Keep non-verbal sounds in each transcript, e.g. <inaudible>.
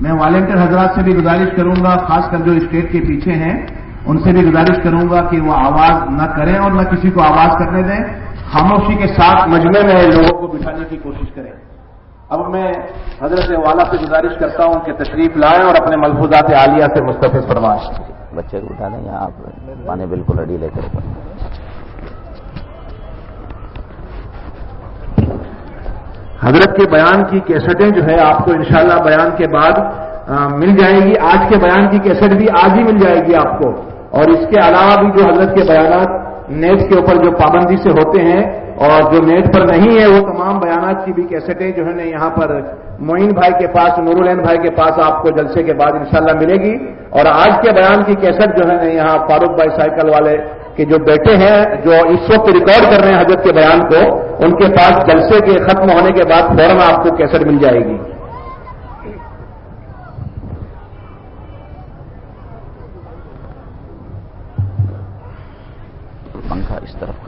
میں والنٹر حضرات سے بھی گزارش کروں گا، خاص کر جو اسٹیٹ کے پیچھے ہیں، ان سے بھی گزارش کروں گا کہ وہ آواز نہ کریں اور نہ کسی کو آواز کرنے دیں۔ خاموشی کے ساتھ مجمے میں لوگوں کو بٹھانے کی کوشش کریں۔ اب میں حضرت والا سے گزارش کرتا ہوں کہ تشریف لائیں اور اپنے ملفوظات عالیہ سے مستفید فرمائیں۔ بچے کو اٹھا لیں یا آپ پانے بالکل ریڈی لے کر۔ حضرت کے بیان کی کیسٹیں جو ہے آپ کو انشاءاللہ بیان کے بعد مل جائے گی۔ آج کے بیان کی کیسٹ بھی آج ہی مل جائے گی آپ کو۔ اور اس کے علاوہ بھی جو حضرت کے بیانات نیٹ کے اوپر جو پابندی سے ہوتے ہیں اور جو نیٹ پر نہیں ہے، وہ تمام بیانات کی بھی کیسٹیں جو ہے نا یہاں پر معین بھائی کے پاس نور الین بھائی کے پاس آپ کو جلسے کے بعد انشاءاللہ ملے گی۔ اور آج کے بیان کی کیسٹ جو ہے نا یہاں فاروق بھائی سائیکل والے کہ جو بیٹے ہیں جو اس وقت ریکارڈ کر رہے ہیں حضرت کے بیان کو، ان کے پاس جلسے کے ختم ہونے کے بعد فوراً آپ کو کیسٹ مل جائے گی۔ پنکھا اس طرف۔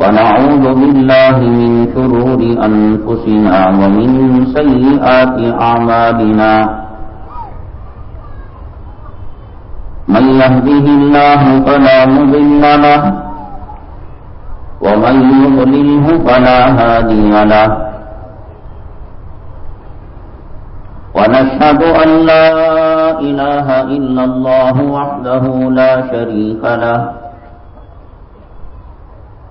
ونعوذ بالله من شرور أنفسنا ومن سيئات أعمالنا. من يهده الله فلا مضل له، ومن يضلله فلا هادي له. ونشهد أن لا إله إلا الله وحده لا شريك له.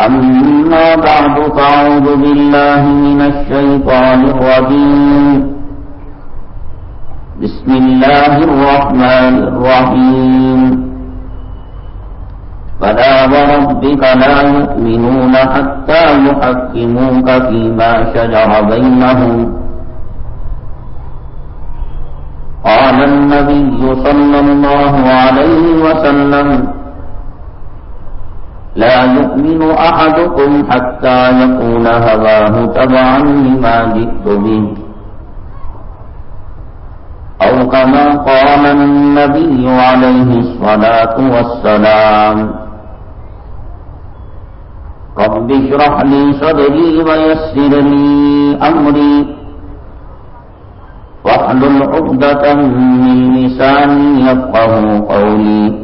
أما بعد، فأعوذ بالله من الشيطان الرجيم. بسم الله الرحمن الرحيم. فلا وربك لا يؤمنون حتى يحكموك فيما شجر بينهم. قال النبي صلى الله عليه وسلم لا يؤمن أحدكم حتى يكون هواه تبعا لما جئت به. أو كما قال النبي عليه الصلاة والسلام رب اشرح لي صدري ويسر لي أمري. واحلل عقدة من لساني يفقه قولي.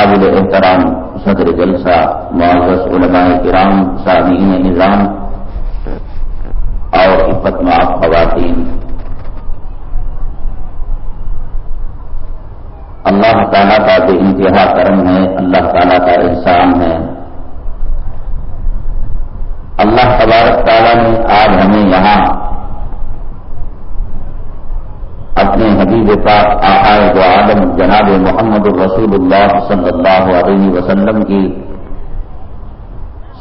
قابل احترام صدر جلسہ معذس علماء کرام سامعین نظام اور عفت معاف خواتین۔ اللہ تعالیٰ کا بے انتہا کرم ہے، اللہ تعالیٰ کا احسان ہے۔ اللہ تبارک تعالیٰ نے آج ہمیں یہاں اپنے حبیب پاک آئے و عالم جناب محمد الرسول اللہ صلی اللہ علیہ وسلم کی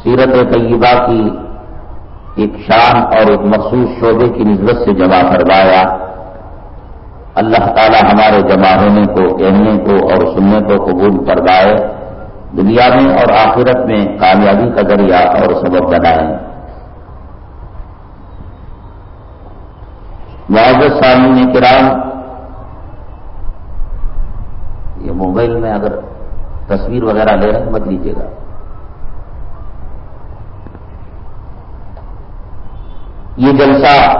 سیرت طیبہ کی ایک شان اور ایک مخصوص شعبے کی نسبت سے جمع کروایا اللہ تعالی ہمارے جمع ہونے کو کہنے کو اور سننے کو قبول کروائے دنیا میں اور آخرت میں کامیابی کا ذریعہ اور سبب بنائے۔ معذت سامنے کرام یہ موبائل میں اگر تصویر وغیرہ لے رہے ہیں، مت لیجیے گا۔ یہ جلسہ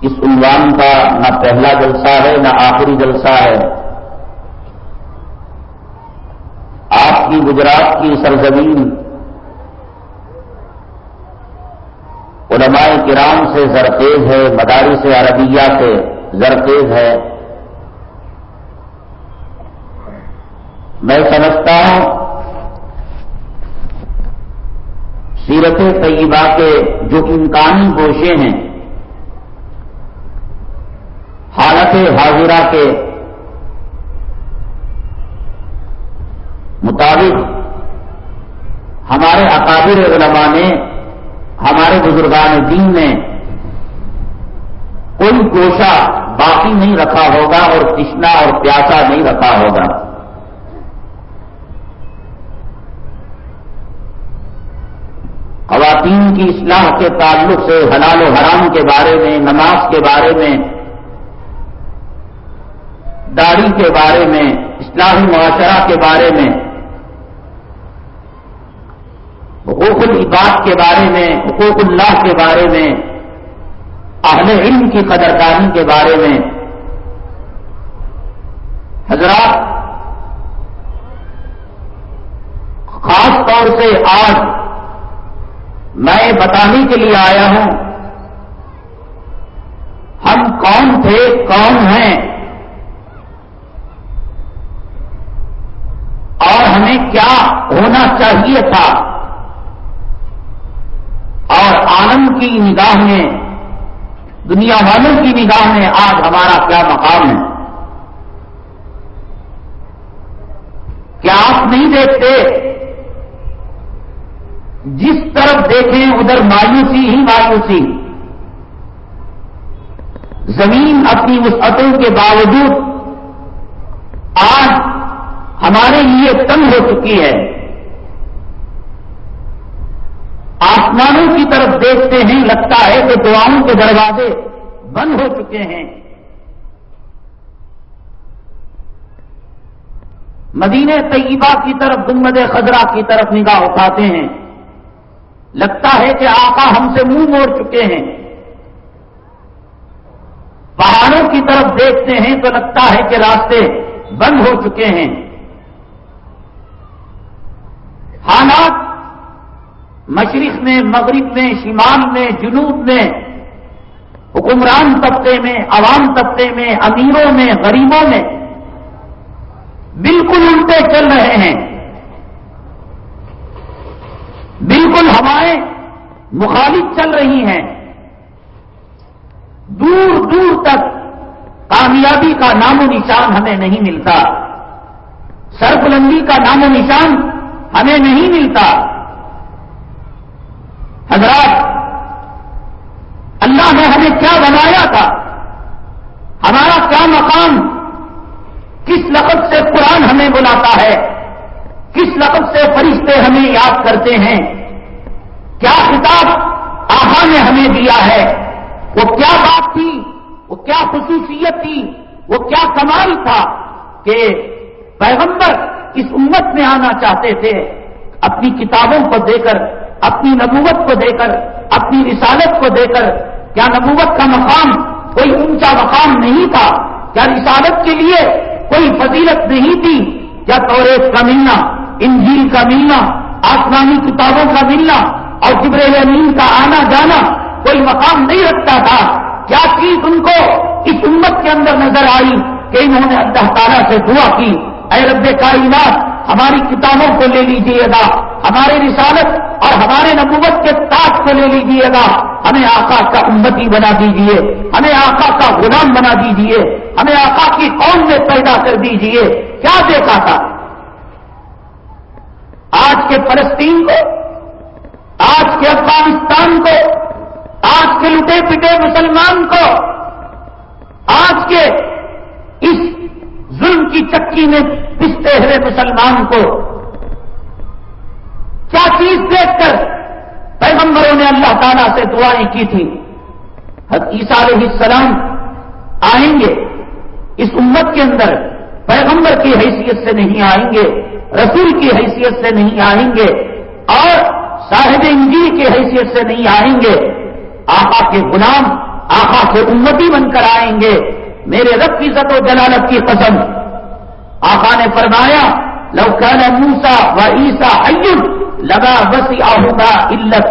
اس عنوان کا نہ پہلا جلسہ ہے، نہ آخری جلسہ ہے۔ آپ کی گجرات کی سرزمین علماء کرام سے زرخیز ہے، مدارس عربیہ سے زرخیز ہے۔ میں سمجھتا ہوں سیرت طیبہ کے جو امکانی گوشے ہیں، حالت حاضرہ کے مطابق ہمارے اکابر علماء نے ہمارے بزرگان دین نے کوئی گوشہ باقی نہیں رکھا ہوگا اور تشنا اور پیاسا نہیں رکھا ہوگا۔ خواتین کی اصلاح کے تعلق سے حلال و حرام کے بارے میں، نماز کے بارے میں، داڑھی کے بارے میں اسلامی معاشرہ کے بارے میں حقوق العباد کے بارے میں، حقوق اللہ کے بارے میں، اہل علم کی قدردانی کے بارے میں۔ حضرات، خاص طور سے آج میں بتانے کے لیے آیا ہوں، ہم کون تھے، کون ہیں؟ اور ہمیں کیا ہونا چاہیے تھا؟ اور آنند کی نگاہ میں، دنیا والوں کی نگاہ میں آج ہمارا کیا مقام ہے؟ کیا آپ نہیں دیکھتے؟ جس طرف دیکھیں ادھر مایوسی ہی مایوسی۔ زمین اپنی وسعتوں کے باوجود آج ہمارے لیے تنگ ہو چکی ہے۔ آسمانوں کی طرف دیکھتے ہیں، لگتا ہے کہ دعاؤں کے دروازے بند ہو چکے ہیں۔ مدینہ طیبہ کی طرف گنمد خزرہ کی طرف نگاہ اٹھاتے ہیں۔ لگتا ہے کہ آقا ہم سے منہ موڑ چکے ہیں۔ پہاڑوں کی طرف دیکھتے ہیں تو لگتا ہے کہ راستے بند ہو چکے ہیں۔ حالات مشرق میں، مغرب میں، شمال میں، جنوب میں، حکمران طبقے میں، عوام طبقے میں، امیروں میں، غریبوں میں بالکل الٹے چل رہے ہیں۔ بالکل ہوائیں مخالف چل رہی ہیں۔ دور دور تک کامیابی کا نام و نشان ہمیں نہیں ملتا۔ سربلندی کا نام و نشان ہمیں نہیں ملتا۔ حضرات، اللہ نے ہمیں کیا بنایا تھا؟ ہمارا کیا مقام؟ کس لفظ سے قرآن ہمیں بلاتا ہے؟ کس لفظ سے فرشتے ہمیں یاد کرتے ہیں؟ کیا خطاب آہا نے ہمیں دیا ہے؟ وہ کیا بات تھی؟ وہ کیا خصوصیت تھی؟ وہ کیا کمال تھا کہ پیغمبر اس امت میں آنا چاہتے تھے؟ اپنی کتابوں کو دے کر اپنی نبوت کو دے کر، اپنی رسالت کو دے کر، کیا نبوت کا مقام کوئی اونچا مقام نہیں تھا؟ کیا رسالت کے لیے کوئی فضیلت نہیں تھی؟ کیا توریت کا ملنا، انجیل کا ملنا، آسمانی کتابوں کا ملنا اور جبر امین کا آنا جانا کوئی مقام نہیں رکھتا تھا؟ کیا چیز ان کو اس امت کے اندر نظر آئی کہ انہوں نے اللہ تعالیٰ سے دعا کی؟ اے رب کائنات، ہماری کتابوں کو لے لیجیے گا ہمارے رسالت اور ہمارے نبوت کے تاج کو لے لیجیے گا۔ ہمیں آقا کا امتی بنا دیجیے ہمیں آقا کا غلام بنا دیجیے ہمیں آقا کی قوم میں پیدا کر دیجیے کیا دیکھا تھا؟ آج کے فلسطین کو، آج کے افغانستان کو، آج کے لٹے پٹے مسلمان کو، آج کے اس ظلم کی چکی میں پستے ہوئے مسلمان کو کیا چیز دیکھ کر پیغمبروں نے اللہ تعالیٰ سے دعائیں کی تھی؟ عیسیٰ علیہ السلام آئیں گے، اس امت کے اندر پیغمبر کی حیثیت سے نہیں آئیں گے، رسول کی حیثیت سے نہیں آئیں گے، اور صاحب انجیل کی حیثیت سے نہیں آئیں گے۔ آقا کے غلام، آقا کے امتی بن کر آئیں گے۔ میرے رب کی عزت و جلالت کی قسم۔ آقا نے فرمایا لوکان موسا و عیسا لگا بسی آہوگا علت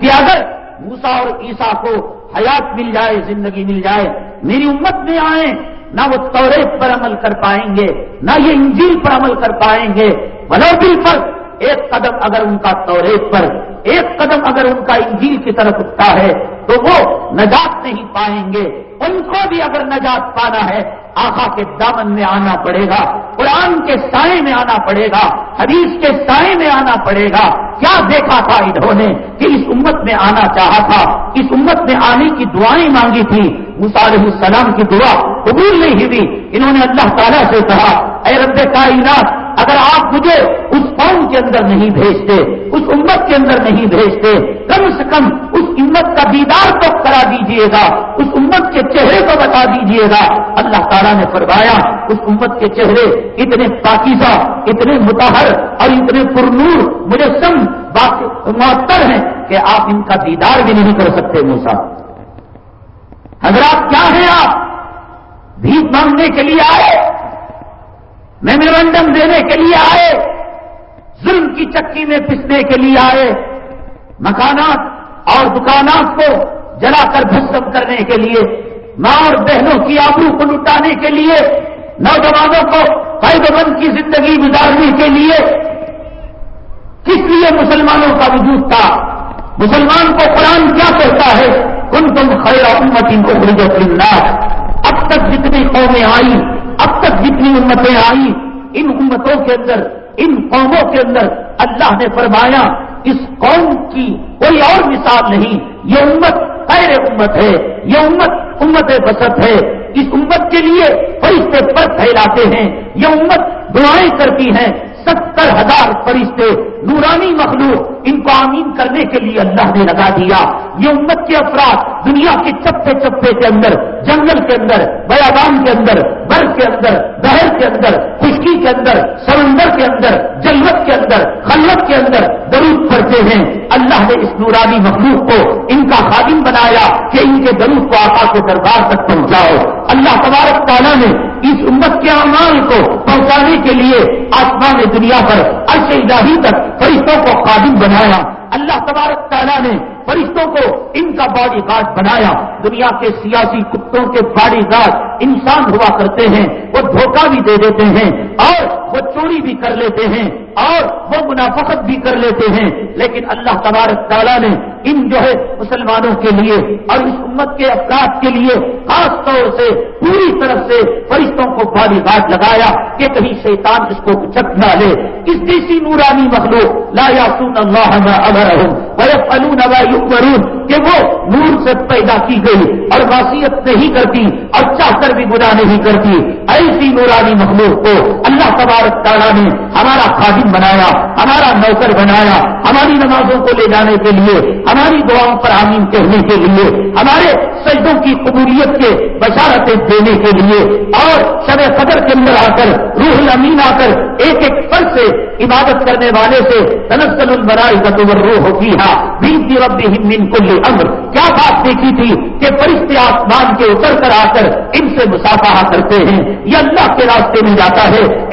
کہ اگر موسا اور عیسا کو حیات مل جائے، زندگی مل جائے، میری امت میں آئیں، نہ وہ توریت پر عمل کر پائیں گے، نہ یہ انجیل پر عمل کر پائیں گے۔ بلو دل پر ایک قدم اگر ان کا توریت پر، ایک قدم اگر ان کا انجیل کی طرف اٹھتا ہے، تو وہ نجات نہیں پائیں گے۔ ان کو بھی اگر نجات پانا ہے آخا کے دامن میں آنا پڑے گا، قرآن کے سائے میں آنا پڑے گا، حدیث کے سائے میں آنا پڑے گا۔ کیا دیکھا تھا انہوں نے کہ اس امت میں آنا چاہا تھا؟ اس امت میں آنے کی دعائیں مانگی تھی علیہ السلام کی دعا قبول نہیں ہوئی۔ انہوں نے اللہ تعالیٰ سے کہا، اے رب کائنات، اگر آپ مجھے اس قوم کے اندر نہیں بھیجتے، اس امت کے اندر نہیں بھیجتے۔ کم سے کم اس امت کا دیدار تو کرا دیجیے گا، اس امت کے چہرے کو بتا دیجیے گا۔ اللہ تعالیٰ نے فرمایا، اس امت کے چہرے اتنے پاکیزہ، اتنے متحر اور اتنے پرنور، مجھے سم معطر ہیں کہ آپ ان کا دیدار بھی نہیں کر سکتے موسا حضرات کیا ہیں آپ؟ بھیک مانگنے کے لیے آئے؟ میمورنڈم دینے کے لیے آئے؟ ظلم کی چکی میں پسنے کے لیے آئے۔ مکانات اور دکانات کو جلا کر بھسم کرنے کے لیے، ماں اور بہنوں کی آبرو کو لٹانے کے لیے، نوجوانوں کو فائدہ مند کی زندگی گزارنے کے لیے۔ کس لیے مسلمانوں کا وجود تھا؟ مسلمان کو قرآن کیا کہتا ہے؟ کن تم خیر امت ان کو اب تک جتنی قومیں آئیں، اب تک جتنی امتیں آئیں، ان امتوں کے اندر ان قوموں کے اندر اللہ نے فرمایا، اس قوم کی کوئی اور مثال نہیں، یہ امت خیر امت ہے، یہ امت امت بسط ہے۔ اس امت کے لیے فرشتے پر پھیلاتے ہیں، یہ امت دعائیں کرتی ہیں۔ ستر ہزار فرشتے، نورانی مخلوق، ان کو آمین کرنے کے لیے اللہ نے لگا دیا۔ یہ امت کے افراد، دنیا کے چپے چپے کے اندر، جنگل کے اندر، بیابان کے اندر برف کے اندر بحر کے اندر، خشکی کے اندر، سمندر کے اندر جلت کے اندر خلت کے اندر درود پڑتے ہیں۔ اللہ نے اس نورانی مخلوق کو ان کا خادم بنایا کہ ان کے درود کو آقا کے دربار تک پہنچاؤ۔ اللہ تبارک تعالیٰ نے اس امت کے اعمال کو پہنچانے کے لیے آسمان دنیا پر، عرش الہی تک فرشتوں کو خادم بنایا۔ اللہ تبارک تعالیٰ نے فرشتوں کو ان کا باڈی گارڈ بنایا۔ دنیا کے سیاسی کتوں کے باڈی گارڈ انسان ہوا کرتے ہیں، وہ دھوکہ بھی دے دیتے ہیں اور وہ چوری بھی کر لیتے ہیں اور وہ منافقت بھی کر لیتے ہیں۔ لیکن اللہ تبارک تعالیٰ نے ان جو ہے مسلمانوں کے لیے اور اس امت کے افراد کے لیے خاص طور سے پوری طرف سے فرشتوں کو باڈی گارڈ لگایا کہ کہیں شیطان اس کو چک نہ لے۔ اس دیسی نورانی مخلوق لا یاسون اللہ اگر ہوں کہ وہ نور سے پیدا کی گئی اور واصیت نہیں کرتی اور چاہ کر بھی گناہ نہیں کرتی۔ ایسی نورانی مخلوق کو اللہ تبارک تعالیٰ نے ہمارا خادم بنایا، ہمارا نوکر بنایا، ہماری نمازوں کو لے جانے کے لیے، ہماری دعاؤں پر آمین کہنے کے لیے، ہمارے سجدوں کی قبولیت کے بشارتیں دینے کے لیے اور شب قدر کے اندر آ کر، روح الامین آ کر ایک ایک پل سے عبادت کرنے والے سے تنسل المرائی کا تو روح ہوتی ہے رب من کل امر کیا بات دیکھی تھی کہ فرشتے آسمان کے اتر کر آ کر ان سے مسافہ کرتے ہیں۔ یہ اللہ کے راستے میں جاتا ہے۔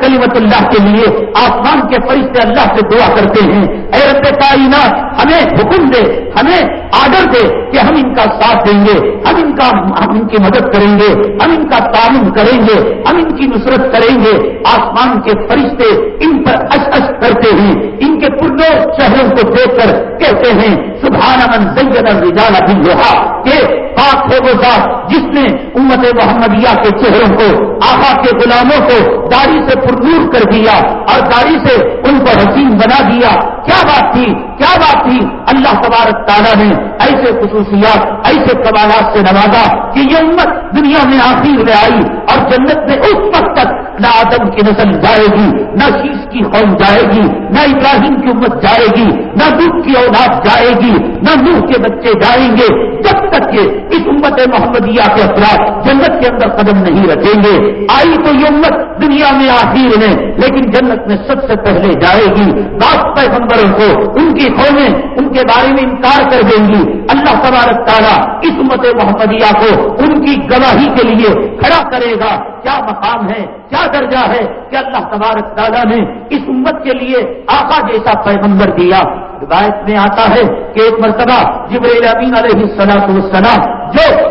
کلیمت اللہ کے لیے آسمان کے فرشتے اللہ سے دعا کرتے ہیں۔ اے رب کائنات ہمیں حکم دے، ہمیں آڈر دے کہ ہم ان کا ساتھ دیں گے، ہم ان کا، ہم ان کی مدد کریں گے، ہم ان کا تعلق کریں گے، ہم ان کی نصرت کریں گے۔ آسمان کے فرشتے ان پر اش اش کرتے ہیں۔ ان کے پورنوں شہروں کو دیکھ کر کہتے ہیں، سبحان من زین الرجال باللوحا کہ پاک ہے وہ ذات جس نے امت محمدیہ کے چہروں کو آخا کے غلاموں کو داڑھی سے پرنور کر دیا اور داڑھی سے ان کو حسین بنا دیا۔ کیا بات تھی؟ کیا بات تھی؟ اللہ تبارک تعالیٰ نے ایسے خصوصیات، ایسے قبالات سے نوازا کہ یہ امت دنیا میں آخر میں آئی اور جنت میں اس وقت تک نہ آدم کی نسل جائے گی، نہ شیش کی قوم جائے گی، نہ ابراہیم کی امت جائے گی، نہ دکھ کی اولاد جائے گی، نہ نوح کے بچے جائیں گے۔ جب تک کہ اس امت محمدیہ کے افراد جنت کے اندر قدم نہیں رکھیں گے، آئی تو یہ امت دنیا میں آخر میں، لیکن جنت میں سب سے پہلے جائے گی۔ بعض پیغمبروں کو، ان کی قومیں ان کے بارے میں انکار کر دیں گی۔ اللہ تبارک تعالیٰ اس امت محمدیہ کو ان کی گواہی کے لیے کھڑا کرے گا۔ کیا مقام ہے؟ کیا درجہ ہے کہ اللہ تبارک تعالیٰ نے اس امت کے لیے آقا جیسا پیغمبر دیا؟ روایت میں آتا ہے کہ ایک مرتبہ جبریل امین علیہ السلام والسلام جو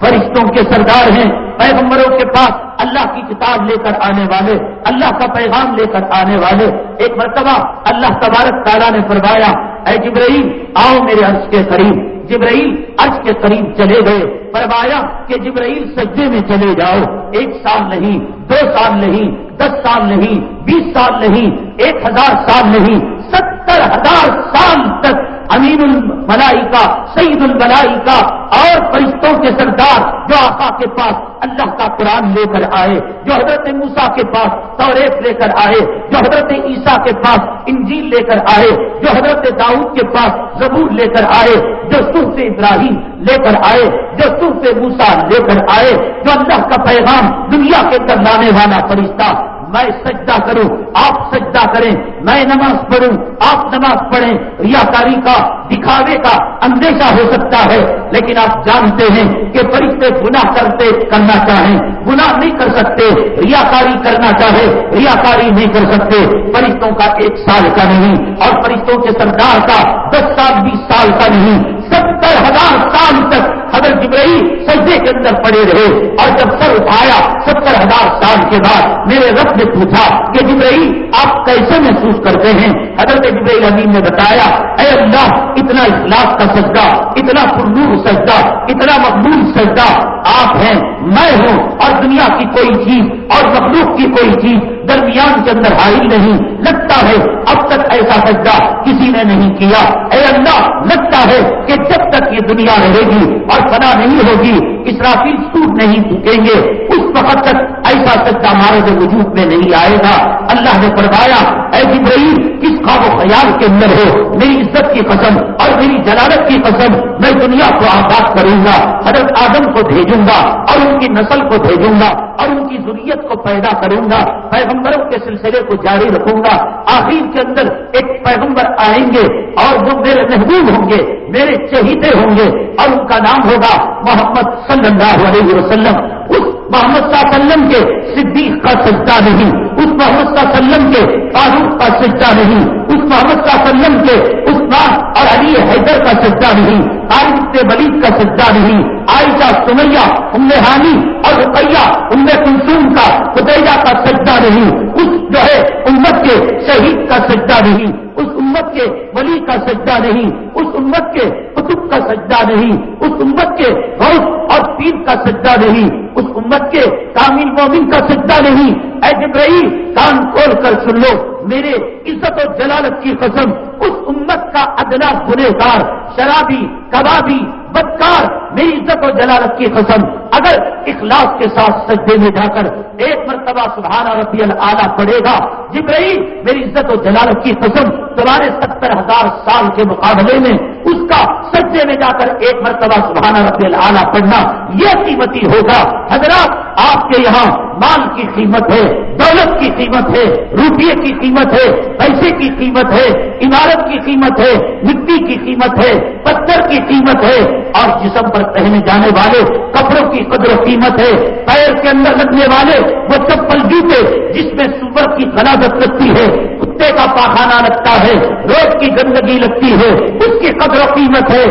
فرشتوں کے سردار ہیں، پیغمبروں کے پاس اللہ کی کتاب لے کر آنے والے، اللہ کا پیغام لے کر آنے والے۔ ایک مرتبہ اللہ تبارک تعالیٰ نے فرمایا، اے جبرائیل، آؤ میرے عرض کے قریب۔ جبرائیل عرض کے قریب چلے گئے۔ فرمایا کہ جبرائیل سجدے میں چلے جاؤ۔ ایک سال نہیں، دو سال نہیں، دس سال نہیں، بیس سال نہیں، ایک ہزار سال نہیں، ستر ہزار سال تک امین الملائی کا سعید الملائی کا اور فرشتوں کے سردار جو آقا کے پاس اللہ کا قرآن لے کر آئے، جو حضرت موسا کے پاس توریت لے کر آئے، جو حضرت عیسیٰ کے پاس انجیل لے کر آئے، جو حضرت داؤد کے پاس زبور لے کر آئے، جو سرف ابراہیم لے کر آئے، جو سرف موسا لے کر آئے، جو اللہ کا پیغام دنیا کے اندر لانے والا فرشتہ میں سجدہ کروں، آپ سجدہ کریں، میں نماز پڑھوں، آپ نماز پڑھیں، ریاکاری کا، دکھاوے کا اندیشہ ہو سکتا ہے، لیکن آپ جانتے ہیں کہ فرشتے گناہ کرتے کرنا چاہیں، گناہ نہیں کر سکتے، ریاکاری کرنا چاہے، ریاکاری نہیں کر سکتے۔ فرشتوں کا ایک سال کا نہیں، اور فرشتوں کے سردار کا دس سال، بیس سال کا نہیں ستر ہزار سال تک حضرت جبرئی سجدے کے اندر پڑے رہے اور جب سر اٹھایا ستر ہزار سال کے بعد میرے رب نے پوچھا کہ جبرئی آپ کیسے محسوس کرتے ہیں؟ حضرت جبرئی امین نے بتایا، اے اللہ، اتنا اخلاق کا سجدہ، اتنا پرنور سجدہ، اتنا مقبول سجدہ، آپ ہیں، میں ہوں اور دنیا کی کوئی چیز اور مخلوق کی کوئی چیز درمیان کے اندر حائل نہیں، لگتا ہے اب تک ایسا سجدہ کسی نے نہیں کیا۔ اے اللہ، لگتا ہے کہ جب تک یہ دنیا رہے گی اور فنا نہیں ہوگی اسرافی سوٹ نہیں چکیں گے۔ اس وقت تک ایسا سجدہ ہمارے وجود میں نہیں آئے گا۔ اللہ نے فرمایا، اے جبرائیل کس خواب و خیال کے اندر ہو۔ میری عزت کی قسم اور میری جلالت کی قسم میں دنیا کو آباد کروں گا، حضرت آدم کو بھیجوں گا اور ان کی نسل کو بھیجوں گا اور ان کی ضروریت کو پیدا کروں گا۔ پیغمبروں کے سلسلے کو جاری رکھوں گا۔ آخر کے اندر ایک پیغمبر آئیں گے اور وہ میرے محبوب ہوں گے، میرے چہیتے ہوں گے اور ان کا نام ہوگا محمد صلی اللہ علیہ وسلم۔ اس محمد صلی اللہ علیہ وسلم کے صدیق کا سجدہ نہیں۔ اس محمد صلی اللہ علیہ وسلم کے فاروق کا سجدہ نہیں۔ اس محمد صلی اللہ علیہ وسلم کے عثمان اور علی حیدر کا سجدہ نہیں۔ عارف ولید کا سجدہ نہیں۔ عائشہ، سمیہ، ام حانی اور رقیہ، ام کنسوم کا خدیجہ کا سجدہ نہیں اس جو ہے امت کے شہید کا سجدہ نہیں، اس امت کے ولی کا سجدہ نہیں، اس امت کے قطب کا سجدہ نہیں، اس امت کے غوث اور پیر کا سجدہ نہیں، اس امت کے کامل مومن کا سجدہ نہیں۔ اے جبرائیل، کان کھول کر سن لو، میرے عزت و جلالت کی قسم، اس امت کا ادنا گنہ گار شرابی، کبابی بدکار، میری عزت و جلالت کی قسم، اگر اخلاص کے ساتھ سجدے میں جا کر ایک مرتبہ سبحانہ ربی العلیٰ پڑے گا، جبرائیل، میری عزت و جلالت کی قسم، تمہارے ستر ہزار سال کے مقابلے میں اس کا سجدے میں جا کر ایک مرتبہ سبحانہ ربی العلیٰ پڑھنا یہ قیمتی ہوگا۔ حضرات آپ کے یہاں مال کی قیمت ہے، دولت کی قیمت ہے، روپیے کی قیمت ہے، پیسے کی قیمت ہے، عمارت کی قیمت ہے، مٹی کی قیمت ہے، پتھر کی قیمت ہے۔ اور جسم پر پہنے جانے والے، کپڑوں کی قدر و قیمت ہے۔ پیر کے اندر لگنے والے، وہ چپل جوتے جس میں سور کی غلازت لگتی ہے۔ کتے کا پاخانہ لگتا ہے روڈ کی گندگی لگتی ہے۔ اس کی قدر و قیمت ہے۔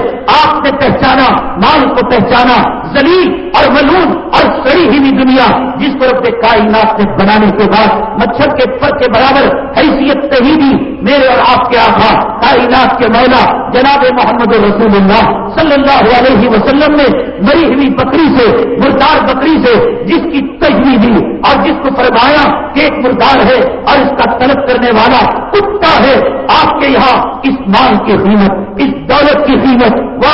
آپ نے پہچانا، مال کو پہچانا۔ زلیل اور ملون اور سڑی ہوئی دنیا جس کو رب کائنات نے بنانے کے بعد مچھر کے پر کے برابر حیثیت صحیح دی میرے اور آپ کے آخا کائنات کے مولا جناب محمد رسول اللہ صلی اللہ علیہ وسلم نے مری ہوئی بکری سے، مردار بکری سے، جس کی تجوی دی اور جس کو فرمایا کہ ایک مردار ہے اور اس کا طلب کرنے والا کتا ہے، آپ کے یہاں اس مال کی قیمت، اس دولت کی قیمت وہ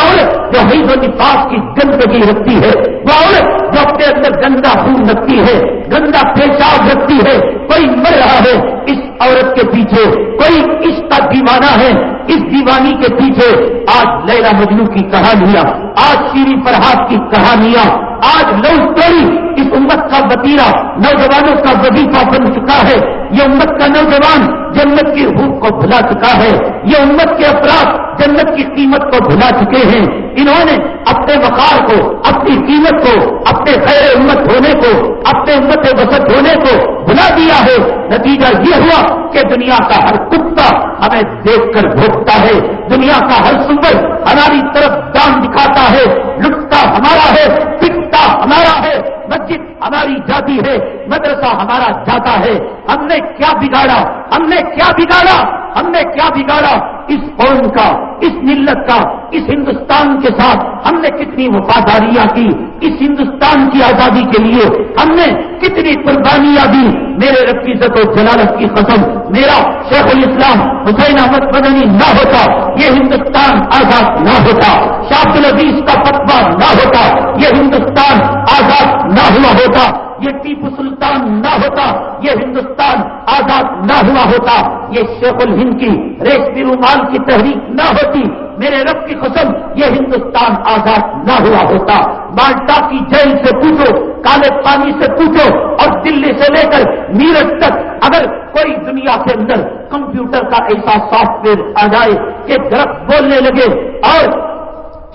عورت جو و نفاس کی گندگی رکھتی ہے۔ وہ عورت جو اپنے اندر گندا خون رکھتی ہے، گندا پیشاب رکھتی ہے، کوئی مر رہا ہے اس عورت کے پیچھے، کوئی اس کا دیوانہ ہے اس دیوانی کے پیچھے۔ آج لیلا مجنو کی کہانیاں، آج شیری فرحاد کی کہانیاں، آج لو اسٹوری اس امت کا وطیرہ، نوجوانوں کا وظیفہ بن چکا ہے۔ یہ امت کا نوجوان جنت کی حقوق کو بھلا چکا ہے۔ یہ امت کے افراد جنت کی قیمت کو بھلا چکے ہیں۔ انہوں نے اپنے وقار کو، اپنی قیمت کو، اپنے خیر امت ہونے کو، اپنے امت وسط ہونے کو بھلا دیا ہے۔ نتیجہ یہ ہوا کہ دنیا کا ہر کتا ہمیں دیکھ کر بھوکتا ہے۔ دنیا کا ہر سنگر ہماری طرف دان دکھاتا ہے۔ لٹتا ہمارا ہے، پکتا ہمارا ہے۔ مسجد ہماری جاتی ہے، مدرسہ ہمارا جاتا ہے۔ ہم نے کیا بگاڑا؟ ہم نے کیا بگاڑا؟ ہم نے کیا بگاڑا؟ اس قوم کا، اس ملت کا اس ہندوستان کے ساتھ ہم نے کتنی وفاداریاں کی، اس ہندوستان کی آزادی کے لیے ہم نے کتنی قربانیاں دی۔ میرے رب عزت و جلالت کی قسم، میرا شیخ الاسلام حسین احمد مدنی نہ ہوتا، یہ ہندوستان آزاد نہ ہوتا شاہد العزیز کا فتوا نہ ہوتا، یہ ہندوستان آزاد نہ ہوا ہوتا، یہ ٹیپو سلطان نہ ہوتا، یہ ہندوستان آزاد نہ ہوا ہوتا، یہ شیخ الہند کی ریشمی رومال کی تحریک نہ ہوتی۔ میرے رب کی قسم، یہ ہندوستان آزاد نہ ہوا ہوتا۔ مالٹا کی جیل سے پوچھو، کالے پانی سے پوچھو اور دلی سے لے کر میرٹ تک۔ اگر کوئی دنیا کے اندر کمپیوٹر کا ایسا سافٹ ویئر آ جائے کہ درخت بولنے لگے اور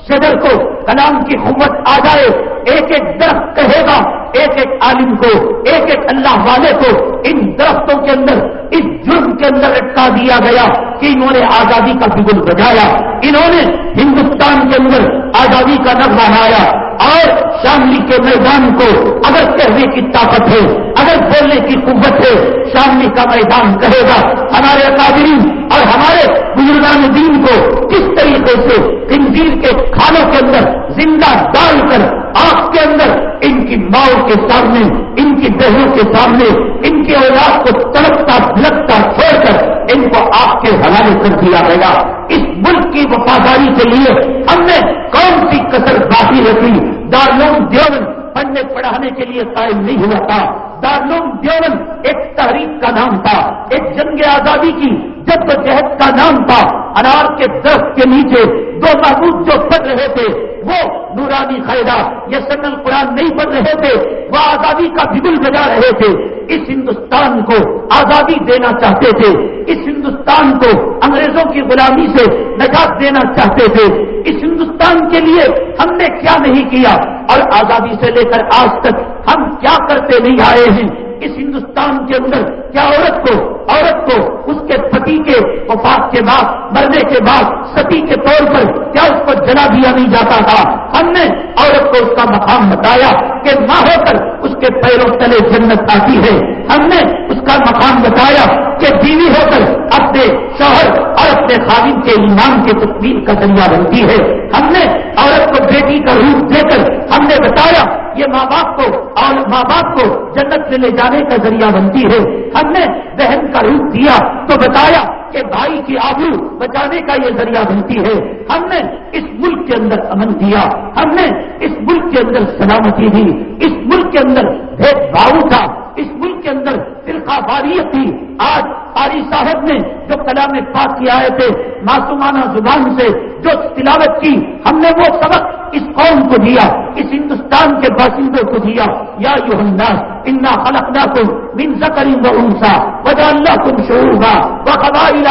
شجر کو کلام کی قوت آ جائے، ایک ایک درخت کہے گا، ایک ایک عالم کو، ایک ایک اللہ والے کو، ان درختوں کے اندر، اس جرم کے اندر اٹکا دیا گیا کہ انہوں نے آزادی کا بگل بجایا۔ انہوں نے ہندوستان کے اندر آزادی کا نغمہ بنایا۔ اور شاملی کے میدان کو اگر کہنے کی طاقت ہے، اگر بولنے کی قوت ہے شاملی کا میدان کہے گا، ہمارے اکادرین اور ہمارے بزرگان دین کو کس طریقے سے انجیر کے کھانوں کے اندر زندہ ڈال کر، آگ کے اندر ان کی ماؤں کے سامنے، ان کی بہنوں کے سامنے، ان کے اولاد کو تڑپتا بھلکتا چھوڑ کر ان کو آگ کے حوالے کر دیا گیا۔ اس ملک کی وفاداری کے لیے ہم نے کون سی کسر باقی رکھی۔ دارلوم دیون پڑھنے پڑھانے کے لیے قائم نہیں ہوا تھا۔ دارلوم دیون ایک تحریک کا نام تھا، ایک جنگ آزادی کی جب جہد کا نام تھا۔ انار کے درخت کے نیچے دو محبوب جو پڑھ رہے تھے وہ نورانی خیدا یہ سنگل قرآن نہیں پڑھ رہے تھے، وہ آزادی کا بگل بجا رہے تھے۔ اس ہندوستان کو آزادی دینا چاہتے تھے۔ اس ہندوستان کو انگریزوں کی غلامی سے نجات دینا چاہتے تھے۔ اس ہندوستان کے لیے ہم نے کیا نہیں کیا؟ اور آزادی سے لے کر آج تک ہم کیا کرتے نہیں آئے ہیں؟ اس ہندوستان کے اندر کیا عورت کو عورت کو اس کے پتی کے وفات کے بعد، مرنے کے بعد، ستی کے طور پر کیا اس کو جلا دیا نہیں جاتا تھا؟ ہم نے عورت کو اس کا مقام بتایا کہ ماں ہو کر اس کے پیروں تلے جنت آتی ہے۔ ہم نے اس کا مقام بتایا کہ بیوی ہو کر اپنے شوہر اور اپنے خادم کے ایمان کے تصویر کا ذریعہ بنتی ہے۔ ہم نے عورت کو بیٹی کا روپ دے کر ہم نے بتایا یہ ماں باپ کو اور ماں باپ کو جنت سے لے جانے کا ذریعہ بنتی ہے۔ ہم نے بہن کا روپ دیا تو بتایا کہ بھائی کی آبرو بچانے کا یہ ذریعہ بنتی ہے۔ ہم نے اس ملک کے اندر امن دیا ہم نے اس ملک کے اندر سلامتی دی۔ اس ملک کے اندر بھید بھاؤ تھا۔ اس ملک کے اندر فرقہ باریت تھی۔ آج قاری صاحب نے جو کلام پاک کی آئے تھے معصومانہ زبان سے جو تلاوت کی، ہم نے وہ سبق اس قوم کو دیا، اس ہندوستان کے باشندوں کو دیا۔ یا یو الناس، انا خلقنا تم من زکری و انسا وجہ اللہ تم شعورا و قبائل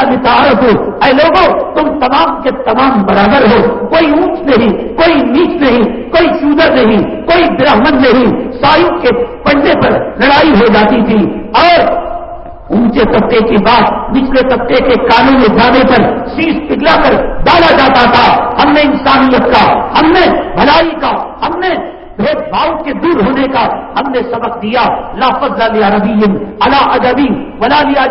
اے لوگوں تم تمام کے تمام برابر ہو۔ کوئی اونچ نہیں، کوئی نیچ نہیں، کوئی شودر نہیں، کوئی برہمن نہیں۔ سایو کے پڑھنے پر لڑائی ہو جاتی تھی اور اونچے طبقے کی بات نچلے طبقے کے کانوں میں جانے پر شیش پگلا کر ڈالا جاتا تھا۔ ہم نے انسانیت کا، ہم نے بھلائی کا، ہم نے بھید بھاؤ کے دور ہونے کا ہم نے سبق دیا. لا فضل عربی اللہ اجبی ولا لیا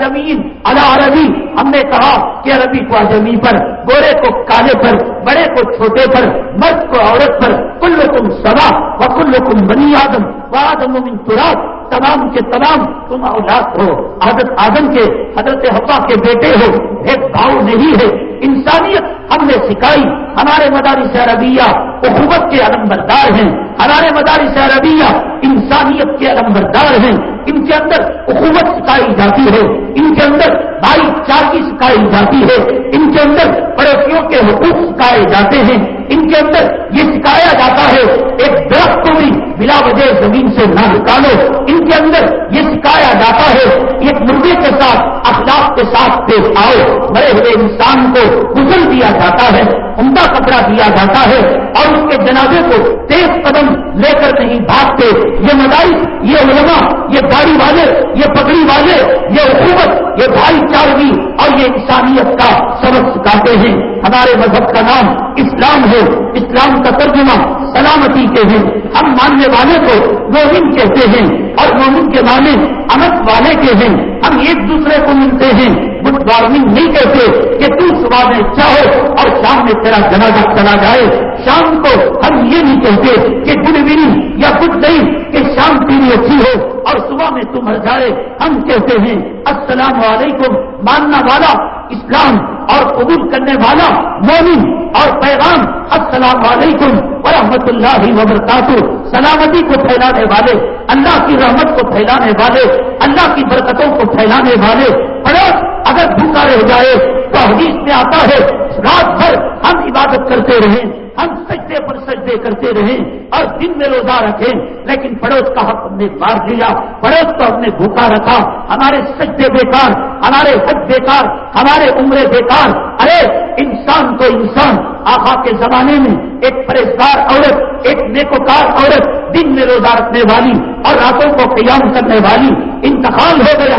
اللہ عربی. ہم نے کہا کہ عربی کو اجمی پر، گورے کو کالے پر، بڑے کو چھوٹے پر، مرد کو عورت پر کل تم سبا و کل تم بنی آدم و آدم من تراب. تمام کے تمام تم اولاد ہو. حضرت آدم کے، حضرت حفا کے بیٹے ہو. ایک بھاؤ نہیں ہے. انسانیت ہم نے سکھائی۔ ہمارے مدارس عربیہ اخوت کے علم بردار ہیں۔ ہمارے مدارس عربیہ انسانیت کے علم بردار ہیں۔ ان کے اندر اخوت سکھائی جاتی ہے۔ ان کے اندر بھائی چارگی سکھائی جاتی ہے۔ ان کے اندر پڑوسیوں کے حقوق سکھائے جاتے ہیں۔ ان کے اندر یہ سکھایا جاتا ہے، ایک درخت کو بھی بلا وجہ زمین سے نہ نکالو۔ ان کے اندر یہ سکھایا جاتا ہے، ایک مرغے کے ساتھ، اخلاق کے ساتھ پیش آؤ۔ مرے ہوئے انسان کو گزل دیا جاتا ہے، عمدہ کپڑا دیا جاتا ہے اور اس کے جنازے کو تیز قدم لے کر نہیں بھاگتے۔ یہ مدارس یہ علماء، یہ گاڑی والے، یہ پگڑی والے، یہ حکومت، یہ بھائی چارگی اور یہ انسانیت کا سبق چاہتے ہیں۔ ہمارے مذہب کا نام اسلام ہے۔ اسلام کا ترجمہ سلامتی کے ہیں۔ ہم ماننے والے کو مومن کہتے ہیں اور مومن کے معنی امت والے کے ہیں۔ ہم ایک دوسرے کو ملتے ہیں۔ گڈ مارننگ نہیں کہتے کہ تو صبح میں چاہو اور شام میں تیرا جنازہ چلا جائے۔ شام کو ہم یہ نہیں کہتے کہ گڈ ایوننگ یا گڈ نہیں کہ شام تیری اچھی ہو اور صبح میں تم مر جائے۔ ہم کہتے ہیں، السلام علیکم، ماننا والا، اسلام اور قبول کرنے والا، مومن اور پیغام۔ السلام علیکم ورحمۃ اللہ وبرکاتہ۔ سلامتی کو پھیلانے والے، اللہ کی رحمت کو پھیلانے والے، اللہ کی برکتوں کو پھیلانے والے۔ پڑوس اگر بھوکا رہ جائے تو حدیث میں آتا ہے، رات بھر ہم عبادت کرتے رہیں، ہم سجدے پر سجدے کرتے رہیں اور دن میں روزہ رکھیں۔ لیکن پڑوس کا حق ہم نے مار دیا، پڑوس کو ہم نے بھوکا رکھا۔ ہمارے سجدے بیکار، ہمارے حج بیکار، ہمارے عمرے بیکار۔ ارے، انسان تو انسان۔ آخا کے زمانے میں ایک پرہزگار عورت، ایک نیکوکار عورت دن میں روزہ رکھنے والی اور راتوں کو قیام کرنے والی انتقال ہو گیا،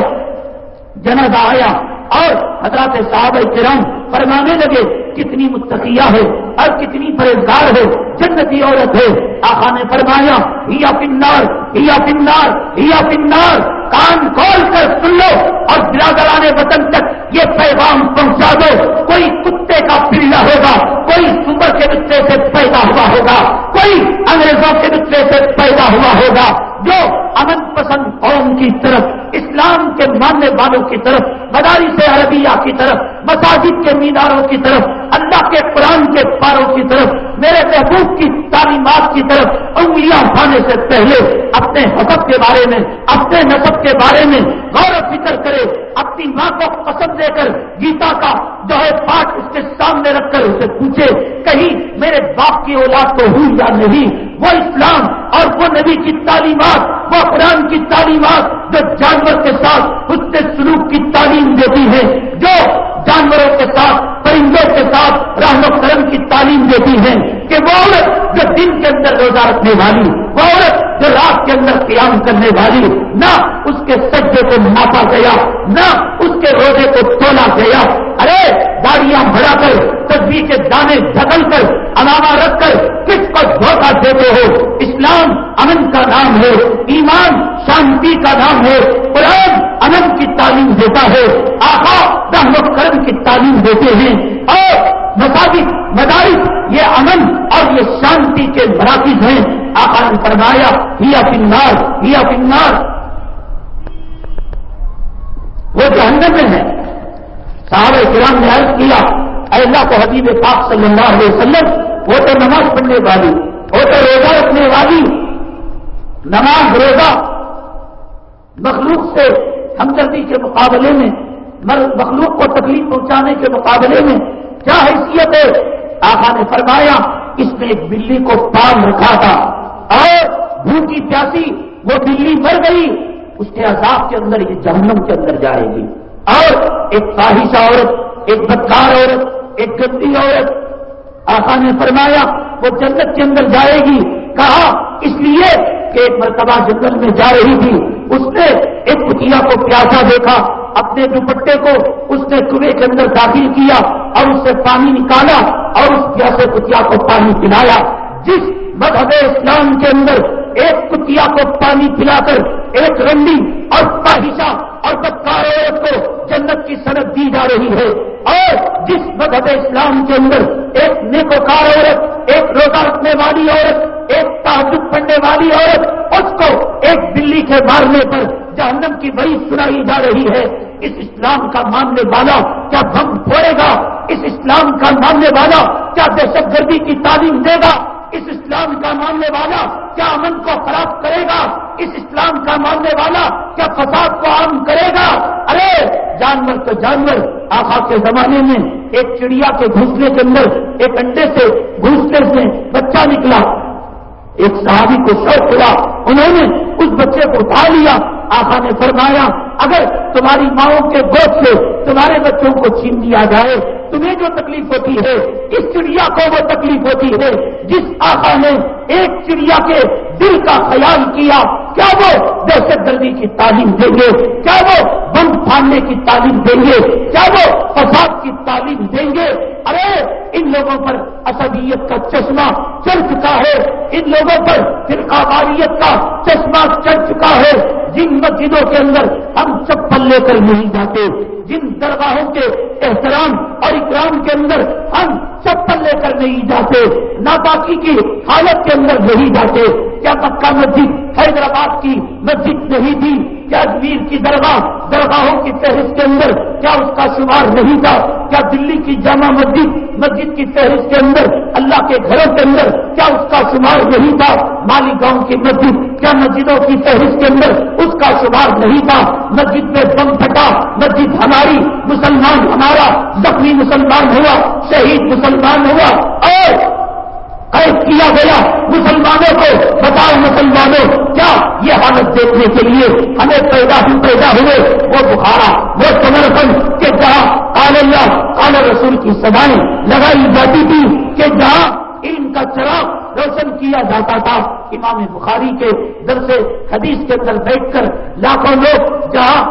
جنازہ آیا۔ اور حضرات صحابہ کرام فرمانے لگے، کتنی متقیہ ہے اور کتنی پرہزگار ہے، جنتی عورت ہے۔ آخا نے فرمایا، ہیا پنار ہیا پنار ہیا پنار کان کھول کر سن لو اور برادران وطن تک یہ پیغام پہنچا دو۔ کوئی کتے کا پلڑا ہوگا، کوئی سور کے بچے سے پیدا ہوا ہوگا، کوئی انگریزوں کے بچے سے پیدا ہوا ہوگا۔ جو امن پسند قوم کی طرف، اسلام کے ماننے والوں کی طرف مداری سے عربیہ کی طرف، مساجد کے میناروں کی طرف، اللہ کے قرآن کے پاروں کی طرف، میرے محبوب کی تعلیمات کی طرف، انگلیاں اٹھانے سے پہلے اپنے حسب کے بارے میں، اپنے نصب کے بارے میں غور و فکر کرے، اپنی ماں کو پسند دے کر گیتا کا جو ہے پاٹ اس کے سامنے رکھ کر اسے پوچھے، کہیں میرے باپ کی اولاد تو ہوئی یا نہیں؟ وہ اسلام اور وہ نبی کی تعلیمات، وہ قرآن کی تعلیمات جو جانور کے ساتھ اس سے سلوک کی تعلیم دیتی ہے جو جانوروں کے ساتھ، پرندوں کے ساتھ، رحم و کرم کی تعلیم دیتی ہے کہ وہ عورت جو دن کے اندر روزہ رکھنے والی، وہ عورت جو رات کے اندر قیام کرنے والی، نہ اس کے سجے کو ناپا گیا، نہ اس کے روزے کو تولا گیا۔ ارے گاڑیاں بڑھا کر تصویر کے دانے ڈھکل کر علامہ رکھ کر، کس کو دھوکہ دیتے ہو؟ اسلام امن کا نام ہے، ایمان شانتی کا نام ہے، قرآن امن کی تعلیم دیتا ہے آخا رحم و کرم کی تعلیم دیتے ہیں۔ اور مساجد مدارس یہ امن اور یہ شانتی کے مراکز ہیں۔ آقا نے فرمایا ہیا پنار ہیا پنار وہ جہنم میں ہے۔ صحابہ کرام نے عرض کیا، اے اللہ کو حبیب پاک صلی اللہ علیہ وسلم، وہ تو نماز پڑھنے والی، وہ تو روزہ رکھنے والی۔ نماز، روزہ مخلوق سے ہمدردی کے مقابلے میں مخلوق کو تکلیف پہنچانے کے مقابلے میں کیا حیثیت ہے؟ آقا نے فرمایا، اس میں ایک بلی کو پال رکھا تھا۔ اور بھوکی پیاسی وہ بلی مر گئی۔ اس کے عذاب کے اندر، یہ جہنم کے اندر جائے گی اور ایک خواہشہ عورت، ایک بدکار عورت، ایک گندی عورت۔ آقا نے فرمایا، وہ جنت کے اندر جائے گی۔ کہا، اس لیے کہ ایک مرتبہ جنگل میں جا رہی تھی۔ اس نے ایک کتیا کو پیاسا دیکھا۔ اپنے دوپٹے کو اس نے کنویں کے اندر داخل کیا اور اس سے پانی نکالا اور اس پیاسے کتیا کو پانی پلایا۔ جس مذہب اسلام کے اندر ایک کتیا کو پانی پلا کر ایک رنڈی اور پاہشہ اور بدکار عورت کو جنت کی صنعت دی جا رہی ہے اور جس مذہب اسلام کے اندر ایک نیکوکار عورت، ایک روزہ رکھنے والی عورت، ایک تعدد پڑھنے والی عورت، اس کو ایک بلی کے مارنے پر جہنم کی بڑی سنائی جا رہی ہے۔ اس اسلام کا ماننے والا کیا بم پھوڑے گا؟ اس اسلام کا ماننے والا کیا دہشت گردی کی تعلیم دے گا؟ اس اسلام کا ماننے والا کیا امن کو خراب کرے گا؟ اس اسلام کا ماننے والا کیا فساد کو عام کرے گا؟ ارے، جانور تو جانور آخا کے زمانے میں ایک چڑیا کے گھسنے کے اندر، ایک انڈے سے گھسنے سے بچہ نکلا۔ ایک صحابی کو شوق ہوا، انہوں نے اس بچے کو اٹھا لیا۔ آخا نے فرمایا، اگر تمہاری ماؤں کے گوشت سے تمہارے بچوں کو چھین دیا جائے، تمہیں جو تکلیف ہوتی ہے، اس چڑیا کو وہ تکلیف ہوتی ہے، جس آقا نے ایک چڑیا کے دل کا خیال کیا کیا وہ دہشت گردی کی تعلیم دیں گے؟ کیا وہ بم پھاڑنے کی تعلیم دیں گے؟ کیا وہ فساد کی تعلیم دیں گے؟ ارے، ان لوگوں پر اسدیت کا چشمہ چڑھ چکا ہے، ان لوگوں پر فرقہ واریت کا چشمہ چڑھ چکا ہے۔ جن مسجدوں کے اندر ہم چپل لے کر نہیں جاتے جن درگاہوں کے احترام اور اکرام کے اندر ہم چپل لے کر نہیں جاتے، ناپاکی کی حالت کے اندر نہیں جاتے۔ کیا مکہ مسجد حیدرآباد کی مسجد نہیں تھی؟ کیا اجمیر کی درگاہ درگاہوں کی فہرست کے اندر کیا اس کا شمار نہیں تھا؟ کیا دلی کی جامع مسجد مسجد کی فہرست کے اندر اللہ کے گھروں کے اندر کیا اس کا شمار نہیں تھا؟ مالی گاؤں کی مسجد کیا مسجدوں کی فہرست کے اندر اس کا شمار نہیں تھا؟ مسجد میں بم پھٹا، مسجد ہمارا ہماری مسلمان، ہمارا زخمی مسلمان ہوا، شہید مسلمان ہوا، اور قید کیا گیا مسلمانوں کو، بتاؤ مسلمانوں، کیا یہ حالت دیکھنے کے لیے ہمیں پیدا ہی پیدا ہوئے؟ وہ بخارا، وہ سمرپن کہ جہاں کال اللہ کال رسول کی سدائیں لگائی جاتی تھی کہ جہاں ان کا چراغ روشن کیا جاتا تھا۔ امام بخاری کے در سے حدیث کے اندر بیٹھ کر لاکھوں لوگ جہاں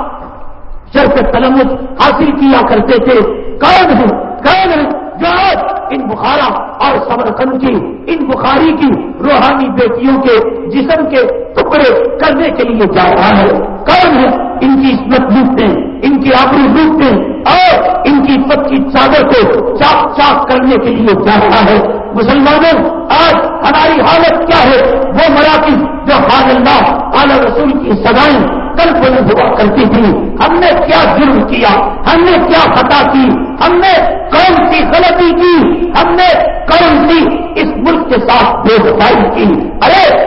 شرف تلمت حاصل کیا کرتے تھے کون ہے کون ہے جو آج ان بخارا اور سمرکند کی، ان بخاری کی روحانی بیٹیوں کے جسم کے ٹکڑے کرنے کے لیے جا رہا ہے۔ کون ہے ان کی عصمت لوٹتے ان کی آبری لوٹتے اور ان کی پت کی چادر کو چاک چاک کرنے کے لیے جا رہا ہے۔ مسلمانوں، آج ہماری حالت کیا ہے؟ وہ مراکز جو حال اللہ، اعلی رسول کی سزائیں کل بلند ہوا کرتی تھی ہم نے کیا ظلم کیا؟ ہم نے کیا خطا کی؟ ہم نے کون سی غلطی کی؟ ہم نے کون سی اس ملک کے ساتھ بے وفائی کی؟ ارے،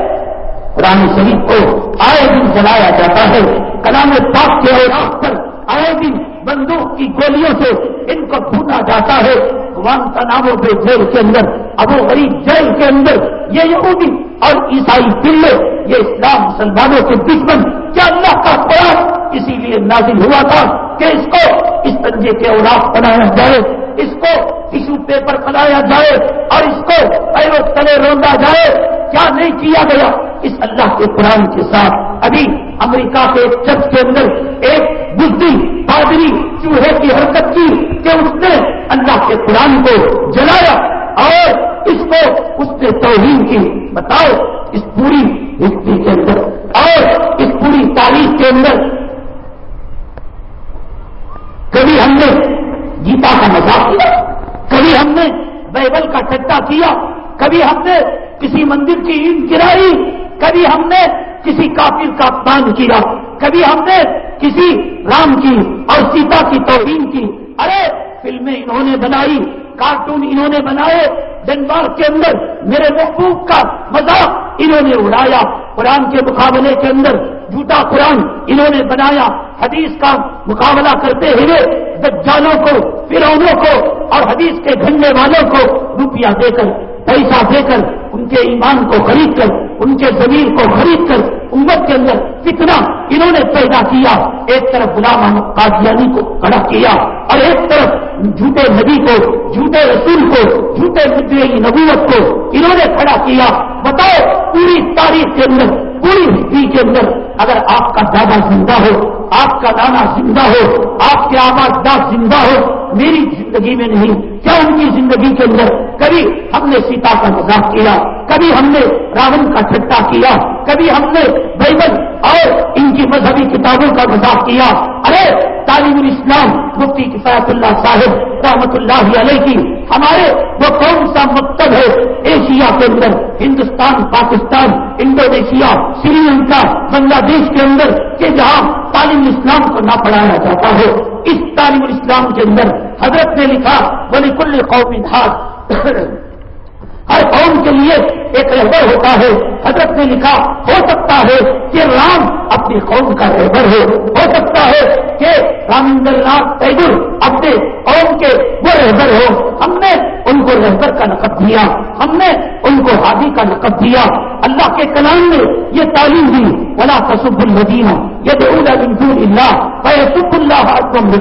قرآن شریف کو آئے دن جلایا جاتا ہے، کلام پاک کے اور پر آئے دن بندوق کی گولیوں سے ان کو بھونا جاتا ہے۔ کا ناموں جیل کے اندر، ابو غریب جیل کے اندر، یہ یہودی اور عیسائی پلے یہ اسلام مسلمانوں کے دشمن کیا اللہ کا قرآن اسی لیے نازل ہوا تھا کہ اس کو اس طرح کے اوراق بنایا جائے، اس کو ٹیشو پیپر بنایا جائے اور اس کو پیرو تلے روندا جائے۔ کیا نہیں کیا گیا؟ اس اللہ کے قرآن کے ساتھ۔ ابھی امریکہ کے ایک چرچ کے اندر ایک بدھی پادری چوہے کی حرکت کی کہ اس نے اللہ کے قرآن کو جلایا اور اس کو اس نے توہین کی۔ بتاؤ، اس پوری ہسٹری کے اندر اور اس پوری تاریخ کے اندر کبھی ہم نے گیتا کا مذاق کیا، کبھی ہم نے بائبل کا ٹٹا کیا، کبھی ہم نے کسی مندر کی عید گرائی، کبھی ہم نے کسی کافر کا اپمان کیا، کبھی ہم نے کسی رام کی اور سیتا کی توہین کی۔ ارے، فلمیں انہوں نے بنائی، کارٹون انہوں نے بنائے ڈنمارک کے اندر میرے محبوب کا مذاق انہوں نے اڑایا قرآن کے مقابلے کے اندر، جھوٹا قرآن انہوں نے بنایا۔ حدیث کا مقابلہ کرتے ہوئے دجالوں کو فرونوں کو اور حدیث کے گھننے والوں کو روپیہ دے کر پیسہ دے کر ان کے ایمان کو خرید کر، ان کے زمین کو خرید کر امت کے اندر کتنا انہوں نے پیدا کیا، ایک طرف غلام قادیانی کو کھڑا کیا اور ایک طرف جھوٹے نبی کو، جھوٹے رسول کو، جھوٹے مدعے نبوت کو انہوں نے کھڑا کیا۔ بتاؤ، پوری تاریخ کے اندر، پوری ہسٹری کے اندر اگر آپ کا دادا زندہ ہو آپ کا نانا زندہ ہو، آپ کے آواز داد زندہ ہو، میری زندگی میں نہیں، کیا ان کی زندگی کے اندر کبھی ہم نے سیتا کا مذاق کیا، کبھی ہم نے راون کا ٹھٹا کیا، کبھی ہم نے بائبل اور ان کی مذہبی کتابوں کا مذاق کیا؟ ارے، تعلیم الاسلام، مفتی کفایت اللہ صاحب، رحمت اللہ علیہ کی ہمارے وہ کون سا مکتب ہے ایشیا کے اندر؟ ہندوستان، پاکستان، انڈونیشیا، سری لنکا، بنگلہ دیش کے اندر، کہ جہاں تعلیم اسلام کو نہ پڑھایا جاتا ہے اس تعلیم اسلام کے اندر حضرت نے لکھا بولے کل قومی دھاگ ہر قوم کے لیے ایک رہبر ہوتا ہے۔ حضرت نے لکھا، ہو سکتا ہے کہ رام اپنی قوم کا رہبر ہو۔ ہو سکتا ہے کہ رامندر ناتھ ٹیگور اپنے قوم کے وہ رہبر ہو۔ ہم نے ان کو رہبر کا نقب دیا۔ ہم نے ان کو ہادی کا نقب دیا۔ اللہ کے کلام میں یہ تعلیم دی۔ ولا تصب المدینہ یہ دعود اللہ سب اللہ تم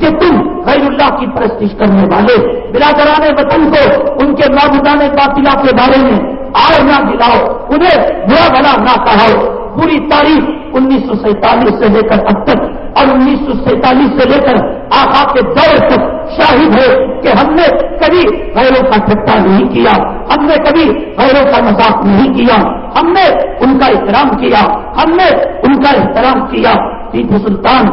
کہ تم غیر اللہ کی پرستش کرنے والے، برادران وطن کو ان کے معبودان باطلا کے بارے میں آؤ نہ دلاؤ، انہیں برا بھلا نہ کہاؤ۔ پوری تاریخ انیس سو سینتالیس سے لے کر اب تک اور انیس سو سینتالیس سے لے کر آخا کے دور تک شاہد ہے کہ ہم نے کبھی غیروں کا ٹھٹا نہیں کیا، ہم نے کبھی غیروں کا مذاق نہیں کیا، ہم نے ان کا احترام کیا، ہم نے ان کا احترام کیا۔ ٹیپو سلطان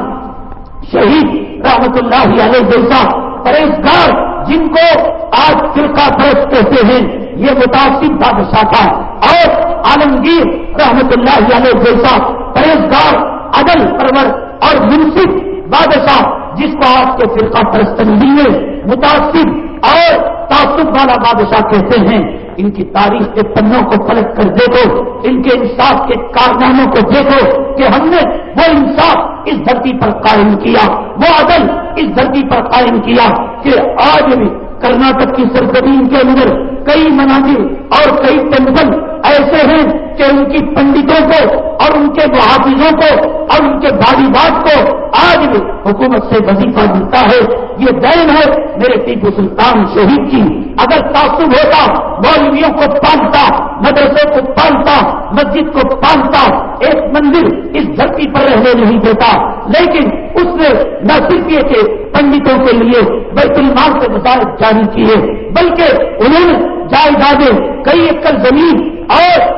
شہید رحمت اللہ علیہ جیسا پرہیزگار جن کو آج فرقہ پرست کہتے ہیں، یہ متاثر بادشاہ تھا۔ اور عالمگیر رحمت اللہ علیہ جیسا پرہیزگار، عدل، پرور اور منصف بادشاہ، جس کو آپ کے فرقہ پرستنگی میں متاثر اور تعصب والا بادشاہ کہتے ہیں، ان کی تاریخ کے پنوں کو پلٹ کر دیکھو، ان کے انصاف کے کارناموں کو دیکھو کہ ہم نے وہ انصاف اس دھرتی پر قائم کیا، وہ عدل اس دھرتی پر قائم کیا کہ آج بھی کرناٹک کی سرزمین کے اندر کئی مناظر اور کئی ٹیمپل ایسے ہیں کہ ان کی پنڈتوں کو اور ان کے محافظوں کو اور ان کے بھائی بات کو آج بھی حکومت سے وظیفہ ملتا ہے۔ یہ دین ہے میرے ٹیپو سلطان شہید کی۔ اگر تعصب ہوتا، مولویوں کو پالتا مدرسے کو پالتا، مسجد کو پالتا، ایک مندر اس دھرتی پر رہنے نہیں دیتا۔ لیکن اس نے نہ صرف یہ کہ پنڈتوں کے لیے بیت المال سے وزارت جاری کیے، بلکہ انہوں نے جائیدادیں کئی ایکڑ زمین اور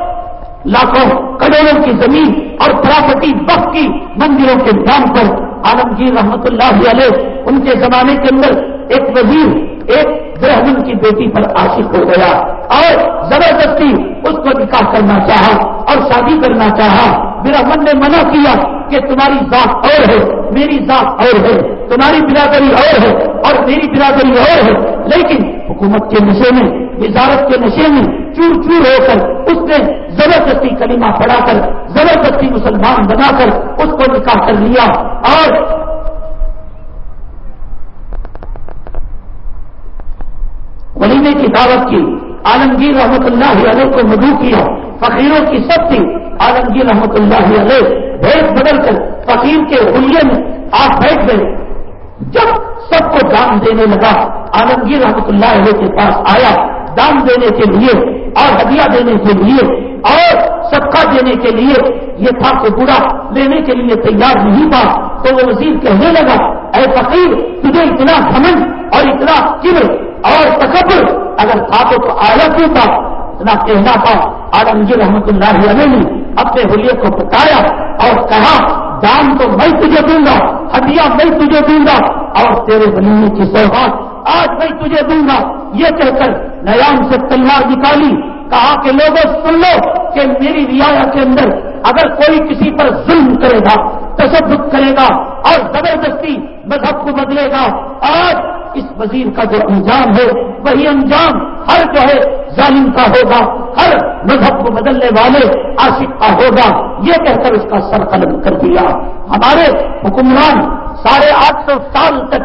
لاکھوں کروڑوں کی زمین اور پراپرٹی وقت کی مندروں کے نام پر عالمگیر رحمت اللہ علیہ ان کے زمانے کے اندر ایک وزیر، ایک برہمن کی بیٹی پر عاشق ہو گیا۔ اور زبردستی اس کو نکاح کرنا چاہا اور شادی کرنا چاہا۔ برہمن نے منع کیا کہ تمہاری ذات اور ہے، میری ذات اور ہے، تمہاری برادری اور ہے، اور میری برادری اور ہے۔ لیکن حکومت کے نشے میں، وزارت کے نشے میں چور چور ہو کر اس نے زبردستی کلمہ پڑھا کر، زبردستی مسلمان بنا کر اس کو نکاح کر لیا۔ اور ولیمے کی دعوت کی، عالمگیر رحمت اللہ علیہ کو مدعو کیا۔ فقیروں کی سب تھی۔ عالمگیر رحمت اللہ علیہ بھیس بدل کر فقیر کے حلیے میں آپ بیٹھ گئے۔ جب سب کو دان دینے لگا، عالمگیر رحمت اللہ علیہ کے پاس آیا۔ دان دینے کے لیے، اور ہدیہ دینے کے لیے، اور سبقہ دینے کے لیے۔ یہ تھا کہ برا لینے کے لیے تیار نہیں تھا۔ تو وہ وزیر کہنے لگا، اے فقیر، تجھے اتنا سمجھ اور اتنا کبر اور تکبر اگر تھا تو آیا کیوں تھا؟ اتنا کہنا تھا عالمگیر جی رحمت اللہ علیہ نے اپنے ہولیے کو بتایا اور کہا دان تو میں تجھے دوں گا، ہڈیاں میں تجھے دوں گا اور تیرے بنینے کی سوگات آج میں تجھے دوں گا۔ یہ کہہ کر نیام سے تلوار نکالی۔ کہا کہ لوگوں، سن لو کہ میری ریا کے اندر اگر کوئی کسی پر ظلم کرے گا، تصدق کرے گا اور زبردستی مذہب کو بدلے گا۔ آج اس وزیر کا جو انجام ہے، وہی انجام ہر جو ہے ظالم کا ہوگا، ہر مذہب کو بدلنے والے عاشق کا ہوگا۔ یہ کہہ کر اس کا سر قلم کر دیا۔ ہمارے حکمران ساڑھے آٹھ سو سال تک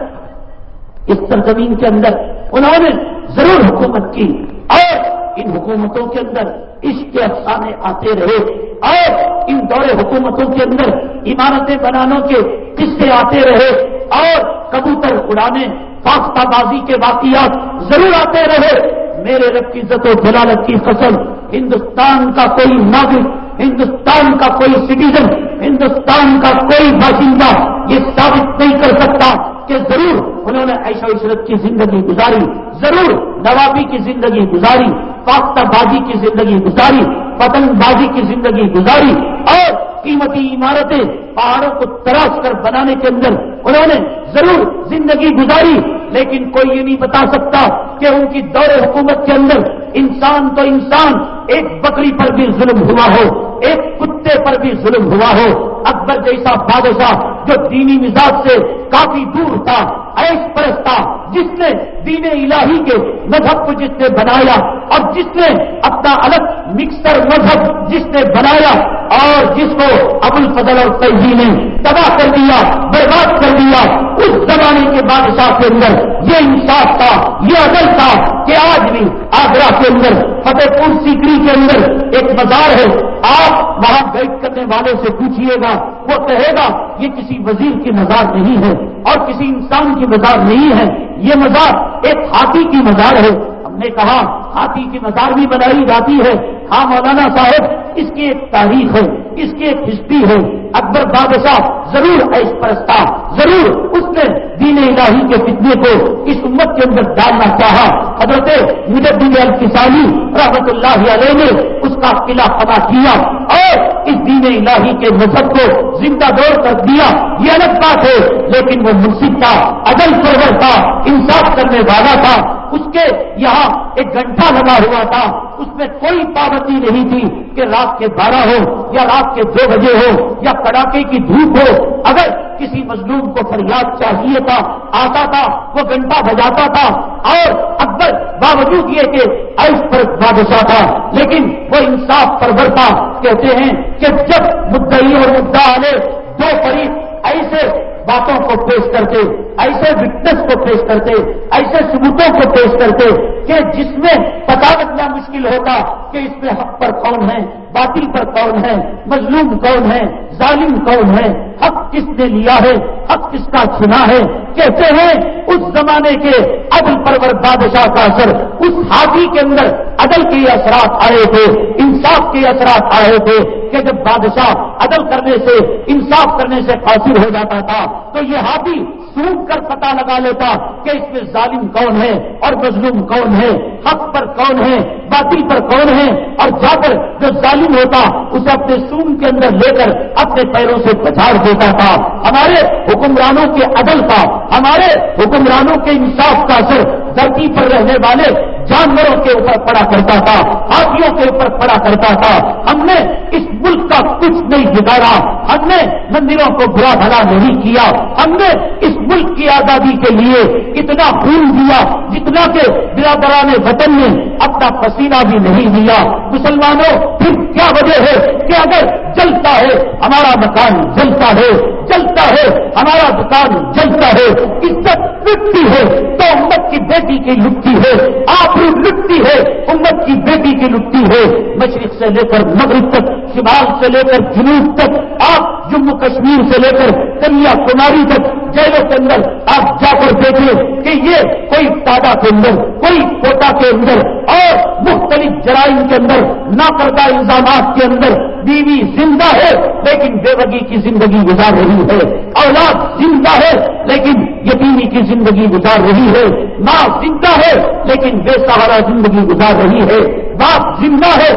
اس سرزمین کے اندر انہوں نے ضرور حکومت کی۔ اور ان حکومتوں کے اندر اس کے افسانے آتے رہے۔ اور ان دور حکومتوں کے اندر عمارتیں بنانے کے قصے آتے رہے۔ اور کبوتر اڑانے پاختہ بازی کے واقعات ضرور آتے رہے۔ میرے رب کی عزت و جلالت کی فصل ہندوستان کا کوئی ناگرک، ہندوستان کا کوئی سٹیزن، ہندوستان کا کوئی باشندہ یہ ثابت نہیں کر سکتا کہ ضرور انہوں نے ایشا عشرت کی زندگی گزاری، ضرور نوابی کی زندگی گزاری پاختہ بازی کی زندگی گزاری پتنگ بازی کی زندگی گزاری، اور قیمتی عمارتیں پہاڑوں کو تراش کر بنانے کے اندر انہوں نے ضرور زندگی گزاری۔ لیکن کوئی یہ نہیں بتا سکتا کہ ان کی دور حکومت کے اندر انسان تو انسان ایک بکری پر بھی ظلم ہوا ہو، ایک کتے پر بھی ظلم ہوا ہو۔ اکبر جیسا بادشاہ جو دینی مزاج سے کافی دور تھا ایس پرستا جس نے دین الہی کے مذہب کو جس نے بنایا اور جس نے اپنا الگ مکسر مذہب جس نے بنایا اور جس کو ابو الفضل اور تیزی نے تباہ کر دیا، برباد کر دیا۔ اس زمانے کے بادشاہ کے اندر یہ انصاف تھا، یہ عدل تھا کہ آج بھی آگرہ کے اندر فتح پور سیکری کے اندر ایک مزار ہے، آپ وہاں بیٹھ کرنے والے سے پوچھیے گا، وہ کہے گا، یہ کسی وزیر کی مزار نہیں ہے اور کسی انسان کی مزار نہیں ہے، یہ مزار ایک ہاتھی کی مزار ہے۔ ہم نے کہا، ہاتھی کی مزار بھی بنائی جاتی ہے۔ ہاں مولانا صاحب، اس کی ایک تاریخ ہے، اس کی ایک ہسٹری ہے۔ اکبر بادشاہ ضرور ایس پرستا ضرور نے دین الہی کے فتنے کو اس امت کے اندر ڈالنا چاہا۔ حضرت مجدین الکسانی رحمت اللہ علیہ نے اس کا قلعہ خبا کیا اور اس دین الہی کے مذہب کو زندہ دور کر دیا۔ یہ الگ بات ہے، لیکن وہ منصف تھا، عدل پرور تھا، انصاف کرنے والا تھا۔ اس کے یہاں ایک گھنٹہ لگا ہوا تھا۔ اس میں کوئی پابندی نہیں تھی کہ رات کے بارہ ہو یا رات کے دو بجے ہو یا کڑاکے کی دھوپ ہو۔ اگر کسی مظلوم کو فریاد چاہیے تھا، آتا تھا، وہ گھنٹہ بجاتا تھا، اور اکبر باوجود یہ کہ ایس پر بادشاہ تھا، لیکن وہ انصاف پر تھا۔ کہتے ہیں کہ جب مدعی اور مدعا آنے دو فریق ایسے باتوں کو پیش کرتے، ایسے وٹنس کو پیش کرتے، ایسے ثبوتوں کو پیش کرتے کہ جس میں پتا لگنا مشکل ہوتا کہ اس میں حق پر کون ہے، باطل پر کون ہے، مظلوم کون ہے، ظالم کون ہے، حق کس نے لیا ہے، حق کس کا چنا ہے؟ کہتے ہیں، اس زمانے کے عدل پرور بادشاہ کا اثر، اس ہاتھی کے اندر عدل کے اثرات آئے تھے، انصاف کے اثرات آئے تھے کہ جب بادشاہ عدل کرنے سے، انصاف کرنے سے قاصر ہو جاتا تھا تو یہ ہاتھی سوکھ کر پتا لگا لیتا کہ اس میں ظالم کون ہے اور مظلوم کون ہے، حق پر کون ہے، باطل پر کون ہے؟ اور جا کر جو ظالم ہوتا، اسے اپنے سون کے اندر لے کر اپنے پیروں سے پچھاڑ دیتا تھا۔ ہمارے حکمرانوں کے عدل کا، ہمارے حکمرانوں کے انصاف کا اثر دھرتی پر رہنے والے جانوروں کے اوپر پڑا کرتا تھا، ہاتھیوں کے اوپر پڑا کرتا تھا۔ ہم نے اس ملک کا کچھ نہیں بگاڑا ہم نے مندروں کو برا بھلا نہیں کیا۔ ہم نے اس ملک کی آزادی کے لیے اتنا خون دیا جتنا کہ برادران وطن نے اپنا پسینہ بھی نہیں دیا۔ مسلمانوں، پھر کیا وجہ ہے کہ اگر جلتا ہے، ہمارا مکان جلتا ہے جلتا ہے، ہمارا دکان جلتا ہے، عزت لٹتی ہے، تو امت کی بیٹی کی لٹتی ہے، آپ لٹتی ہے، امت کی بیٹی کی لٹتی ہے۔ مشرق سے لے کر مغرب تک، شمال سے لے کر جنوب تک، آپ جموں کشمیر سے لے کر کنیا کماری تک، جیلوں کے اندر آپ جا کر دیکھیں کہ یہ کوئی تادا کے اندر، کوئی کوٹا کے اندر اور مختلف جرائم کے اندر، ناکردہ الزامات کے اندر بیوی زندہ ہے لیکن بے بگی کی زندگی گزار رہی ہے، اولاد زندہ ہے لیکن یتیمی کی زندگی گزار رہی ہے، ماں زندہ ہے لیکن بے سہارا زندگی گزار رہی ہے، باپ زندہ ہے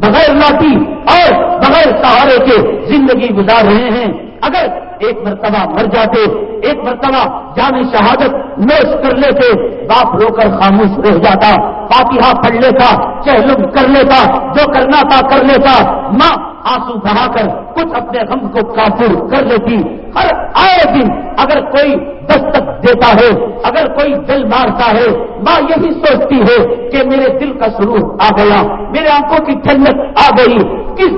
بغیر لاٹھی اور بغیر سہارے کے زندگی گزار رہے ہیں۔ اگر ایک مرتبہ مر جاتے، ایک مرتبہ جان شہادت نوش کر لیتے، باپ رو کر خاموش رہ جاتا، فاتحہ پڑھ لیتا، چہلم کر لیتا، جو کرنا تھا کر لیتا، ماں آنسو بہا کر کچھ اپنے غم کو کافر کر لیتی۔ ہر آئے دن اگر کوئی دستک دیتا ہے، اگر کوئی دل مارتا ہے، ماں یہی سوچتی ہے کہ میرے دل کا سرور آ گیا، میرے آنکھوں کی ٹھنڈک آ گئی۔ کس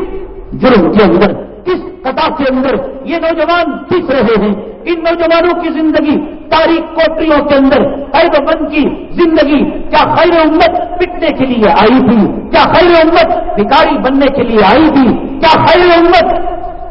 جرم کے اندر، کس قطع کے اندر یہ نوجوان پس رہے ہیں؟ ان نوجوانوں کی زندگی تاریخ کوٹریوں کے اندر قید بند کی زندگی، کیا خیر امت پٹنے کے لیے آئی تھی؟ کیا خیر امت بھکاری بننے کے لیے آئی تھی؟ کیا خیر امت؟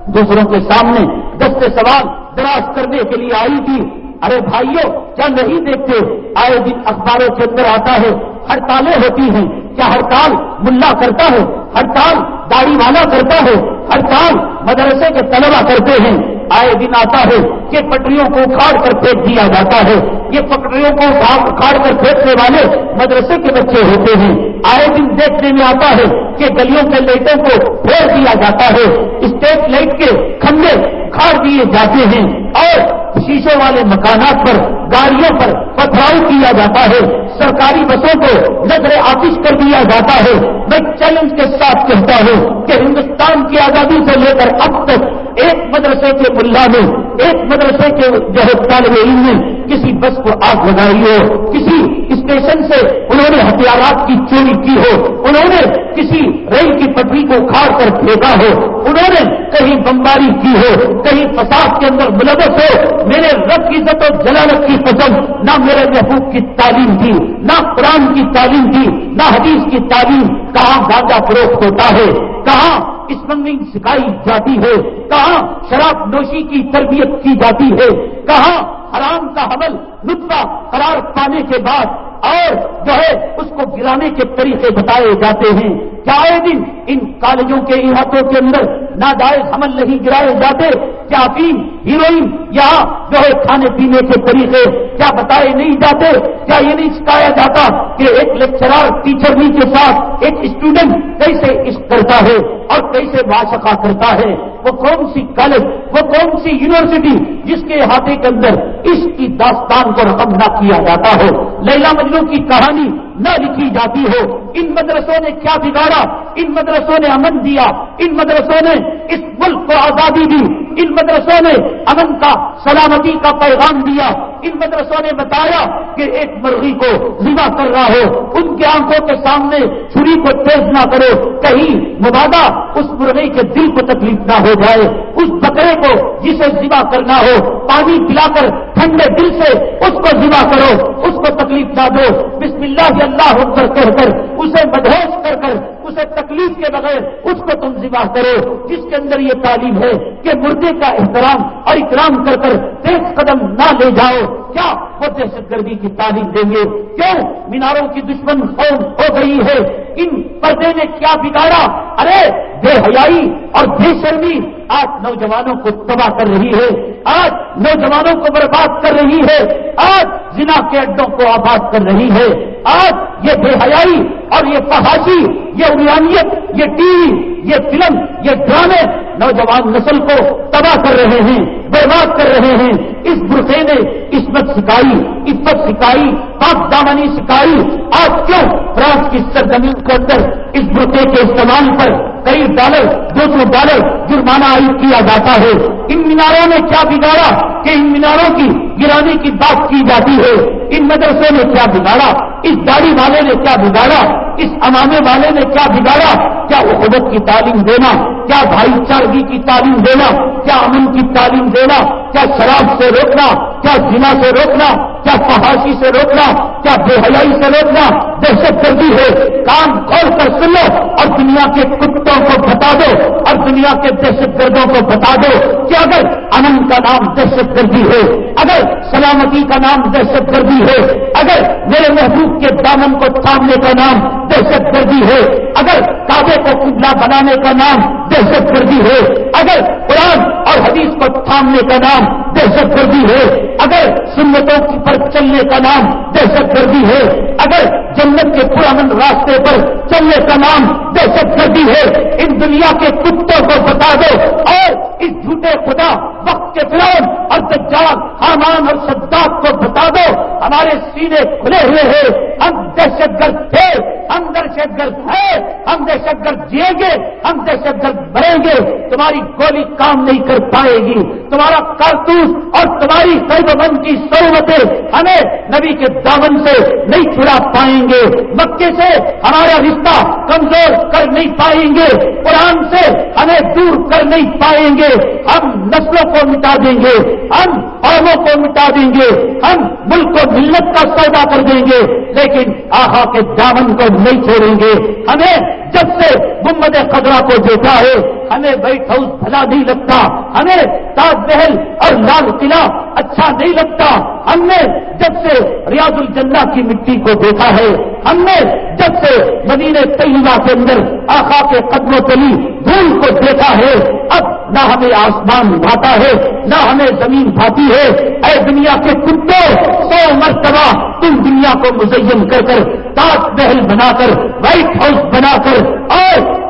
دوسروں کے سامنے دستے سوال دراز کرنے کے لیے آئی تھی۔ ارے بھائیوں کیا نہیں دیکھتے؟ آئے دن اخباروں کے اندر آتا ہے، ہڑتالیں ہوتی ہیں۔ کیا ہڑتال ملا کرتا ہے؟ ہڑتال داڑھی والا کرتا ہے۔ ہڑتال مدرسے کے طلبا کرتے ہیں۔ آئے دن آتا ہے کہ پٹریوں کو اکھاڑ کر پھینک دیا جاتا ہے۔ یہ پکڑیوں کو اکھاڑ کر پھینکنے والے مدرسے کے بچے ہوتے ہیں۔ آئے دن دیکھنے میں آتا ہے کہ گلیوں کے لائٹوں کو پھیر دیا جاتا ہے۔ اسٹیٹ لائٹ کے کھمبے کھاڑ دیے جاتے ہیں اور شیشے والے مکانات پر، گاڑیوں پر پتھراؤ کیا جاتا ہے۔ سرکاری بسوں کو نظر آتش کر دیا جاتا ہے۔ میں چیلنج کے ساتھ کہتا ہوں کہ ہندوستان کی آزادی سے لے کر اب تک ایک مدرسے کے ملا نے ایک مدرسے کے جو ہے طالب علم نے کسی بس کو آگ لگائی ہو، کسی اسٹیشن سے انہوں نے ہتھیارات کی چوری کی ہو، انہوں نے کسی ریل کی پٹری کو کھاڑ کر پھینکا ہو، انہوں نے کہیں بمباری کی ہو، کہیں فساد کے اندر ملوث ہو میرے رب کی عزت و جلالت کی فضل، نہ میرے محبوب کی تعلیم تھی، نہ قرآن کی تعلیم تھی، نہ حدیث کی تعلیم، کہاں زیادہ فروخت ہوتا ہے؟ کہاں اسمنگ سکھائی جاتی ہے؟ کہاں شراب نوشی کی تربیت کی جاتی ہے؟ کہاں حرام کا حمل، نطفہ قرار پانے کے بعد اور جو ہے اس کو گرانے کے طریقے بتائے جاتے ہیں۔ کیا دن ان کالجوں کے احاطوں کے اندر ناجائز حمل نہیں گرائے جاتے؟ کیا فیم ہیروئن یہاں جو ہے کھانے پینے کے طریقے کیا بتائے نہیں جاتے؟ کیا یہ نہیں سکھایا جاتا کہ ایک لیکچرار ٹیچر بھی کے ساتھ ایک اسٹوڈنٹ کیسے عشق کرتا ہے اور کیسے باشقہ کرتا ہے؟ وہ کون سی کالج وہ کون سی یونیورسٹی جس کے احاطے کے اندر اس کی داستان کو رقم نہ کیا جاتا ہو۔ لیلا مجنو کی کہانی نہ لکھی جاتی ہو۔ ان مدرسوں نے کیا بگاڑا؟ ان مدرسوں نے امن دیا۔ ان مدرسوں نے اس ملک کو آزادی دی۔ ان مدرسوں نے امن کا، سلامتی کا پیغام دیا۔ ان مدرسوں نے بتایا کہ ایک مرغی کو ذبح کر رہا ہو۔ ان کے آنکھوں کے سامنے چھری کو تیز نہ کرو۔ کہیں مبادہ اس مرغی کے دل کو تکلیف نہ ہو جائے۔ اس بکرے کو جسے ذبح کرنا ہو، پانی پلا کر ٹھنڈے دل سے اس کو ذبح کرو، اس کو تکلیف نہ دو۔ بسم اللہ اللہ کر کہہ کر، اسے مدہوش کر کر، اسے تکلیف کے بغیر اس کو تم ذبح کرو۔ جس کے اندر یہ تعلیم ہے کہ مردے کا احترام اور اکرام کر کر تیز قدم نہ لے جاؤ، کیا وہ دہشت گردی کی تعلیم دیں گے۔ کیوں؟ میناروں کی دشمن قوم ہو گئی ہے۔ ان پردے نے کیا بگاڑا؟ ارے، بے حیائی اور بے شرمی آج نوجوانوں کو تباہ کر رہی ہے۔ آج نوجوانوں کو برباد کر رہی ہے۔ آج زنا کے اڈوں کو آباد کر رہی ہے۔ آج یہ بے حیائی اور یہ فحاشی یہ امیانیت یہ ٹی وی یہ فلم، یہ ڈرامے نوجوان نسل کو تباہ کر رہے ہیں، برباد کر رہے ہیں۔ اس برقے نے عصمت سکھائی، عزت سکھائی، پاک دامنی سکھائی۔ آج کیوں فرانس کی سرزمین کے اندر اس برقے کے استعمال پر کئی ڈالر، دو سو ڈالر جرمانہ عائد کیا جاتا ہے؟ ان میناروں نے کیا بگاڑا؟ کہ ان میناروں کی گرانے کی بات کی جاتی ہے۔ ان مدرسوں نے کیا بگاڑا؟ اس داڑھی والے نے کیا بگاڑا؟ اس امامے والے نے کیا بگاڑا؟ کیا حکومت کی تعلیم دینا؟ کیا بھائی چارگی کی تعلیم دینا؟ کیا امن کی تعلیم دینا؟ کیا شراب سے روکنا؟ کیا جنا سے روکنا؟ کیا فحاشی سے روکنا؟ کیا بے حیائی سے روکنا دہشت گردی ہے؟ کام کھول کر سن لو اور دنیا کے کتوں کو بتا دو اور دنیا کے دہشت گردوں کو بتا دو کہ اگر امن کا نام دہشت گردی ہے، اگر سلامتی کا نام دہشت گردی ہے، اگر میرے محبوب کے دامن کو تھامنے کا نام دہشت گردی ہے، اگر کعبے کو قبلہ بنانے کا نام دہشت گردی ہے، اگر قرآن اور حدیث کو تھامنے کا نام دہشت گردی ہے۔ اگر سنتوں پر چلنے کا نام دہشت گردی ہے، اگر جنت کے پرامن راستے پر چلنے کا نام دہشت گردی ہے، ان دنیا کے کتوں کو بتا دو۔ اور اس جھوٹے خدا وقت کے فلون اور دجال، حامان اور سداد کو بتا دو۔ ہمارے سینے کھلے ہوئے ہیں۔ ہم دہشت گرد تھے ہم دہشت گرد ہے ہم دہشت گرد جیئیں گے۔ ہم دہشت گرد بڑھیں گے۔ تمہاری گولی کام نہیں کر پائے گی۔ تمہارا کارتوس اور تمہاری قید بند کی سہولتیں ہمیں نبی کے دامن سے نہیں چھڑا پائیں گے۔ مکے سے ہمارا رشتہ کمزور کر نہیں پائیں گے۔ قرآن سے ہمیں دور کر نہیں پائیں گے۔ ہم نسلوں کو مٹا دیں گے۔ ہم قوموں کو مٹا دیں گے۔ ہم ملک کو ملت کا سودا کر دیں گے۔ لیکن آہا کے دامن کو نہیں چھوڑیں گے۔ ہمیں جب سے محمد خدرہ کو دیکھا ہے ہمیں وائٹ ہاؤس بھلا نہیں لگتا، ہمیں تاج محل اور لال قلعہ اچھا نہیں لگتا۔ ہم نے جب سے ریاض الجنہ کی مٹی کو دیکھا ہے، ہم نے جب سے مدینہ طیبہ کے اندر آخا کے قدم و تلی دھول کو دیکھا ہے، اب نہ ہمیں آسمان بھاتا ہے، نہ ہمیں زمین بھاتی ہے۔ اے دنیا کے کتوں سو مرتبہ تم دنیا کو مزین کر کر تاج محل بنا کر، وائٹ ہاؤس بنا کر اور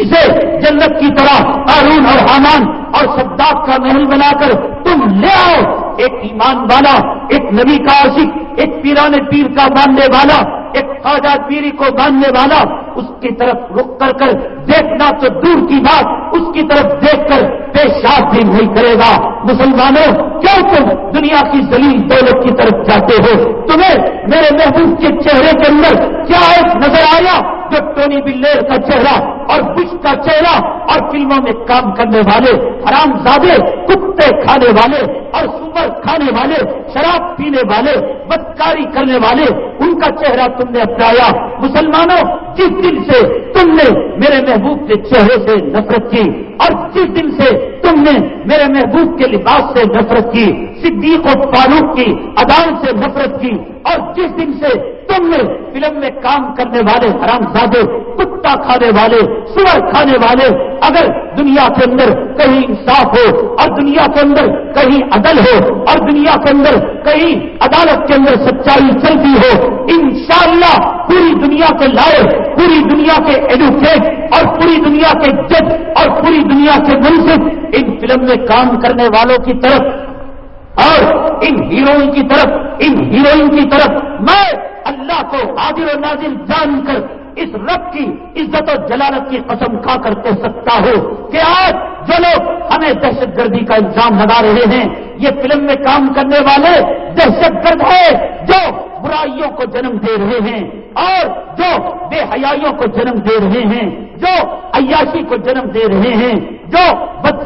اسے جنت کی طرح ارون اور حامان اور سداب کا محل بنا کر تم لے آؤ۔ ایک ایمان والا، ایک نبی کا عاشق، ایک پیران پیر کا ماننے والا، ایک خواجہ پیری کو ماننے والا۔ اس کی طرف رک کر کر دیکھنا تو دور کی بات، اس کی طرف دیکھ کر پیشاب بھی نہیں کرے گا۔ مسلمانوں، کیوں تم دنیا کی زلیل دولت کی طرف جاتے ہو؟ تمہیں میرے محبوب کے چہرے کے اندر کیا ایک نظر آیا؟ جو ٹونی بلیر کا چہرہ اور بش کا چہرہ اور فلموں میں کام کرنے والے حرام زادے کتے کھانے والے اور سور کھانے والے، شراب پینے والے، بدکاری کرنے والے، ان کا چہرہ تم نے اپنایا۔ مسلمانوں، جس دن سے تم نے میرے محبوب کے چہرے سے نفرت کی اور جس دن سے تم نے میرے محبوب کے لباس سے نفرت کی، صدیق و فاروق کی، عدالت سے نفرت کی اور جس دن سے تم نے فلم میں کام کرنے والے حرام زادے کتا کھانے والے، سور کھانے والے، اگر دنیا کے اندر کہیں انصاف ہو اور دنیا کے اندر کہیں عدل ہو اور دنیا کے اندر کہیں عدالت کے اندر سچائی چلتی ہو، انشاءاللہ پوری دنیا کے لائے، پوری دنیا کے ایڈوکیٹ اور پوری دنیا کے جج اور پوری دنیا کے منصف ان فلم میں کام کرنے والوں کی طرف اور ان ہیروئن کی طرف، ان ہیروئن کی طرف میں اللہ کو حاضر و نازل جان کر اس رب کی عزت و جلالت کی قسم کھا کر کہہ سکتا ہو کہ آج جو لوگ ہمیں دہشت گردی کا الزام لگا رہے ہیں، یہ فلم میں کام کرنے والے دہشت گرد ہے جو برائیوں کو جنم دے رہے ہیں اور جو بے حیائیوں کو جنم دے رہے ہیں، جو عیاشی کو جنم دے رہے ہیں، جو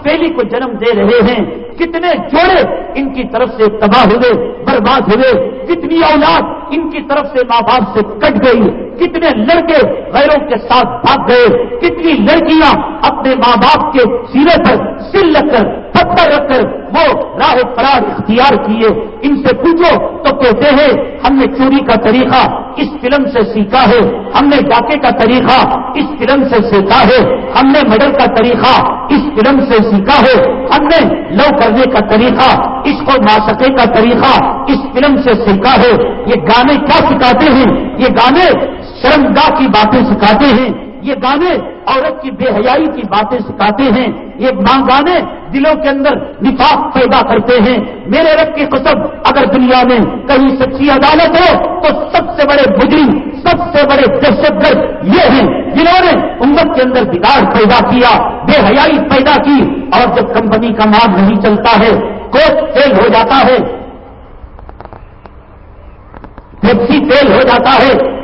بیلی کو جنم دے رہے ہیں۔ کتنے جوڑے ان کی طرف سے تباہ ہوئے، برباد ہوئے۔ کتنی اولاد ان کی طرف سے ماں باپ سے کٹ گئی۔ کتنے لڑکے غیروں کے ساتھ بھاگ گئے۔ کتنی لڑکیاں اپنے ماں باپ کے سیرے پر سل لگ کر پتھر رکھ کر وہ راہ فرار اختیار کیے۔ ان سے پوچھو تو کہتے ہیں، ہم نے چوری کا طریقہ اس فلم سے سیکھا ہے۔ ہم نے ڈاکے کا طریقہ اس فلم سے سیکھا ہے۔ ہم نے مڈل کا طریقہ اس فلم سے سیکھا ہے۔ ہم نے لو کرنے کا طریقہ، اس کو ماسکے کا طریقہ اس فلم سے سیکھا ہے۔ یہ گانے کیا سکھاتے ہیں؟ یہ گانے شرمگاہ کی باتیں سکھاتے ہیں۔ یہ گانے عورت کی بے حیائی کی باتیں سکھاتے ہیں، یہ ماں گانے دلوں کے اندر نفاق پیدا کرتے ہیں۔ میرے رب کی قسم، اگر دنیا میں کہیں سچی عدالت ہو، تو سب سے بڑے مجرم، سب سے بڑے دہشت گرد یہ ہیں۔ جنہوں نے امت کے اندر بگاڑ پیدا کیا، بے حیائی پیدا کی۔ اور جب کمپنی کا مال نہیں چلتا ہے کوچ فیل ہو جاتا ہے۔ ٹیکسی فیل ہو جاتا ہے۔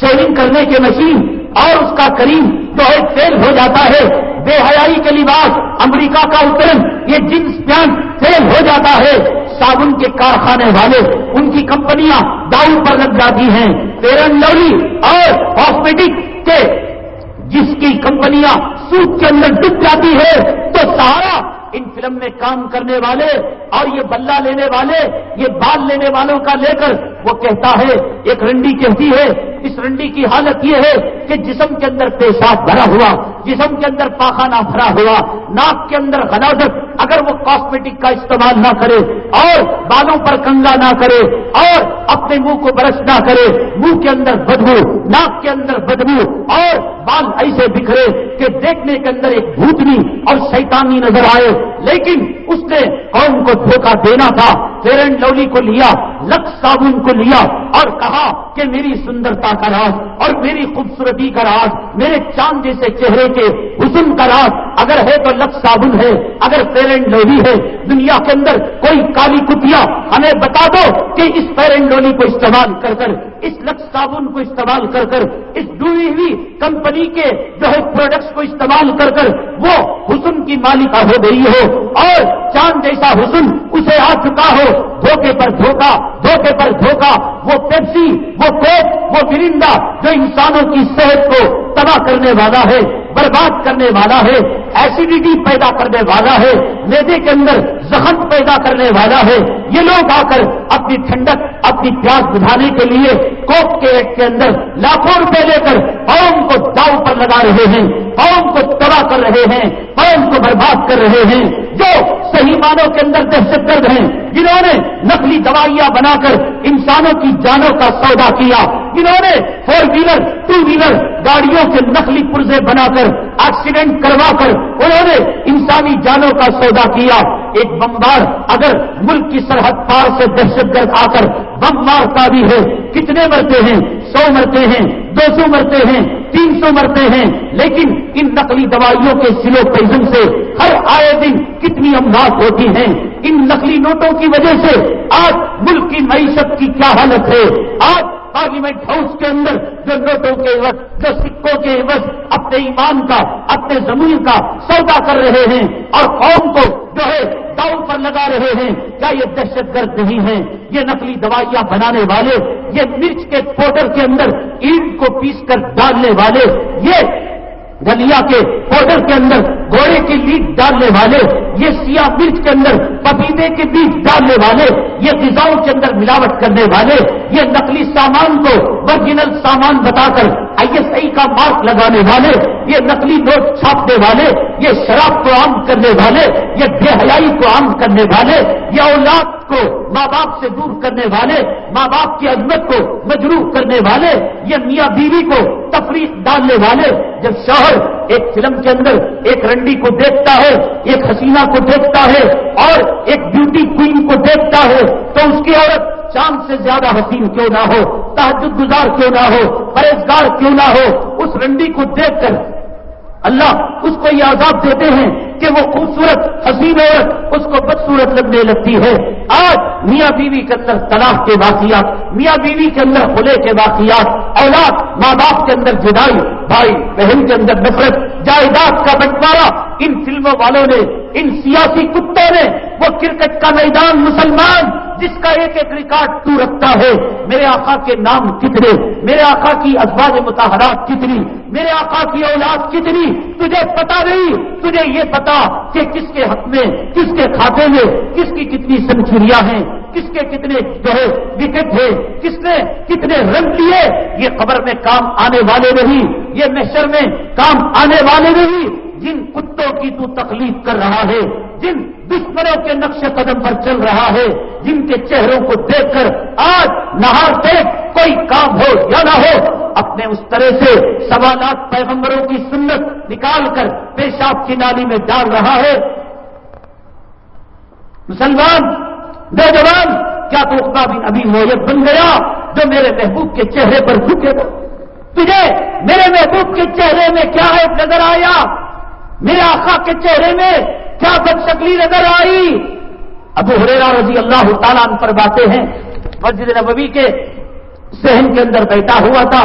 شیونگ کرنے کے مشین اور اس کا کریم جو ہے فیل ہو جاتا ہے، بے حیائی کے لباس، امریکہ کا اترن یہ جنس پین فیل ہو جاتا ہے۔ صابن کے کارخانے والے، ان کی کمپنیاں داؤ پر لگ جاتی ہیں۔ پیرن لولی اور ہاسپٹک کے، جس کی کمپنیاں سوٹ کے اندر ڈب جاتی ہے، تو سارا ان فلم میں کام کرنے والے اور یہ بلہ لینے والے، یہ بال لینے والوں کا لے کر وہ کہتا ہے، ایک رنڈی کہتی ہے، اس رنڈی کی حالت یہ ہے کہ جسم کے اندر پیشاب بھرا ہوا، جسم کے اندر پاخانہ بھرا ہوا، ناک کے اندر غلازت، اگر وہ کاسمیٹک کا استعمال نہ کرے اور بالوں پر کنگا نہ کرے اور اپنے منہ کو برش نہ کرے، منہ کے اندر بدبو، ناک کے اندر بدبو اور بال ایسے بکھرے کہ دیکھنے کے اندر ایک بھوتنی اور شیطانی نظر آئے۔ لیکن اس نے قوم کو دھوکہ دینا تھا فیئر اینڈ لولی کو لیا لکس صابن کو لیا اور کہا کہ میری سندرتا کا راز اور میری خوبصورتی کا راز، میرے چاند جیسے چہرے کے حسن کا راز اگر ہے تو لکس صابن ہے، اگر فیئر اینڈ لولی ہے دنیا کے اندر کوئی کالی کتیا ہمیں بتا دو کہ اس فیئر اینڈ لولی کو استعمال کر کر، اس لکس صابن کو استعمال کر کر، اس ڈوئی ہوئی کمپنی کے جو ہے پروڈکٹس کو استعمال کر کر وہ حسن کی مالکہ ہو گئی ہے۔ ہو اور چاند جیسا حسن اسے آ چکا ہو، دھوکے پر دھوکا، دھوکے پر دھوکا، وہ پیپسی، وہ کوک، وہ گرندا جو انسانوں کی صحت کو تباہ کرنے والا ہے، برباد کرنے والا ہے ایسیڈیٹی پیدا کرنے والا ہے، میدے کے اندر زخم پیدا کرنے والا ہے۔ یہ لوگ آ کر اپنی ٹھنڈک، اپنی پیاس بجھانے کے لیے کوک کے ایک کے اندر لاکھوں روپے لے کر قوم کو داؤ پر لگا رہے ہیں، قوم کو تباہ کر رہے ہیں، قوم کو برباد کر کر رہے ہیں۔ جو صحیح مانوں کے اندر دہشت گرد ہیں، جنہوں نے نقلی دوائیاں بنا کر انسانوں کی جانوں کا سودا کیا۔ جنہوں نے فور ویلر ٹو ویلر گاڑیوں کے نقلی پرزے بنا کر ایکسیڈنٹ کروا کر انہوں نے انسانی جانوں کا سودا کیا۔ ایک بمبار اگر ملک کی سرحد پار سے دہشت گرد آ کر بم مارتا بھی ہے۔ کتنے مرتے ہیں؟ سو مرتے ہیں، دو سو مرتے ہیں، تین سو مرتے ہیں۔ لیکن ان نقلی دوائیوں کے سلو پیزن سے ہر آئے دن کتنی امداد ہوتی ہیں۔ ان نقلی نوٹوں کی وجہ سے آج ملک کی معیشت کی کیا حالت ہے؟ آج پارلیمنٹ ہاؤس کے اندر ضرورتوں کے وقت جو سکوں کے وقت اپنے ایمان کا، اپنے زمین کا سودا کر رہے ہیں اور قوم کو جو ہے داؤ پر لگا رہے ہیں۔ کیا یہ دہشت گرد نہیں ہے یہ نقلی دوائیاں بنانے والے، یہ مرچ کے پاؤڈر کے اندر اینٹ کو پیس کر ڈالنے والے، یہ دلیا کے پاؤڈر کے اندر، گھوڑے کی لیٹ ڈالنے والے، یہ سیاہ مرچ کے اندر، پپیتے کے بیج ڈالنے والے، یہ غذاؤں کے اندر ملاوٹ کرنے والے، یہ نقلی سامان کو ورجنل سامان بتا کر آئی ایس آئی کا مارک لگانے والے، یہ نقلی نوٹ چھاپنے والے، یہ شراب کو عام کرنے والے، یہ بے حیائی کو عام کرنے والے یہ اولاد کو ماں باپ سے دور کرنے والے، ماں باپ کی عظمت کو مجروح کرنے والے، یہ میاں بیوی کو تفریح ڈالنے والے۔ جب شوہر ایک فلم کے اندر ایک رنڈی کو دیکھتا ہے، ایک حسینہ کو دیکھتا ہے اور ایک بیوٹی کوئن کو دیکھتا ہے، تو اس کی عورت چاند سے زیادہ حسین کیوں نہ ہو؟ تحجد گزار کیوں نہ ہو؟ پرہیزگار کیوں نہ ہو؟ اس رنڈی کو دیکھ کر اللہ اس کو یہ عذاب دیتے ہیں کہ وہ خوبصورت حسین عورت اس کو بدصورت لگنے لگتی ہے۔ آج میاں بیوی کے اندر طلاق کے واقعات، میاں بیوی کے اندر کھلے کے واقعات، اولاد ماں باپ کے اندر جدائی، بھائی بہن کے اندر نفرت، جائیداد کا بنٹوارا ان فلموں والوں نے، ان سیاسی کتوں نے وہ کرکٹ کا میدان مسلمان، جس کا ایک ایک ریکارڈ تو رکھتا ہے۔ میرے آقا کے نام کتنے، میرے آقا کی ازواج متحرات کتنی، میرے آقا کی اولاد کتنی، تجھے پتا نہیں، تجھے یہ پتا کہ کس کے حق میں، کس کے کھاتے میں، کس کی کتنی سنچریاں ہیں، کس کے کتنے جو ہے وکٹ ہے کس نے کتنے رن لیے یہ خبر میں کام آنے والے نہیں، یہ محشر میں کام آنے والے نہیں۔ جن کتوں کی تو تکلیف کر رہا ہے، جن دشمنوں کے نقش قدم پر چل رہا ہے، جن کے چہروں کو دیکھ کر آج نہار دیکھ کوئی کام ہو یا نہ ہو، اپنے اس طرح سے سوالات پیغمبروں کی سنت نکال کر پیشاب کی نالی میں ڈال رہا ہے۔ مسلمان، نوجوان، کیا تو بھی ابھی مویت بن گیا جو میرے محبوب کے چہرے پر جھکے گا؟ تجھے میرے محبوب کے چہرے میں کیا ہے نظر آیا؟ میرے آقا کے چہرے میں کیا بد شکلی نظر آئی؟ ابو ہریرا رضی اللہ تعالیٰ پر باتیں ہیں، مسجد نبوی کے سہن کے اندر بیٹھا ہوا تھا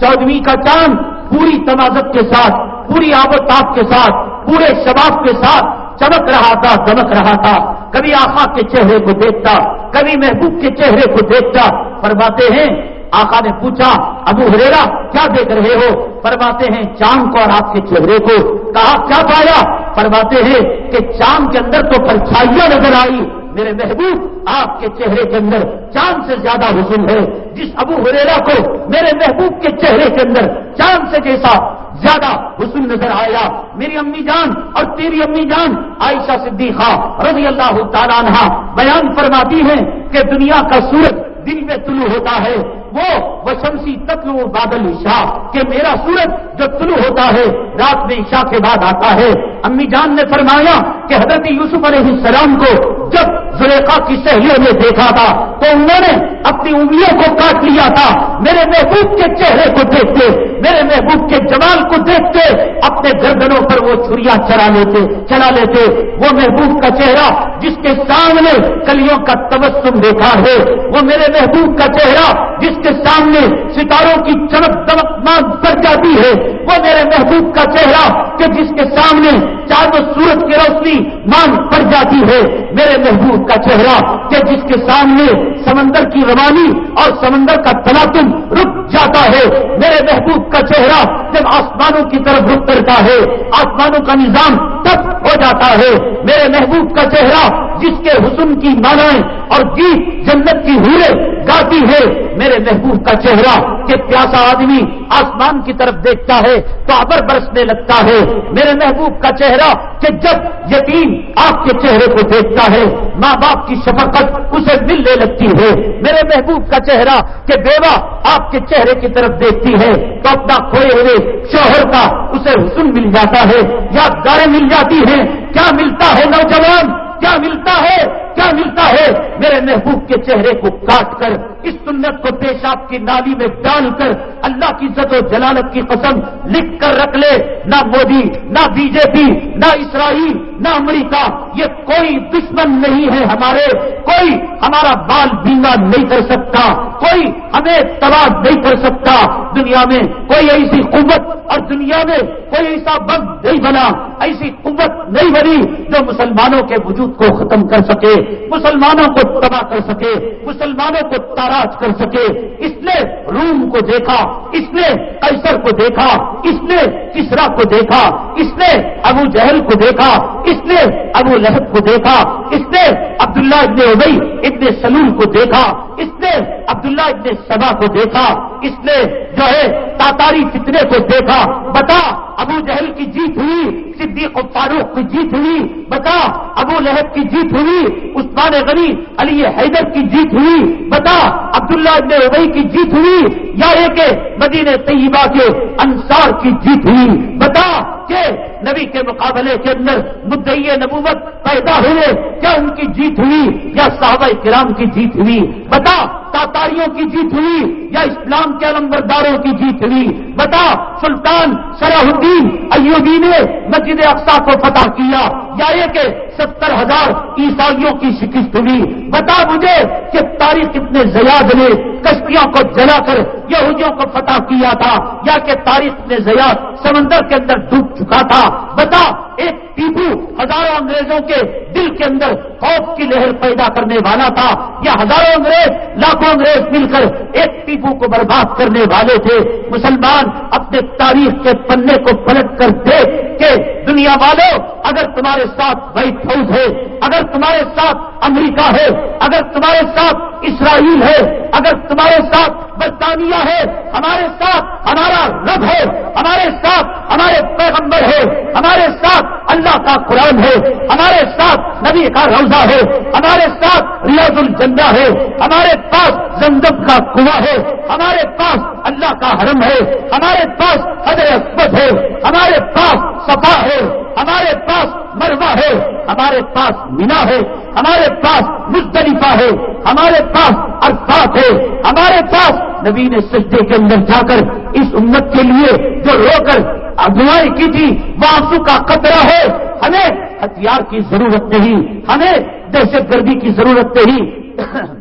چودویں کا چاند پوری تمازت کے ساتھ، پوری آب و تاب کے ساتھ، پورے شباب کے ساتھ چمک رہا تھا، دمک رہا تھا۔ کبھی آقا کے چہرے کو دیکھتا، کبھی محبوب کے چہرے کو دیکھتا۔ فرماتے ہیں آقا نے پوچھا، ابو ہریرا کیا دیکھ رہے ہو؟ فرماتے ہیں، چاند کو اور آپ کے چہرے کو۔ کہا، کیا پایا؟ فرماتے ہیں کہ چاند کے اندر تو پرچھائیاں نظر آئی میرے محبوب، آپ کے چہرے کے اندر چاند سے زیادہ حسن ہے۔ جس ابو ہریرا کو میرے محبوب کے چہرے کے اندر چاند سے جیسا زیادہ حسن نظر آیا۔ میری امی جان اور تیری امی جان، عائشہ صدیقہ رضی اللہ تعالیٰ عنہ بیان فرماتی ہیں کہ دنیا کا سورج دن میں طلوع ہوتا ہے۔ وہ وشمسی تتلو بادل عشاء کہ میرا سورج جب طلوع ہوتا ہے، رات میں عشاء کے بعد آتا ہے۔ امی جان نے فرمایا کہ حضرت یوسف علیہ السلام کو جب زلیخا کی سہیلیوں نے دیکھا تھا تو انہوں نے اپنی انگلیوں کو کاٹ لیا تھا۔ میرے محبوب کے چہرے کو دیکھتے میرے محبوب کے جمال کو دیکھتے اپنے گردنوں پر وہ چھریاں چلا لیتے چلا لیتے۔ وہ محبوب کا چہرہ جس کے سامنے کلیوں کا تبسم دیکھا ہے۔ وہ میرے محبوب کا چہرہ جس کے سامنے ستاروں کی چمک دمک مان پڑ جاتی ہے۔ وہ میرے محبوب کا چہرہ کہ جس کے سامنے چار سورج کی روشنی مانگ پڑ جاتی ہے میرے محبوب کا چہرہ کہ جس کے سامنے سمندر کی روانی اور سمندر کا تناتم رک جاتا ہے۔ میرے محبوب کا چہرہ جب آسمانوں کی طرف رک کرتا ہے، آسمانوں کا نظام تب ہو جاتا ہے۔ میرے محبوب کا چہرہ جس کے حسن کی مانائیں اور گیت جنت کی ہوئے گاتی ہے میرے محبوب کا چہرہ کہ پیاسا آدمی آسمان کی طرف دیکھتا ہے تو ابر برسنے لگتا ہے۔ میرے محبوب کا چہرہ کہ جب یتیم آپ کے چہرے کو دیکھتا ہے، ماں باپ کی شفقت اسے ملنے لگتی ہے۔ میرے محبوب کا چہرہ کہ بیوہ آپ کے چہرے کی طرف دیکھتی ہے۔ تو اپنا کھوئے ہوئے شوہر کا اسے حسن مل جاتا ہے، یادگاریں مل جاتی ہیں۔ کیا ملتا ہے نوجوان؟ کیا ملتا ہے کیا ملتا ہے؟ میرے محبوب کے چہرے کو کاٹ کر، اس سنت کو پیشاب کی نالی میں ڈال کر، اللہ کی زد و جلالت کی قسم لکھ کر رکھ لے۔ نہ مودی، نہ بی جے پی، نہ اسرائیل، نہ امریکہ، یہ کوئی دشمن نہیں ہے ہمارے۔ کوئی ہمارا بال بیما نہیں کر سکتا۔ کوئی ہمیں تباہ نہیں کر سکتا۔ دنیا میں کوئی ایسی قوت اور دنیا میں کوئی ایسا بند نہیں بنا۔ ایسی قوت نہیں بنی جو مسلمانوں کے وجود کو ختم کر سکے۔ مسلمانوں کو تباہ کر سکے، مسلمانوں کو تاراج کر سکے۔ اس نے روم کو دیکھا، اس نے کیسر کو دیکھا، اس نے کسرا کو دیکھا، اس نے ابو جہل کو دیکھا، اس نے ابو لہب کو دیکھا، اس نے عبداللہ ابن ابئی ابن سلول کو دیکھا، اس نے عبداللہ ابن سبا کو دیکھا، اس نے جو ہے تاتاری فتنے کو دیکھا۔ بتا، ابو جہل کی جیت ہوئی، صدیق و فاروق کی جیت ہوئی۔ بتا، ابو لہب کی جیت ہوئی۔ عثمان غنی علی حیدر کی جیت ہوئی۔ بتا، عبداللہ ابن ابئی کی جیت ہوئی۔ یا ایک مدینہ طیبہ کے انصار کی جیت ہوئی۔ بتا کہ نبی کے مقابلے کے اندر مدعی نبوت پیدا ہوئے۔ کیا ان کی جیت ہوئی؟ یا صحابہ کرام کی جیت ہوئی؟ بتا، تاتاریوں کی جیت ہوئی یا اسلام کے علمبرداروں کی جیت ہوئی؟ بتا، سلطان صلاح الدین ایوبی نے مسجد اقسا کو فتح کیا۔ یا یہ کہ ستر ہزار عیسائیوں کی شکست ہوئی۔ بتا مجھے کہ تاریخ اتنے زیاد نے، کشتیوں کو جلا کر یہودیوں کو فتح کیا تھا، یا کہ تاریخ نے زیاد سمندر کے اندر ڈوب چکا تھا۔ بتا ایک ٹیپو ہزاروں انگریزوں کے دل کے اندر خوف کی لہر پیدا کرنے والا تھا یا ہزاروں انگریز، لاکھوں انگریز مل کر ایک ٹیپو کو برباد کرنے والے تھے۔ مسلمان اپنے تاریخ کے پنے کو پلٹ کر دے کہ دنیا والوں اگر تمہارے ساتھ وائٹ ہاؤس ہے، اگر تمہارے ساتھ امریکہ ہے اگر تمہارے ساتھ اسرائیل ہے اگر تمہارے ساتھ برطانیہ ہے ہمارے ساتھ ہمارا رب ہے ہمارے ساتھ ہمارے پیغمبر ہے ہمارے ساتھ اللہ کا قرآن ہے ہمارے ساتھ نبی کا روزہ ہے ہمارے ساتھ ریاض الجنہ ہے ہمارے پاس زمزم کا کنواں ہے ہمارے پاس اللہ کا حرم ہے ہمارے پاس حضر اسمت ہے ہمارے پاس صفا ہے ہمارے پاس مروا ہے، ہمارے پاس مینا ہے، ہمارے پاس مستلفہ ہے، ہمارے پاس ارفات ہے، ہمارے پاس نبی نے سجدے کے اندر جا کر اس امت کے لیے جو رو کر اگوائی کی تھی وہ آنسو کا قطرہ ہے۔ ہمیں ہتھیار کی ضرورت نہیں، ہمیں دہشت گردی کی ضرورت نہیں۔ <coughs>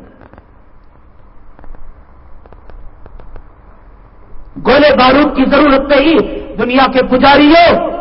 گولے بارود کی ضرورت نہیں، دنیا کے پجاریوں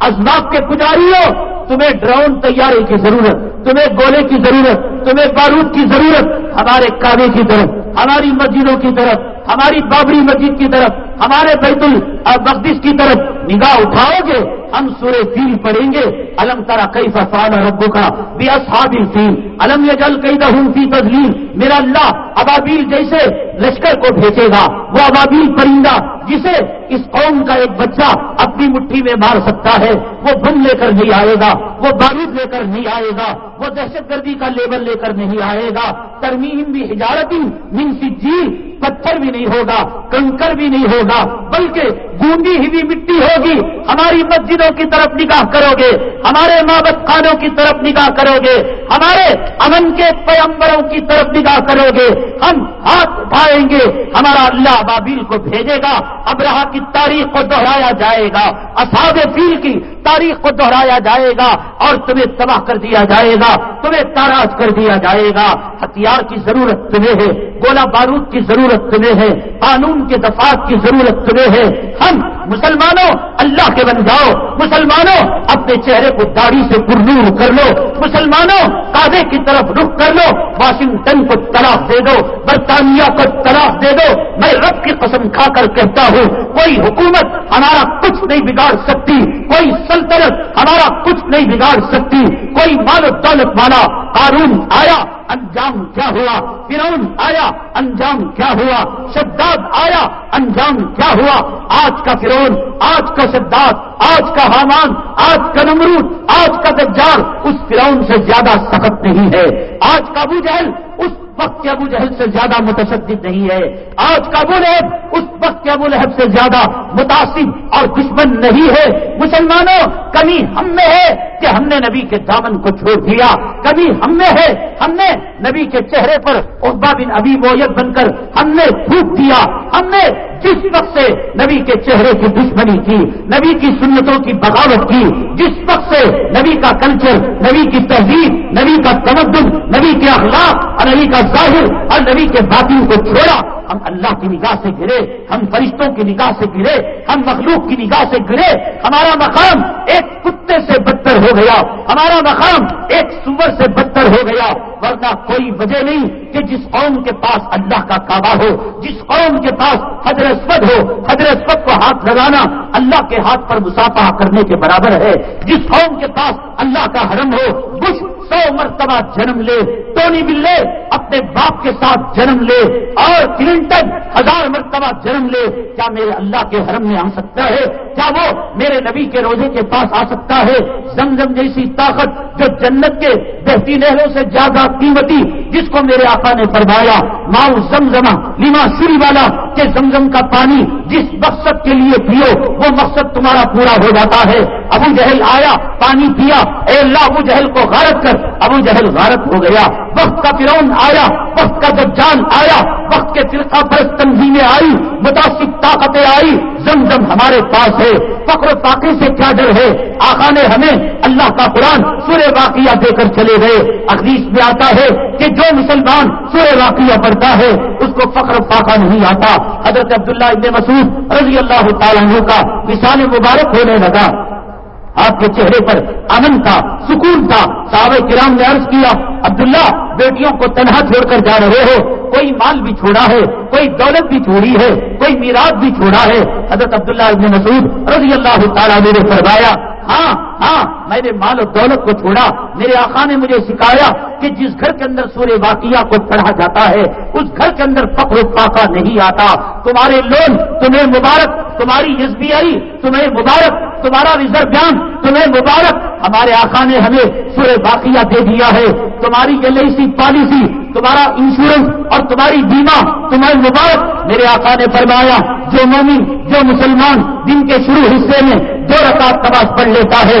ازناب کے پجاریوں، تمہیں ڈرون تیاری کی ضرورت، تمہیں گولے کی ضرورت، تمہیں بارود کی ضرورت، ہمارے کابے کی طرف، ہماری مسجدوں کی طرف، ہماری بابری مسجد کی طرف، ہمارے بیت المقدس کی طرف نگاہ اٹھاؤ گے، ہم سورے فیل پڑھیں گے، الم ترا کئی فسان ربو کا بھی اصحاب فیل الم یہ جل کئی دہم فی تزلیل میرا اللہ ابابیل جیسے لشکر کو بھیجے گا، وہ ابابیل پرندہ جسے اس قوم کا ایک بچہ اپنی مٹھی میں مار سکتا ہے، وہ بم لے کر نہیں آئے گا، وہ بارود لے کر نہیں آئے گا، وہ دہشت گردی کا لیبل لے کر نہیں آئے گا۔ ترمیم بھی ہجارتی من سی جیل، پتھر بھی نہیں ہوگا، کنکر بھی نہیں ہوگا، بلکہ گوندی ہوئی مٹی ہوگی۔ ہماری مسجدوں کی طرف نگاہ کرو گے، ہمارے مابت خانوں کی طرف نگاہ کرو گے، ہمارے امن کے پیمبروں کی طرف نگاہ کرو گے۔ ہم ہاتھ اٹھائیں گے، ہمارا اللہ بابیل کو بھیجے گا۔ ابراہ کی تاریخ کو دہرایا جائے گا اصحاب فیل کی تاریخ کو دہرایا جائے گا اور تمہیں تباہ کر دیا جائے گا، تمہیں تاراج کر دیا جائے گا۔ ہتھیار کی ضرورت تمہیں ہے گولا بارود کی ضرورت تمہیں ہے، قانون کے دفات کی ضرورت تمہیں ہے۔ ہم مسلمانوں، اللہ کے بن جاؤ۔ مسلمانوں، اپنے چہرے کو داڑھی سے پرنور کر لو۔ مسلمانوں کابے کی طرف رخ کر لو۔ واشنگٹن کو طلاق دے دو، برطانیہ کو طلاق دے دو۔ میں رب کی قسم کھا کر کہتا ہوں، کوئی حکومت ہمارا کچھ نہیں بگاڑ سکتی، کوئی سلطنت ہمارا کچھ نہیں بگاڑ سکتی۔ کوئی مال و دولت والا قارون آیا، انجام کیا ہوا؟ فرون آیا، انجام کیا ہوا؟ شداد آیا، انجام کیا ہوا؟ آج کا فرون آج کا شداد، آج کا حامان، آج کا نمرود، آج کا دجال، اس فرون سے زیادہ سخت نہیں ہے۔ آج کا ابو جہل، اس وقت کے ابو جہل سے زیادہ متشدد نہیں ہے۔ آج کا ابو لہب اس وقت کے ابو لہب سے زیادہ متاثر اور دشمن نہیں ہے۔ مسلمانوں، کبھی ہم میں ہے کہ ہم نے نبی کے دامن کو چھوڑ دیا۔ کبھی ہم میں ہے، ہم نے نبی کے چہرے پر عبا بن ابھی بویت بن کر ہم نے پھوک دیا۔ ہم نے جس وقت سے نبی کے چہرے کی دشمنی کی، نبی کی سنتوں کی بغاوت کی، جس وقت سے نبی کا کلچر نبی کی تہذیب، نبی کا تمدن، نبی کے اخلاق اور نبی کا ظاہر اور نبی کے باطن کو چھوڑا۔ ہم اللہ کی نگاہ سے گرے، ہم فرشتوں کی نگاہ سے گرے، ہم مخلوق کی نگاہ سے گرے۔ ہمارا مقام ایک کتے سے بدتر ہو گیا۔ ہمارا مقام ایک سور سے بدتر ہو گیا۔ ورنہ کوئی وجہ نہیں کہ جس قوم کے پاس اللہ کا کعبہ ہو، جس قوم کے پاس حضرت ہو۔ حضرت کو ہاتھ لگانا اللہ کے ہاتھ پر مسافہ کرنے کے برابر ہے۔ جس قوم کے پاس اللہ کا حرم ہو بش سو مرتبہ جنم لے، ٹونی بلے اپنے باپ کے ساتھ جنم لے اور کلنٹن ہزار مرتبہ جنم لے۔ کیا میرے اللہ کے حرم میں آ سکتا ہے؟ کیا وہ میرے نبی کے روزے کے پاس آ سکتا ہے؟ زمزم جیسی طاقت جو جنت کے بہتی نہروں سے زیادہ قیمتی، جس کو میرے آقا نے فرمایا، ماؤ زمزمہ لیما سری والا، کہ زمزم کا پانی جس مقصد کے لیے پیو، وہ مقصد تمہارا پورا ہو جاتا ہے۔ ابو جہل آیا، پانی پیا۔ اے اللہ، ابو جہل کو غارت کر۔ ابو جہل غارت ہو گیا، وقت کا فرون آیا، وقت کا دجال آیا، وقت کے فرقہ پرست تنظیمیں آئی متاثر طاقتیں آئی زم زم ہمارے پاس ہے۔ فخر فاقے سے کیا ڈر ہے؟ آقا نے ہمیں اللہ کا قرآن سورہ واقعہ دے کر چلے گئے۔ اخلیش میں آتا ہے کہ جو مسلمان سورہ واقعہ پڑھتا ہے، اس کو فخر فاقہ نہیں آتا۔ حضرت عبداللہ ابن مسعود رضی اللہ تعالیٰ کا مثال مبارک ہونے لگا۔ آپ کے چہرے پر امن تھا، سکون تھا۔ صاحب کرام نے عرض کیا، عبداللہ، بیٹیوں کو تنہا چھوڑ کر جا رہے ہو۔ کوئی مال بھی چھوڑا ہے، کوئی دولت بھی چھوڑی ہے، کوئی میراث بھی چھوڑا ہے۔ حضرت عبداللہ ابن مسعود رضی اللہ تعالیٰ نے فرمایا ہاں ہاں میں نے مال و دولت کو چھوڑا۔ میرے آقا نے مجھے سکھایا کہ جس گھر کے اندر سورے واقعہ کو پڑھا جاتا ہے، اس گھر کے اندر فخر فاقہ نہیں آتا۔ تمہارے لون، تمہیں مبارک، تمہاری ایس بی آئی تمہیں مبارک، تمہارا ریزرو بینک تمہیں مبارک۔ ہمارے آقا نے ہمیں سورے واقعہ دے دیا ہے۔ تمہاری ایل آئی سی پالیسی، تمہارا انشورنس اور تمہاری بیمہ، تمہیں مبارک۔ میرے آقا نے فرمایا، جو مومن، جو مسلمان دن کے شروع حصے میں دو رکعت نماز پڑھ لیتا ہے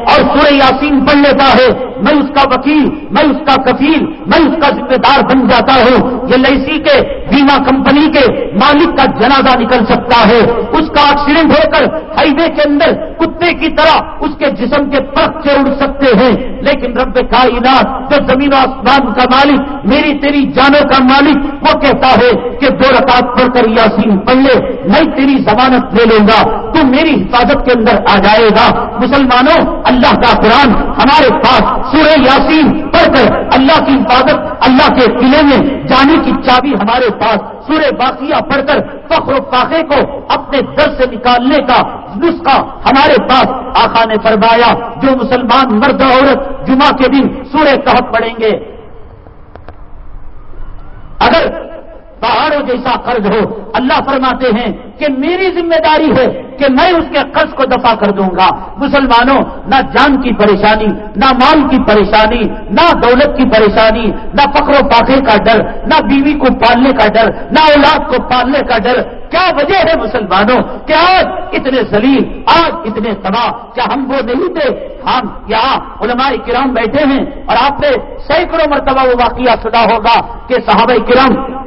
اور سورہ یاسین پڑھ لیتا ہے، میں اس کا وکیل، میں اس کا کفیل، میں اس کا ذمہ دار بن جاتا ہوں۔ یہ لئیسی کے بیما کمپنی کے مالک کا جنازہ نکل سکتا ہے۔ اس کا ایکسیڈنٹ ہو کر ہائی وے کے اندر کتے کی طرح اس کے جسم کے سے اڑ سکتے ہیں۔ لیکن رب کائنات، جو زمین و آسمان کا مالک، میری تیری جانوں کا مالک، وہ کہتا ہے کہ دو رکعت پڑھ کر یاسین پڑھ لے، میں تیری ضمانت لے لوں گا۔ تو میری حفاظت کے اندر آ جائے گا۔ مسلمانوں اللہ کا قرآن ہمارے پاس سورہ یاسین پڑھ کر اللہ کی حفاظت اللہ کے قلعے میں جانے کی چابی ہمارے پاس سورہ باقیہ پڑھ کر فخر و فاقے کو اپنے در سے نکالنے کا نسخہ ہمارے پاس آخا نے فرمایا، جو مسلمان مرد عورت جمعہ کے دن سورہ کہت پڑھیں گے۔ اگر پہاڑوں جیسا قرض ہو۔ اللہ فرماتے ہیں کہ میری ذمہ داری ہے کہ میں اس کے قرض کو دفع کر دوں گا۔ مسلمانوں، نہ جان کی پریشانی، نہ مال کی پریشانی، نہ دولت کی پریشانی، نہ فخر و پاخے کا ڈر، نہ بیوی کو پالنے کا ڈر، نہ اولاد کو پالنے کا ڈر۔ کیا وجہ ہے مسلمانوں کہ آج اتنے زلیل آج اتنے تباہ؟ کیا ہم وہ نہیں تھے؟ ہم یہاں علماء کرام بیٹھے ہیں اور آپ نے سینکڑوں مرتبہ وہ واقعہ سنا ہوگا کہ صحابہ کرام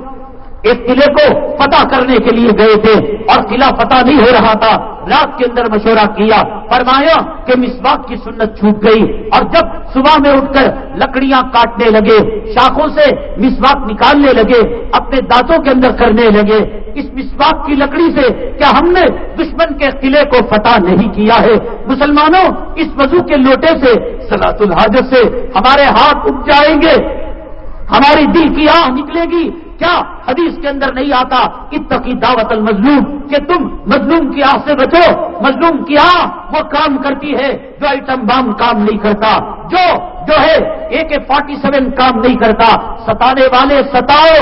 اس قلعے کو فتح کرنے کے لیے گئے تھے اور قلعہ فتح نہیں ہو رہا تھا۔ رات کے اندر مشورہ کیا، فرمایا کہ مسواک کی سنت چھوٹ گئی اور جب صبح میں اٹھ کر لکڑیاں کاٹنے لگے، شاخوں سے مسواک نکالنے لگے، اپنے دانتوں کے اندر کرنے لگے، اس مسواک کی لکڑی سے کیا ہم نے دشمن کے قلعے کو فتح نہیں کیا ہے؟ مسلمانوں، اس وضو کے لوٹے سے سلاط الحاجت سے ہمارے ہاتھ اٹھ جائیں گے، ہماری دل کی آہ نکلے گی۔ کیا حدیث کے اندر نہیں آتا، اتقی دعوت المظلوم، کہ تم مظلوم کی آہ سے بچو، مظلوم کی آہ، وہ کام کرتی ہے جو آئٹم بام کام نہیں کرتا، جو جو ہے اے کے فورٹی سیون کام نہیں کرتا، ستانے والے ستاؤ،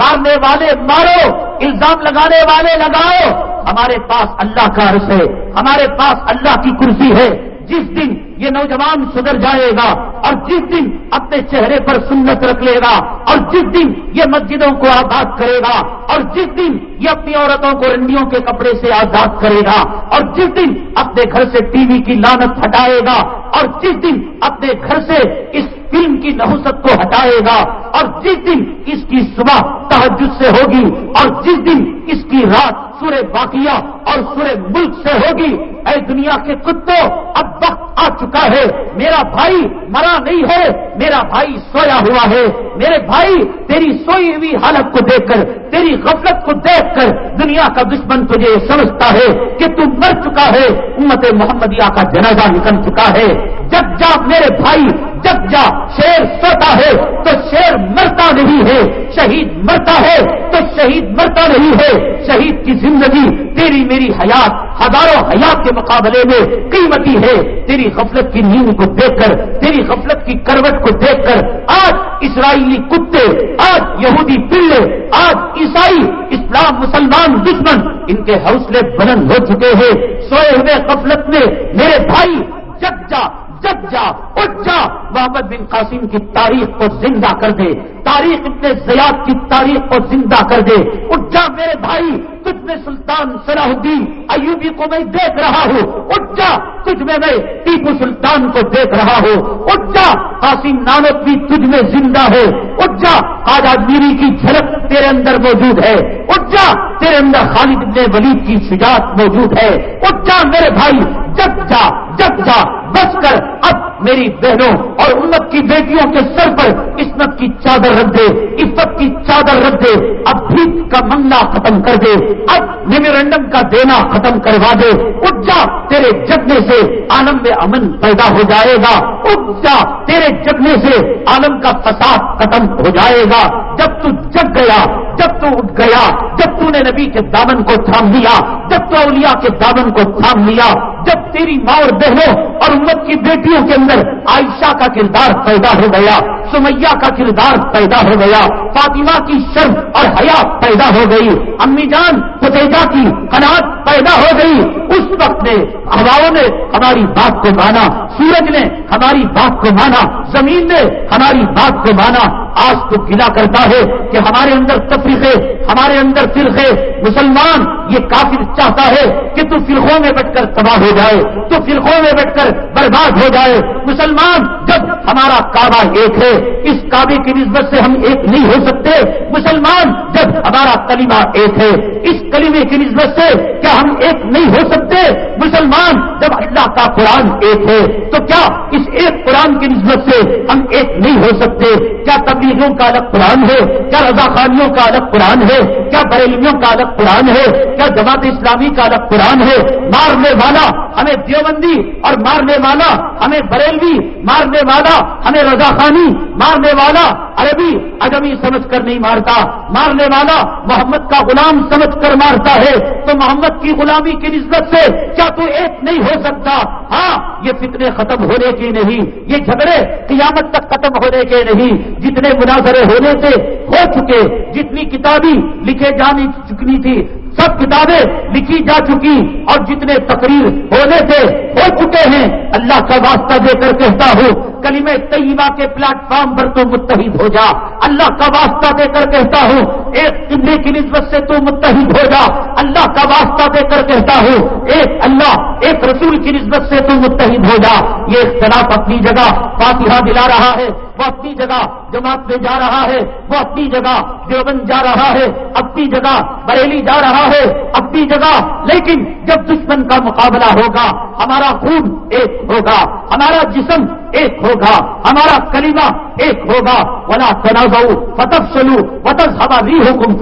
مارنے والے مارو، الزام لگانے والے لگاؤ، ہمارے پاس اللہ کا عرص ہے، ہمارے پاس اللہ کی کرسی ہے جس دن یہ نوجوان سدھر جائے گا اور جس دن اپنے چہرے پر سنت رکھ لے گا اور جس دن یہ مسجدوں کو آزاد کرے گا اور جس دن یہ اپنی عورتوں کو رنڈیوں کے کپڑے سے آزاد کرے گا اور جس دن اپنے گھر سے ٹی وی کی لانت ہٹائے گا اور جس دن اپنے گھر سے اس فلم کی نحوست کو ہٹائے گا اور جس دن اس کی صبح تحجد سے ہوگی اور جس دن اس کی رات سورہ باقیہ اور سورہ ملک سے ہوگی اے دنیا کے کتوں، اب وقت آ چکا ہے۔ میرا بھائی مرا نہیں ہے، میرا بھائی سویا ہوا ہے۔ میرے بھائی تیری سوئی ہوئی حالت کو دیکھ کر، تیری غفلت کو دیکھ کر دنیا کا دشمن تجھے سمجھتا ہے کہ تم مر چکا ہے۔ امت محمدیہ کا جنازہ نکل چکا ہے۔ جب جا میرے بھائی، جب جا شیر سوتا ہے تو شیر مرتا نہیں ہے۔ شہید مرتا ہے تو شہید مرتا نہیں ہے۔ شہید کی زندگی تیری میری حیات ہزاروں حیات کے مقابلے میں قیمتی ہے۔ تیری غفلت کی نیند کو دیکھ کر، تیری غفلت کی کروٹ کو دیکھ کر، آج اسرائیلی کتے، آج یہودی پلے، آج عیسائی، اسلام مسلمان دشمن، ان کے حوصلے بلند ہو چکے ہیں۔ سوئے ہوئے غفلت میں میرے بھائی جگ جا جب جا، اٹھ جا۔ محمد بن قاسم کی تاریخ کو زندہ کر دے۔ تاریخ اتنے زیاد کی تاریخ کو زندہ کر دے۔ اٹھ جا میرے بھائی۔ تجھ میں سلطان صلاح الدین ایوبی کو میں دیکھ رہا ہوں۔ اٹھ جا تجھ میں میں ٹیپو سلطان کو دیکھ رہا ہوں۔ اٹھ جا قاسم نانک بھی تجھ میں زندہ ہے اٹھ جا آج میری کی جھلک تیرے اندر موجود ہے۔ اٹھ جا تیرے اندر خالد ابن ولید کی شجاعت موجود ہے۔ اٹھ جا میرے بھائی، جب جا جب جا، بس کر، اب میری بہنوں اور امت کی بیٹیوں کے سر پر قسمت کی چادر رکھ دے عزت کی چادر رکھ دے، اب بھیت کا منگلہ ختم کر دے، اب میمورینڈم کا دینا ختم کروا دے۔ اٹھ جا تیرے جگنے سے عالم میں امن پیدا ہو جائے گا۔ اٹھ جا تیرے جگنے سے عالم کا فساد ختم ہو جائے گا۔ جب تو جگ گیا، جب تو اٹھ گیا، جب تو نے نبی کے دامن کو تھام لیا، جب تو اولیاء کے دامن کو تھام لیا، جب تیری ماں اور بہنوں اور امت کی بیٹیوں کے اندر عائشہ کا کردار پیدا ہو گیا، سمیہ کا کردار پیدا ہو گیا، فاطمہ کی شرم اور حیات پیدا ہو گئی، امی جان فتیجہ کی قناعت پیدا ہو گئی۔ اس وقت میں ہواؤں نے ہماری بات کو مانا، سورج نے ہماری بات کو مانا، زمین نے ہماری بات کو مانا۔ آج تو گلا کرتا ہے کہ ہمارے اندر تفریحے ہمارے اندر فرقے۔ مسلمان یہ کافر چاہتا ہے کہ تو فرقوں میں بیٹھ کر تباہ ہو جائے، تو فرقوں میں بیٹھ کر برباد ہو جائے۔ مسلمان جب ہمارا کعبہ ایک ہے، اس کعبے کی نسبت سے ہم ایک نہیں ہو سکتے۔ مسلمان، جب ہمارا کلمہ ایک ہے، اس کلمے کی نسبت سے کیا ہم ایک نہیں ہو سکتے؟ مسلمان، جب اللہ کا قرآن ایک ہے، تو کیا اس ایک قرآن کی نسبت سے ہم ایک نہیں ہو سکتے؟ کیا تبلیغوں کا الگ قرآن ہے؟ کیا رضا خانیوں کا الگ قرآن ہے؟ کیا بریلیوں کا الگ قرآن ہے؟ کیا جماعت اسلامی کا الگ قرآن ہے؟ مارنے والا ہمیں دیوبندی اور مارنے والا ہمیں بریلوی مارنے والا ہمیں رضا خانی مارنے والا عربی اجمی سمجھ کر نہیں مارتا، مارنے والا محمد کا غلام سمجھ کر مارتا ہے۔ تو محمد کی غلامی کی نسبت سے کیا تو ایک نہیں ہو سکتا؟ ہاں یہ فتنے ختم ہونے کی نہیں، یہ جھگڑے قیامت تک ختم ہونے کے نہیں۔ جتنے مناظرے ہونے سے ہو چکے۔ جتنی کتابیں لکھے جانی چکنی تھی سب کتابیں لکھی جا چکی اور جتنے تقریر ہونے سے ہو چکے ہیں، اللہ کا واسطہ دے کر کہتا ہوں کلیم طیبہ کے پلیٹ فارم پر تو متحد ہو جا۔ اللہ کا واسطہ دے کر کہتا ہوں، ایک قبلے کی نسبت سے تو متحد ہو جا۔ اللہ کا واسطہ دے کر کہتا ہوں، ایک اللہ، ایک رسول کی نسبت سے تو متحد ہو جا۔ یہ اختلاف اپنی جگہ فاتحہ دلا رہا ہے۔ وہ اپنی جگہ جماعت میں جا رہا ہے، وہ اپنی جگہ دیوبند جا رہا ہے، اپنی جگہ بریلی جا رہا ہے، اپنی جگہ۔ لیکن جب دشمن کا مقابلہ ہوگا، ہمارا خون ایک ہوگا، ہمارا جسم ایک ہوگا، ہمارا کلمہ ایک ہوگا، ولا تنازع فتح سلو وطف ہوا حکم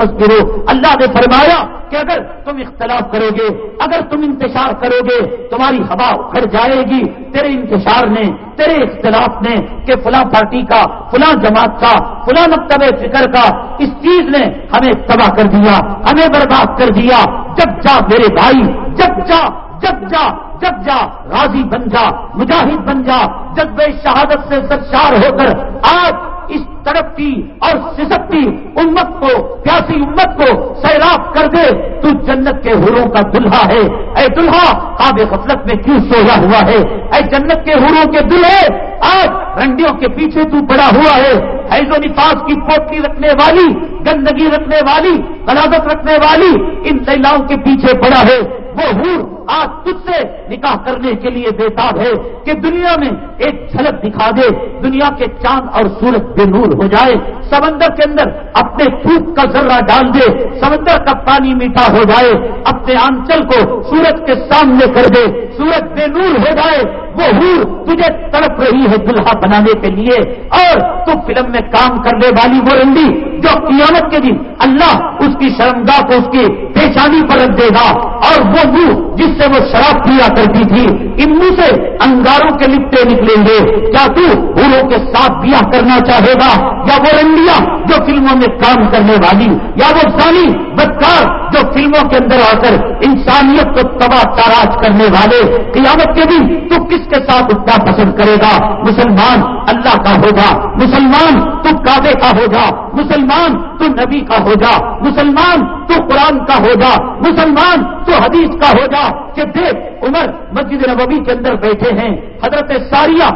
اللہ نے فرمایا کہ اگر تم اختلاف کرو گے، اگر تم انتشار کرو گے، تمہاری ہوا اکھڑ جائے گی، تیرے انتشار نے، تیرے اختلاف نے کہ فلاں پارٹی کا، فلاں جماعت کا، فلاں مکتب فکر کا، اس چیز نے ہمیں تباہ کر دیا، ہمیں برباد کر دیا۔ جب جا میرے بھائی، جب جا جب جا جب جا، راضی بن جا، مجاہد بن جا، جذبے شہادت سے سرشار ہو کر آج اس تڑپتی اور سسکتی امت کو، پیاسی امت کو سیراب کر دے۔ تو جنت کے حوروں کا دلہا ہے۔ اے دلہا آب غفلت میں کیوں سویا ہوا ہے؟ اے جنت کے حوروں کے دلہے آج رنڈیوں کے پیچھے تو پڑا ہوا ہے۔ ایز و نفاس کی پوٹی رکھنے والی، گندگی رکھنے والی، غلازت رکھنے والی ان لیلاؤں کے پیچھے پڑا ہے۔ وہ حور آج تجھ سے نکاح کرنے کے لیے بےتاب ہے کہ دنیا میں ایک جھلک دکھا دے۔ دنیا کے چاند اور سورج بے نور ہو جائے، سمندر کے اندر اپنے تھوک کا ذرہ ڈال دے، سمندر کا پانی میٹھا ہو جائے، اپنے آنچل کو سورج کے سامنے کر دے، سورج بے نور ہو جائے وہ حور تجھے تڑپ رہی ہے دلہا بنانے کے لیے، اور تو فلم میں کام کرنے والی وہ رنڈی جو قیامت کے دن اللہ اس کی شرمگاہ کو اس کی پیشانی پر رکھ دے گا، اور وہ منہ جس سے وہ شراب پیا کرتی تھی، ان منہ سے انگاروں کے لپٹے نکلیں گے۔ کیا تو حوروں کے ساتھ بیاہ کرنا چاہے گا؟ یا وہ رنڈیاں جو فلموں میں کام کرنے والی، یا وہ سانی بدکار جو فلموں کے اندر آ کر انسانیت کو تباہ تاراج کرنے والے؟ قیامت کے دن تو کس کے ساتھ اٹھنا پسند کرے گا۔ مسلمان اللہ کا ہو جا مسلمان تو کعبے کا ہو جا مسلمان تو نبی کا ہو جا مسلمان تو قرآن کا ہو جا مسلمان تو حدیث کا ہو جا کہ دیکھ، عمر مسجد نبوی کے اندر بیٹھے ہیں۔ حضرت ساریہ،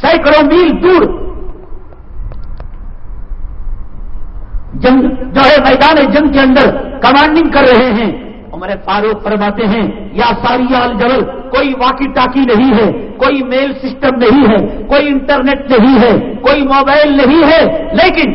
سینکڑوں میل دور جنگ، جو ہے میدان جنگ کے اندر کمانڈنگ کر رہے ہیں۔ عمر فاروق فرماتے ہیں، یا ساری الجبل کوئی واقی ٹاکی نہیں ہے، کوئی میل سسٹم نہیں ہے، کوئی انٹرنیٹ نہیں ہے، کوئی موبائل نہیں ہے، لیکن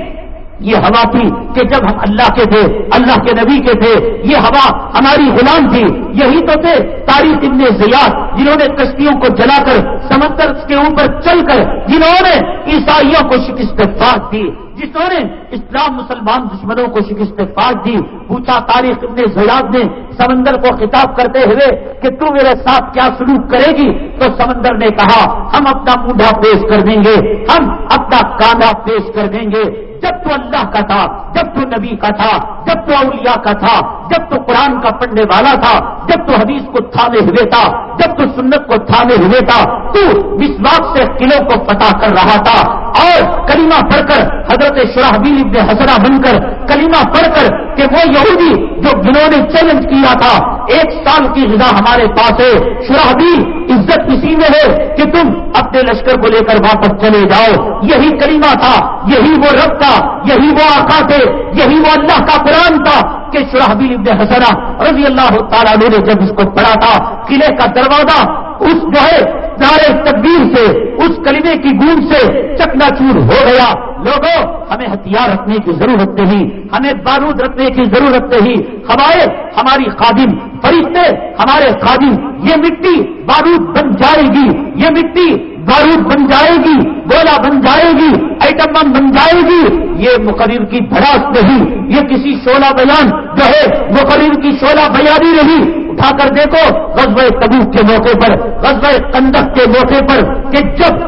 یہ ہوا تھی کہ جب ہم اللہ کے تھے، اللہ کے نبی کے تھے، یہ ہوا ہماری غلام تھی، یہی تو تھے تاریخ ابن زیاد، جنہوں نے کشتیوں کو جلا کر، سمندر کے اوپر چل کر، جنہوں نے عیسائیوں کو شکست دی جسوں نے اسلام مسلمان دشمنوں کو شکست فاق دی، پوچھا تاریخ ابن زیاد نے سمندر کو خطاب کرتے ہوئے کہ تو میرے ساتھ کیا سلوک کرے گی؟ تو سمندر نے کہا، ہم اپنا مونڈا پیش کر دیں گے، ہم اپنا کانا پیش کر دیں گے۔ جب تو اللہ کا تھا، جب تو نبی کا تھا، جب تو اولیاء کا تھا، جب تو قرآن کا پڑھنے والا تھا، جب تو حدیث کو تھامے ہوئے تھا، جب تو سنت کو تھامے ہوئے تھا، تو وشواس سے قلعوں کو فتح کر رہا تھا۔ اور کلمہ پڑھ کر حضرت شراہبیل ابن حسرا بن کر کلمہ پڑھ کر کہ وہ یہودی جو جنہوں نے چیلنج کیا تھا، ایک سال کی غذا ہمارے پاس ہے۔ شراہبیل عزت اسی میں ہے کہ تم اپنے لشکر کو لے کر واپس چلے جاؤ۔ یہی کلمہ تھا، یہی وہ رب تھا، یہی وہ آقا تھے، یہی وہ اللہ کا قرآن تھا۔ کہ شراہبیل ابن حسنا رضی اللہ تعالیٰ نے جب اس کو پڑھا تھا، قلعے کا دروازہ اس جو ہے نارے تقدیر سے، اس کلمے کی گونج سے چکنا چور ہو گیا۔ لوگوں، ہمیں ہتھیار رکھنے کی ضرورت نہیں، ہمیں بارود رکھنے کی ضرورت نہیں۔ ہمارے، ہماری خادم فرشتے ہمارے خادم، یہ مٹی بارود بن جائے گی، یہ مٹی بارود بن جائے گی گولا بن جائے گی، ایٹم بم بن جائے گی، یہ مقرر کی بھڑاس نہیں، یہ کسی شولہ بیان جو ہے، مقرر کی شولہ بیانی نہیں۔ اٹھا کر دیکھو غزب تبوک کے موقع پر غزب کندک کے موقع پر کہ جب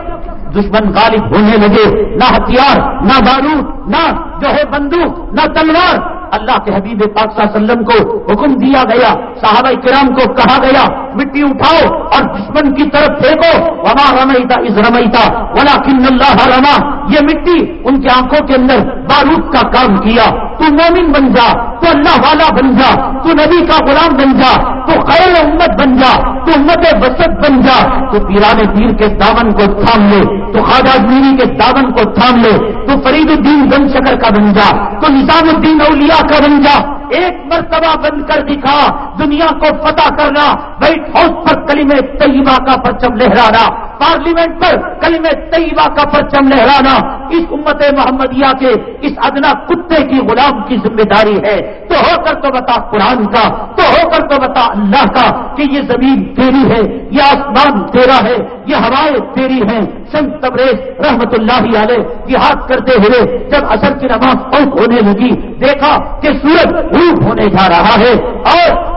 دشمن غالب ہونے لگے، نہ ہتھیار، نہ بارود، نہ جو ہے بندوق، نہ تلوار اللہ کے حبیب پاک صلی اللہ علیہ وسلم کو حکم دیا گیا، صحابہ کرام کو کہا گیا، مٹی اٹھاؤ اور دشمن کی طرف پھینکو۔ وما رمیتا از رمیتا ولا کن اللہ رما یہ مٹی ان کی آنکھوں کے اندر بارود کا کام کیا۔ تو مومن بن جا تو اللہ والا بن جا، تو نبی کا غلام بن جا، تو خیر امت بن جا، تو امت وسط بن جا، تو پیران پیر کے دامن کو تھام لے، تو خواجہ میری کے دامن کو تھام لے، تو فرید الدین گن شکر کا بن جا، تو نظام الدین اولیا کا بن جا۔ ایک مرتبہ بند کر دکھا، دنیا کو فتح کرنا وائٹ ہاؤس پر کلیم طیبہ کا پرچم لہرانا، پارلیمنٹ پر کلیم طیبہ کا پرچم لہرانا۔ اس امت محمدیہ کے اس ادنا کتے کی غلام کی ذمہ داری ہے۔ تو ہو کر تو بتا قرآن کا، تو ہو کر تو بتا اللہ کا کہ یہ زمین تیری ہے، یہ آسمان تیرا ہے، یہ ہوائیں تیری ہیں۔ سنت تبریز رحمت اللہ علیہ جہاد کرتے ہوئے جب اثر کی نماز اوت ہونے لگی، دیکھا کہ سورج روپ ہونے جا رہا ہے اور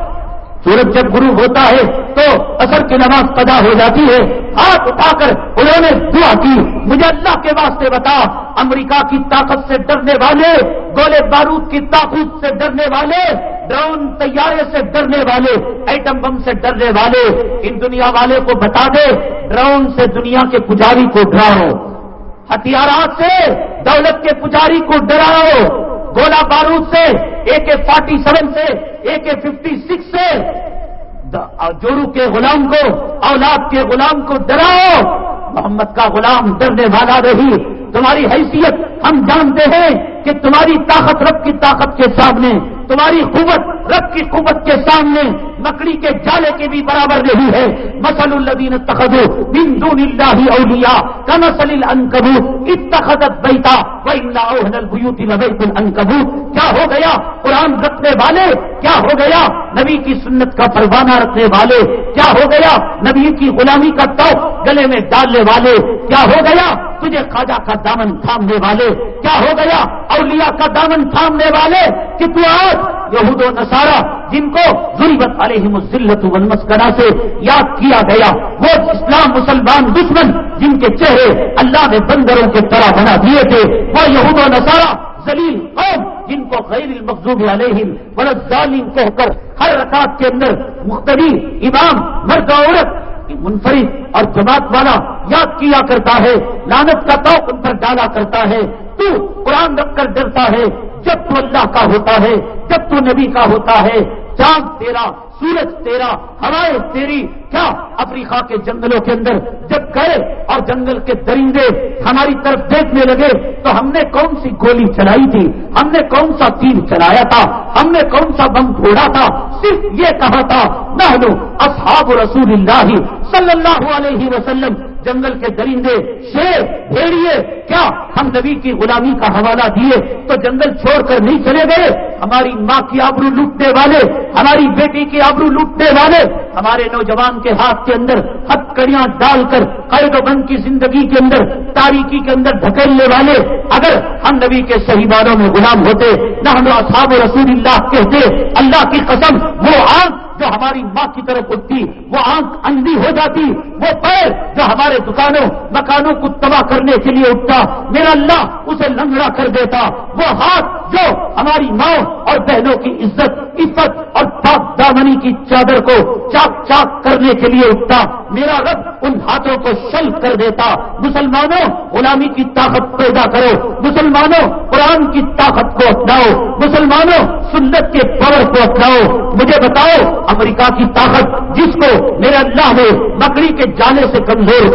سورج جب گرو ہوتا ہے تو اثر کی نماز پدا ہو جاتی ہے۔ ہاتھ اٹھا کر انہوں نے دعا کی، مجھے اللہ کے واسطے بتا، امریکہ کی طاقت سے ڈرنے والے گولے بارود کی طاقت سے ڈرنے والے، ڈرون طیارے سے ڈرنے والے، ایٹم بم سے ڈرنے والے، ان دنیا والے کو بتا دے، ڈرون سے دنیا کے پجاری کو ڈراؤ۔ ہتھیارات سے دولت کے پجاری کو ڈراؤ۔ گولا بارود سے، اے کے فورٹی سیون سے، اے کے ففٹی سکس سے جورو کے غلام کو، اولاد کے غلام کو ڈراؤ۔ محمد کا غلام ڈرنے والا رہی تمہاری حیثیت ہم جانتے ہیں۔ کہ تمہاری طاقت رب کی طاقت کے سامنے، تمہاری قوت رب کی قوت کے سامنے مکڑی کے جالے کے بھی برابر نہیں ہے۔ مسل الدین تخدو بندو اللہ اولیا کمسل انکبو اتخذت بیتا البیوت لبیت الانکبو کیا ہو گیا؟ قرآن رکھنے والے؟ کیا ہو گیا؟ نبی کی سنت کا پروانہ رکھنے والے؟ کیا ہو گیا؟ نبی کی غلامی کا تو گلے میں ڈالنے والے؟ کیا ہو گیا؟ تجھے خواجہ کا دامن تھامنے والے، کیا ہو گیا؟ اولیاء کا دامن تھامنے والے کہ تو آج؟ یہود و نصارہ، جن کو ضرورت علیہ مزلت والمسکنہ سے یاد کیا گیا۔ وہ اسلام مسلمان دشمن، جن کے چہرے اللہ نے بندروں کے طرح بنا دیے تھے۔ وہ یہود و نصارہ زلیل قوم، جن کو غیر المقوب علیہم ولد ظالم کہہ کر ہر رکعت کے اندر مختلف امام، مرد عورت منفرد اور جماعت والا یاد کیا کرتا ہے لانت کا توق ان پر ڈالا کرتا ہے۔ تو قرآن رکھ کر ڈرتا ہے، جب تو اللہ کا ہوتا ہے، جب تو نبی کا ہوتا ہے۔ چاند تیرا، سورج تیرا، ہوائیں تیری، کیا افریقہ کے جنگلوں کے اندر جب گئے اور جنگل کے درندے ہماری طرف دیکھنے لگے تو ہم نے کون سی گولی چلائی تھی؟ ہم نے کون سا تیر چلایا تھا؟ ہم نے کون سا بم پھوڑا تھا؟ صرف یہ کہا تھا نہ اصحاب رسول اللہ صلی اللہ علیہ وسلم جنگل کے درندے، شیر، بھیڑیے، کیا ہم نبی کی غلامی کا حوالہ دیے تو جنگل چھوڑ کر نہیں چلے گئے؟ ہماری ماں کی آبرو لوٹنے والے، ہماری بیٹی کی آبرو لوٹنے والے، ہمارے نوجوان کے ہاتھ کے اندر ہتھ کڑیاں ڈال کر قید و بند کی زندگی کے اندر تاریخی کے اندر دھکیلنے والے، اگر ہم نبی کے صحیح باروں میں غلام ہوتے نہ ہم اصحاب رسول اللہ کہتے، اللہ کی قسم وہ آنکھ جو ہماری ماں کی طرف اٹھتی، وہ آنکھ اندھی ہو جاتی، وہ پیر جو ہمارے دکانوں، مکانوں کو تباہ کرنے کے لیے اٹھتا، میرا اللہ اسے لنگڑا کر دیتا، وہ ہاتھ جو ہماری ماں اور بہنوں کی عزت عزت اور پاک دامنی کی چادر کو چاک چاک کرنے کے لیے اٹھتا، میرا رب ان ہاتھوں کو شل کر دیتا، مسلمانوں، غلامی کی طاقت پیدا کرو، مسلمانوں، قرآن کی طاقت کو اپناؤ، مسلمانوں، سنت کے پاور کو اپناؤ، مجھے بتاؤ امریکہ کی طاقت جس کو میرے اللہ نے بکری کے جانے سے کمزور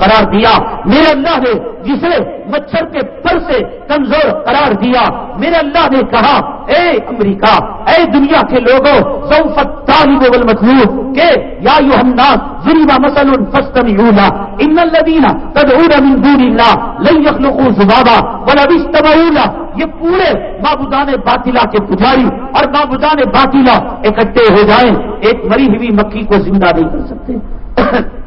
قرار دیا، میرے اللہ نے جسے مچھر کے پر سے کمزور قرار دیا۔ میرے اللہ نے کہا، اے امریکہ، اے دنیا کے لوگوں سوفت طالب مطلوب کہ یا یو ہم ظلم مسل فستم یونا ان الدینہ تدعون من دون اللہ لن یخلقوا ذبابا ولو استمعوا یہ پورے بابودان باطلا کے پجاری اور بابودان باطلا اکٹھے ہو جائیں۔ ایک مری ہوئی مکھی کو زندہ نہیں کر سکتے۔ <coughs>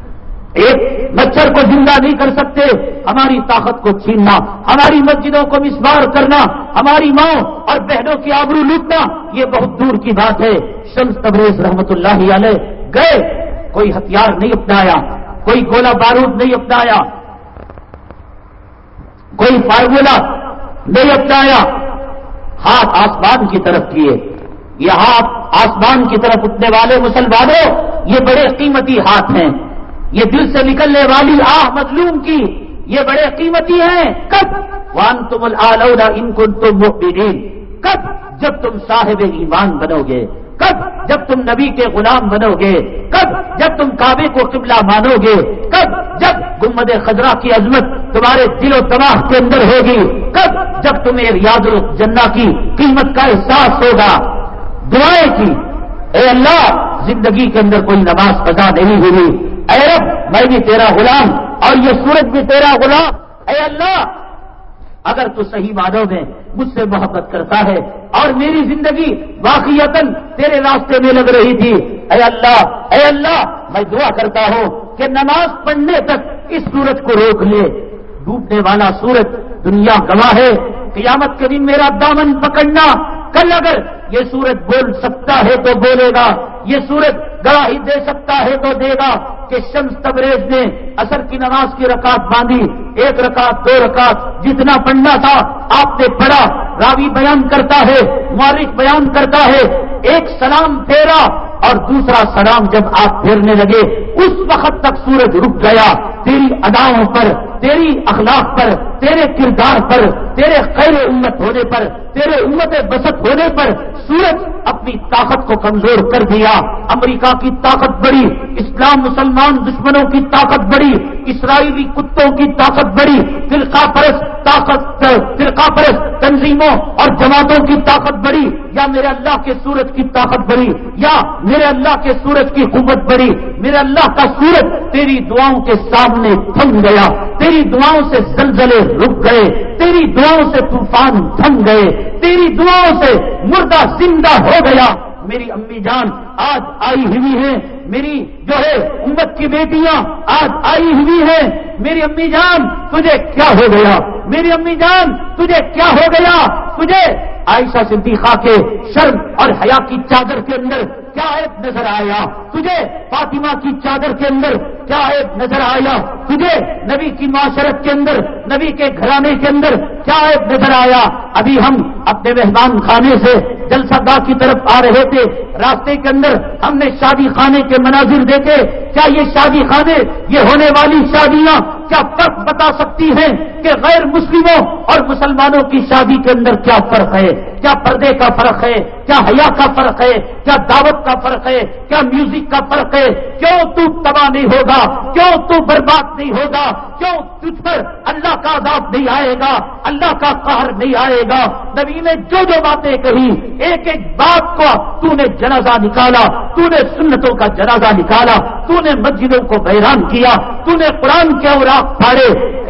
ایک مچھر کو زندہ نہیں کر سکتے، ہماری طاقت کو چھیننا، ہماری مسجدوں کو مسمار کرنا، ہماری ماں اور بہنوں کی آبرو لوٹنا، یہ بہت دور کی بات ہے۔ شمس تبریز رحمت اللہ علیہ گئے، کوئی ہتھیار نہیں اپنایا، کوئی گولا بارود نہیں اپنایا، کوئی فارمولا نہیں اپنایا، ہاتھ آسمان کی طرف کیے۔ یہ ہاتھ آسمان کی طرف اٹھنے والے مسلمانوں، یہ بڑے قیمتی ہاتھ ہیں۔ یہ دل سے نکلنے والی آہ مظلوم کی یہ بڑے قیمتی ہیں۔ کب وان تم العلولا ان کو تم کب جب تم صاحب ایمان بنو گے۔ کب جب تم نبی کے غلام بنو گے۔ کب جب تم کعبے کو قبلہ مانو گے۔ کب جب گمد خزرہ کی عظمت تمہارے دل و تباہ کے اندر ہوگی۔ کب جب تمہیں ریاض الجنہ کی قیمت کا احساس ہوگا۔ دعائیں کی۔ اے اللہ، زندگی کے اندر کوئی نماز پذا نہیں ہوئی۔ اے رب، میں بھی تیرا غلام اور یہ سورج بھی تیرا غلام۔ اے اللہ، اگر تو صحیح معنوں میں مجھ سے محبت کرتا ہے اور میری زندگی واقعیت تیرے راستے میں لگ رہی تھی، اے اللہ اے اللہ، میں دعا کرتا ہوں کہ نماز پڑھنے تک اس سورج کو روک لے۔ ڈوبنے والا سورج دنیا گواہ ہے۔ قیامت کے دن میرا دامن پکڑنا، کل اگر یہ سورج بول سکتا ہے تو بولے گا، یہ سورج گواہی دے سکتا ہے تو دے گا۔ کہ شمس تبریز نے اثر کی نماز کی رکعت باندھی، ایک رکعت، دو رکعت، جتنا پڑھنا تھا آپ نے پڑھا۔ راوی بیان کرتا ہے مالک بیان کرتا ہے، ایک سلام پھیرا اور دوسرا سلام جب آپ پھیرنے لگے، اس وقت تک سورج رک گیا۔ تیری اداؤں پر، تیری اخلاق پر، تیرے کردار پر، تیرے خیر امت ہونے پر، تیرے امت بسط ہونے پر سورج اپنی طاقت کو کمزور کر دیا۔ امریکہ کی طاقت بڑی اسلام مسلمان دشمنوں کی طاقت بڑی اسرائیلی کتوں کی طاقت بڑی فرقہ پرست طاقت فرقہ پرست تنظیموں اور جماعتوں کی طاقت بڑی یا میرے اللہ کے سورج کی طاقت بڑی یا میرے اللہ کے سورج کی قوت بڑی میرے اللہ کا سورج تیری دعاؤں کے سامنے تھم گیا، تیری دعاؤں سے زلزلے رک گئے، تیری دعاؤں سے طوفان تھم گئے، تیری دعاؤں سے مردہ زندہ ہو گیا۔ میری امی جان آج آئی ہوئی ہیں، میری جو ہے امت کی بیٹیاں آج آئی ہوئی ہیں۔ میری امی جان، تجھے کیا ہو گیا؟ میری امی جان، تجھے کیا ہو گیا؟ تجھے؟ عائشہ صدیقہ کے شرم اور حیا کی چادر کے اندر کیا ایک نظر آیا؟ تجھے؟ فاطمہ کی چادر کے اندر کیا ایک نظر آیا؟ تجھے؟ نبی کی معاشرت کے اندر، نبی کے گھرانے کے اندر کیا ایک نظر آیا؟ ابھی ہم اپنے مہمان خانے سے جلسہ گاہ کی طرف آ رہے تھے۔ راستے کے اندر ہم نے شادی خانے کے مناظر دیکھے۔ کیا یہ شادی خانے، یہ ہونے والی شادیاں کیا فرق بتا سکتی ہیں کہ غیر مسلموں اور مسلمانوں کی شادی کے اندر کیا فرق ہے؟ کیا پردے کا فرق ہے؟ کیا حیا کا فرق ہے؟ کیا دعوت کا فرق ہے؟ کیا میوزک کا فرق ہے؟ کیوں تو تباہ نہیں ہوگا؟ کیوں تو برباد نہیں ہوگا؟ کیوں تجھ پر اللہ کا عذاب نہیں آئے گا؟ اللہ کا قہر نہیں آئے گا؟ نبی نے جو جو باتیں کہی، ایک ایک بات کو تو نے جنازہ نکالا تو نے سنتوں کا جنازہ نکالا تو نے مسجدوں کو بحران کیا تو نے قرآن کے اوراق پھاڑے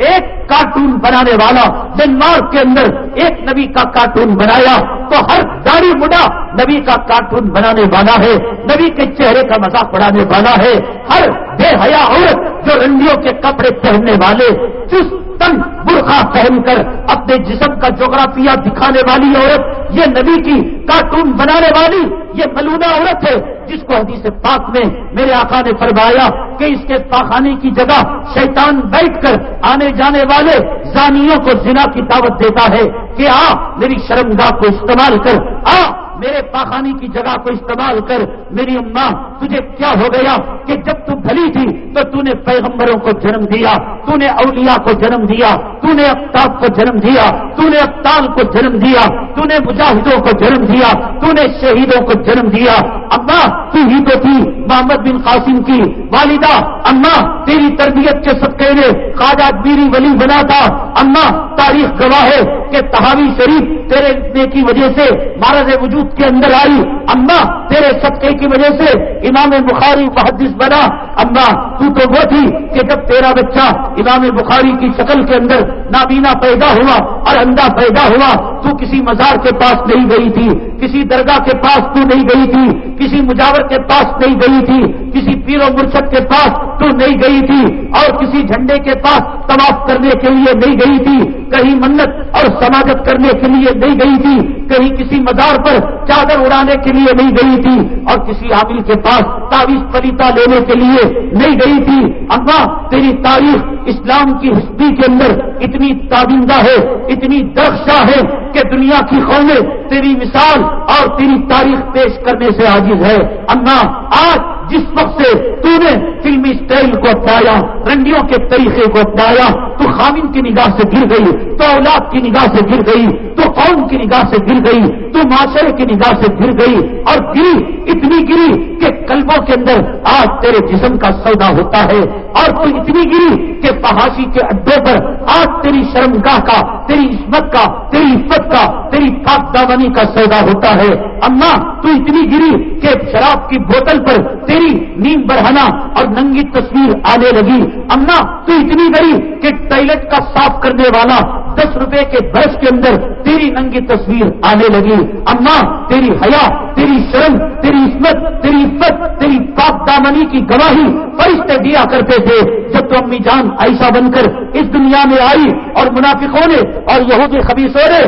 ایک کارٹون بنانے والا ڈنمارک کے اندر ایک نبی کا کارٹون بنایا تو ہر داڑھی مڈا نبی کا کارٹون بنانے والا ہے، نبی کے چہرے کا مذاق بڑھانے والا ہے، ہر بے حیا عورت جو رنڈیوں کے کپڑے پہننے والے چست تن برخا پہن کر اپنے جسم کا جغرافیہ دکھانے والی عورت، یہ نبی کی کارٹون بنانے والی، یہ ملونا عورت ہے جس کو حدیث پاک میں میرے آقا نے فرمایا کہ اس کے پاخانے کی جگہ شیطان بیٹھ کر آنے جانے والے زانیوں کو زنا کی دعوت دیتا ہے کہ آ، میری شرمگاہ کو استعمال کر، آ میرے پاخانی کی جگہ کو استعمال کر میری اماں، تجھے کیا ہو گیا کہ جب تم بھلی تھی تو تو نے پیغمبروں کو جنم دیا، تو نے اولیاء کو جنم دیا تو نے افتاب کو جنم دیا تو نے ابتال کو جنم دیا تو نے مجاہدوں کو جنم دیا تو نے شہیدوں کو جنم دیا۔ اماں تو ہی تو تھی محمد بن قاسم کی۔ والدہ اماں تیری تربیت کے سب نے خواجہ میری ولی بنا تھا۔ اماں تاریخ گواہ ہے کہ تحاوی شریف تیرے کی وجہ سے مہاراج وجود کے اندر آئی۔ اما تیرے صدقے کی وجہ سے امام بخاری محدث بنا۔ اما تو تو وہ تھی کہ جب تیرا بچہ امام بخاری کی شکل کے اندر نابینا پیدا ہوا اور اندھا پیدا ہوا، تو کسی مزار کے پاس نہیں گئی تھی، کسی درگاہ کے پاس تو نہیں گئی تھی، کسی مجاور کے پاس نہیں گئی تھی۔ کسی پیر و مرشد کے پاس تو نہیں گئی تھی اور کسی جھنڈے کے پاس طواف کرنے کے لیے نہیں گئی تھی، کہیں منت اور سماجت کرنے کے لیے نہیں گئی تھی، کہیں کسی مزار پر چادر اڑانے کے لیے نہیں گئی تھی اور کسی عامل کے پاس تعویذ پلیتا لینے کے لیے نہیں گئی تھی۔ اما، تیری تاریخ اسلام کی ہسٹری کے اندر اتنی تابندہ ہے، اتنی درخشا ہے کہ دنیا کی قومیں تیری مثال اور تیری تاریخ پیش کرنے سے عاجز ہے۔ اما، آج جس وقت سے تو نے فلمی اسٹائل کو اپنایا رنڈیوں کے طریقے کو اپنایا، تو خامن کی نگاہ سے گر گئی، تو اولاد کی نگاہ سے گر گئی، تو قوم کی نگاہ سے گر گئی، تو معاشرے کی نگاہ سے گر گئی، اور گری، اتنی گری کہ قلبوں کے اندر آج تیرے جسم کا سودا ہوتا ہے اور تو اتنی گری کہ فہاشی کے اڈوں پر آج تیری شرمگاہ کا، تیری عصمت کا، تیری عفت کا، تیری پاک دامنی کا سودا ہوتا ہے۔ اما، تو اتنی گری کہ شراب کی بوتل پر تیری نیم برہنا اور ننگی تصویر آنے لگی۔ اما، تو اتنی بڑی کہ ٹوائلٹ کا صاف کرنے والا دس روپے کے برس کے اندر تیری ننگی تصویر آنے لگی۔ اماں تیری حیا، تیری شرم، تیری عصمت، تیری عزت تیری پاک دامنی کی گواہی فرشتے دیا کرتے تھے۔ جب تو امی جان ایسا بن کر اس دنیا میں آئی اور منافقوں نے اور یہودی خبیصوں نے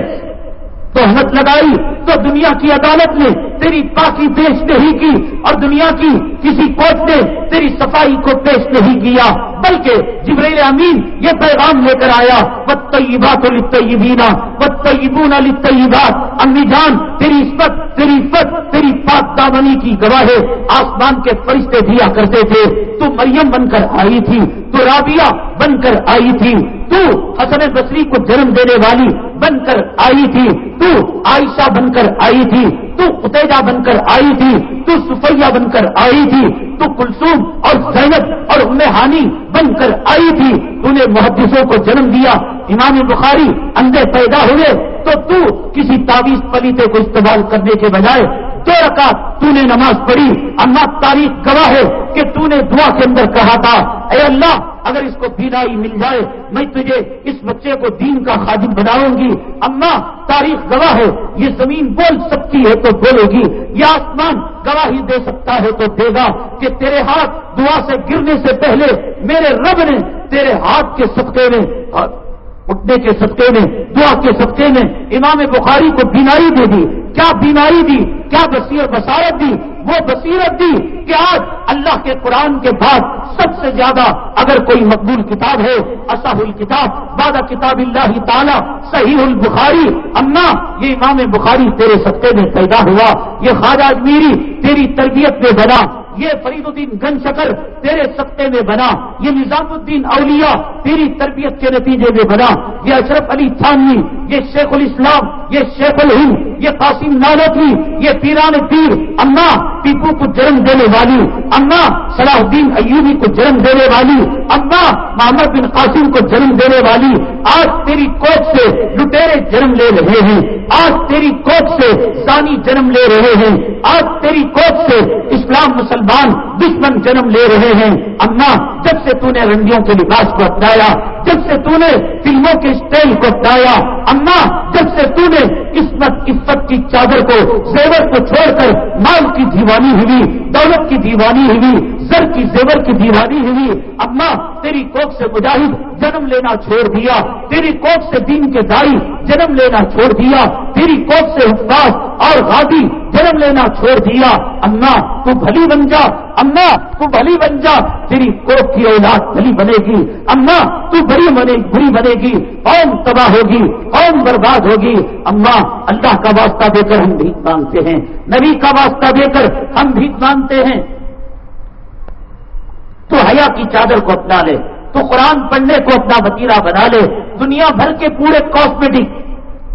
تہمت لگائی، تو دنیا کی عدالت نے تیری پاکی پیش نہیں کی اور دنیا کی کسی کوٹ نے تیری صفائی کو پیش نہیں کیا، بلکہ جبریل امین یہ پیغام لے کر آیا بت طیبات لطیبینا بت طیبون لطیبات امی جان، تیری عزت تیری عزت، تیری پاک دامنی کی گواہ آسمان کے فرشتے دیا کرتے تھے، تو مریم بن کر آئی تھی، تو رابعہ بن کر آئی تھی تو حسن بصری کو جنم دینے والی بن کر آئی تھی، تو عائشہ بن کر آئی تھی تو اتحجہ بن کر آئی تھی، تو سفیہ بن کر آئی تھی، تو کلسوم اور زینب اور ہانی بن کر آئی تھی۔ تو نے محدثوں کو جنم دیا، امام بخاری اندھے پیدا ہوئے، تو تو کسی تعویذ پلیتے کو استعمال کرنے کے بجائے دو رکعت تو نے نماز پڑھی۔ اللہ تاریخ گواہ ہے کہ تو نے دعا کے اندر کہا تھا، اے اللہ، اگر اس کو بینائی مل جائے، میں تجھے اس بچے کو دین کا خادم بناؤں گی۔ اما تاریخ گواہ ہے، یہ زمین بول سکتی ہے تو بولے گی یا آسمان گواہی دے سکتا ہے تو دے گا کہ تیرے ہاتھ دعا سے گرنے سے پہلے میرے رب نے تیرے ہاتھ کے سکتے میں اٹھنے کے سبقے میں، دعا کے سبقے میں امام بخاری کو بینائی دے دی کیا بیماری دی، کیا بصیر بصارت دی، وہ بصیرت دی کہ آج اللہ کے قرآن کے بعد سب سے زیادہ اگر کوئی مقبول کتاب ہے اصح الکتاب بادہ کتاب اللہ تعالیٰ، صحیح البخاری، اما یہ امام بخاری تیرے سطح میں پیدا ہوا، یہ خواجہ میری تیری تربیت میں بنا یہ فرید الدین گن شکر تیرے سطح میں بنا، یہ نظام الدین اولیاء تیری تربیت کے نتیجے میں بنا، یہ اشرف علی تھانوی، یہ شیخ الاسلام، یہ شیخ الہند، یہ قاسم نانوی یہ پیران پیر، اما ٹیپو کو جنم دینے والی، اما صلاح الدین ایوبی کو جنم دینے والی، اما محمد بن قاسم کو جنم دینے والی، آج تیری کوچ سے لٹیرے جنم لے رہے ہیں، آج تیری کوچ سے سانی جنم لے رہے ہیں، آج تیری کوچ سے اسلام مسلمان دشمن جنم لے رہے ہیں۔ اما، جب سے تو نے رنڈیوں کے لباس کو اپنایا، جب سے تو نے فلموں کے اسٹائل کو اپنایا، اما، جب سے تو نے قسمت عفت کی چادر کو، زیور کو چھوڑ کر مال کی دیوانی ہوئی، دولت کی دیوانی ہوئی سر کی زیور کی دیوانی ہوئی، اما، تیری کوک سے مجاہد جنم لینا چھوڑ دیا، تیری کوک سے دین کے دائی جنم لینا چھوڑ دیا، تیری کوک سے حفاظ اور غازی جنم لینا چھوڑ دیا۔ اما، تو بھلی بن جا۔ اما، تو بھلی بن جا۔ تیری کوک کی اولاد بھلی بنے گی۔ اما، تو بڑی بنے بری بنے گی۔ قوم تباہ ہوگی، قوم برباد ہوگی۔ اما، اللہ کا واسطہ دے کر ہم بھی مانگتے ہیں۔ نبی کا واسطہ دے کر ہم بھی مانگتے ہیں۔ تو حیا کی چادر کو اپنا لے۔ تو قرآن پڑھنے کو اپنا وتیرا بنا لے۔ دنیا بھر کے پورے کاسمیٹک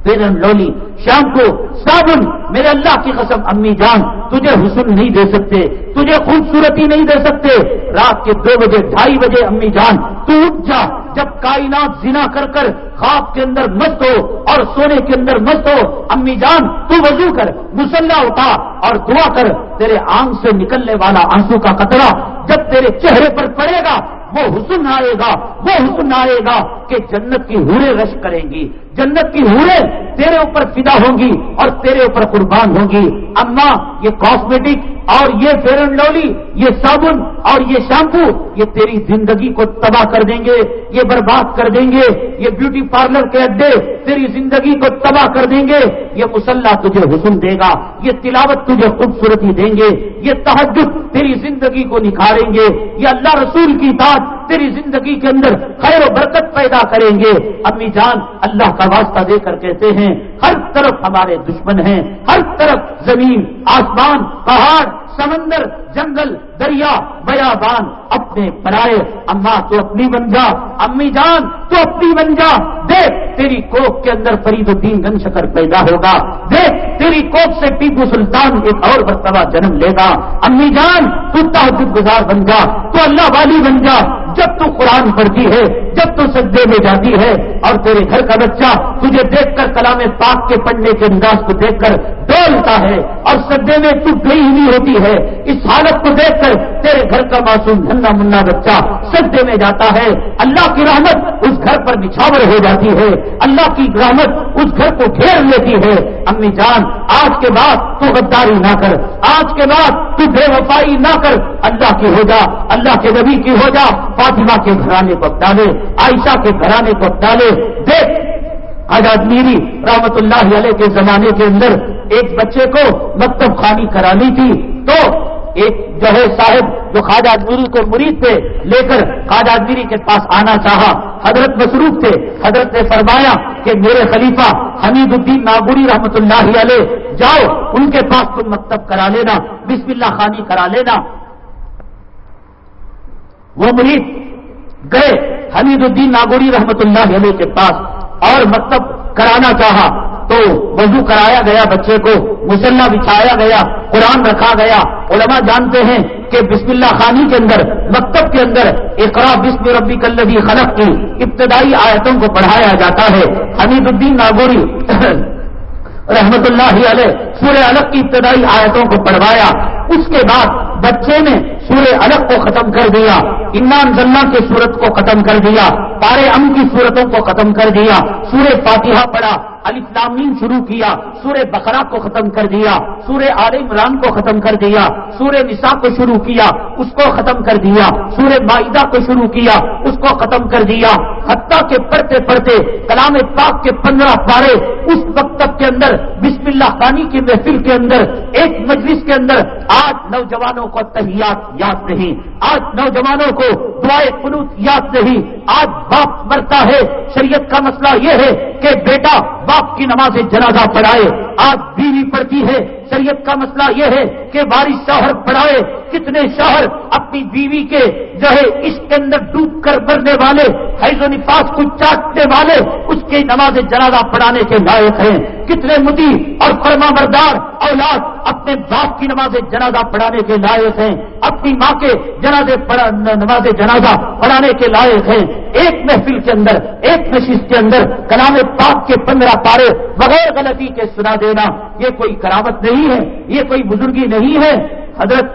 فیرن لولی شام کو صابن، میرے اللہ کی قسم، امی جان، تجھے حسن نہیں دے سکتے، تجھے خوبصورتی نہیں دے سکتے۔ رات کے دو بجے، ڈھائی بجے، امی جان، تو اٹھ جا، جب کائنات زنا کر کر خواب کے اندر مست ہو اور سونے کے اندر مست ہو، امی جان، تو وضو کر، مسلح اٹھا اور دعا کر، تیرے آنکھ سے نکلنے والا آنسو کا قطرہ جب تیرے چہرے پر پڑے گا، وہ حسن آئے گا، وہ حسن آئے گا کہ جنت کی ہورے رش کریں گی۔ جنت کی ہورے تیرے اوپر فدا ہوں گی اور تیرے اوپر قربان ہوں گی۔ اما، یہ کاسمیٹک اور یہ فیئر اینڈ لولی یہ صابن اور یہ شیمپو یہ تیری زندگی کو تباہ کر دیں گے، یہ برباد کر دیں گے، یہ بیوٹی پارلر کے اڈے تیری زندگی کو تباہ کر دیں گے۔ یہ مسلح تجھے حسن دے گا، یہ تلاوت تجھے خوبصورتی دیں گے۔ یہ تحجد تیری زندگی کو نکھاریں گے۔ یہ اللہ رسول کی بات تیری زندگی کے اندر خیر و برکت پیدا کریں گے۔ امی جان اللہ کا واسطہ دے کر کہتے ہیں، ہر طرف ہمارے دشمن ہیں، ہر طرف زمین، آسمان، پہاڑ، سمندر، جنگل، دریا، بیابان، اپنے پرائے اما تو اپنی بن جا، امی جان تو اپنی بن جا۔ دیکھ تیری کوک کے اندر فرید الدین گن شکر پیدا ہوگا۔ دیکھ تیری کوک سے ٹیپو سلطان ایک اور مرتبہ جنم لے گا۔ امی جان تو تحجد گزار بن جا، تو اللہ والی بن جا۔ جب تو قرآن پڑھتی ہے، جب تو سجدے میں جاتی ہے، اور تیرے گھر کا بچہ تجھے دیکھ کر کلام پاک کے پڑھنے کے انداز کو دیکھ کر ڈولتا ہے، اور سدے میں تو گئی ہوئی ہوتی ہے۔ اس حالت کو دیکھ کر تیرے گھر کا معصوم دھندا منا بچہ سدے میں جاتا ہے۔ اللہ کی رحمت اس گھر پر نچھاور ہو جاتی ہے۔ اللہ کی رحمت اس گھر کو گھیر لیتی ہے۔ امی جان، آج کے بعد تو غداری نہ کر۔ آج کے بعد تو بے وفائی نہ کر۔ اللہ کی ہو جا، اللہ کے نبی کی ہو جا۔ فاطمہ کے گھرانے کو ڈالے، عائشہ کے گھرانے کو ڈالے۔ دیکھ آزاد میری رحمت اللہ علیہ کے زمانے کے اندر ایک بچے کو مکتب خانی کرانی تھی تو ایک جو ہے صاحب جو خواجہ میری کو مرید تھے، لے کر خواجہ میری کے پاس آنا چاہا۔ حضرت مصروف تھے۔ حضرت نے فرمایا کہ میرے خلیفہ حمید الدین ناگوری رحمت اللہ علیہ، جاؤ، ان کے پاس تم مکتب کرا لینا، بسم اللہ خانی کرا لینا۔ وہ مرید گئے حمید الدین ناگوری رحمت اللہ علیہ کے پاس اور مکتب کرانا چاہا تو وضو کرایا گیا بچے کو، مسلح بچھایا گیا، قرآن رکھا گیا۔ علماء جانتے ہیں کہ بسم اللہ خانی کے اندر، مکتب کے اندر اقرا بسم ربی کلبی خلق کی ابتدائی آیتوں کو پڑھایا جاتا ہے۔ حمید الدین ناگوری رحمت اللہ علیہ، سورہ الگ کی ابتدائی آیتوں کو پڑھوایا۔ اس کے بعد بچے نے سورہ الگ کو ختم کر دیا۔ انان ذلہ کے سورت کو ختم کر دیا۔ پارے ام کی صورتوں کو ختم کر دیا۔ سورہ فاتحہ پڑھا۔ الفلامین شروع کیا، سورہ بقرہ کو ختم کر دیا، سورہ آل عمران کو ختم کر دیا، سورہ نساء کو شروع کیا، اس کو ختم کر دیا، سورہ معدہ کو شروع کیا، اس کو ختم کر دیا، حتیٰ کے پڑھتے پڑھتے کلام پاک کے پندرہ پارے اس مکتب کے اندر، بسم اللہ خانی کی محفل کے اندر، ایک مجلس کے اندر، آج نوجوانوں کو تحیات یاد نہیں، آج نوجوانوں کو دعائیں قنوت یاد نہیں، آج باپ مرتا ہے، شریعت کا مسئلہ یہ ہے کہ بیٹا باپ کی نماز جنازہ پڑھائے آج بیوی پڑتی ہے۔ شریعت کا مسئلہ یہ ہے کہ بارش شوہر پڑھائے، کتنے شوہر اپنی بیوی کے جو ہے اس کے اندر ڈوب کر مرنے والے، حیض و نفاس کو چاٹنے والے، اس کے نماز جنازہ پڑھانے کے لائق ہیں۔ کتنے متی اور فرما بردار اولاد اپنے باپ کی نماز جنازہ پڑھانے کے لائق ہیں۔ اپنی ماں کے جنازے نماز جنازہ پڑھانے کے لائق ہیں۔ ایک محفل کے اندر، ایک نشست کے اندر کلام پاک کے پندرہ پارے بغیر غلطی کے سنا دینا، یہ کوئی کراوت نہیں ہے، یہ کوئی بزرگی نہیں ہے۔ حضرت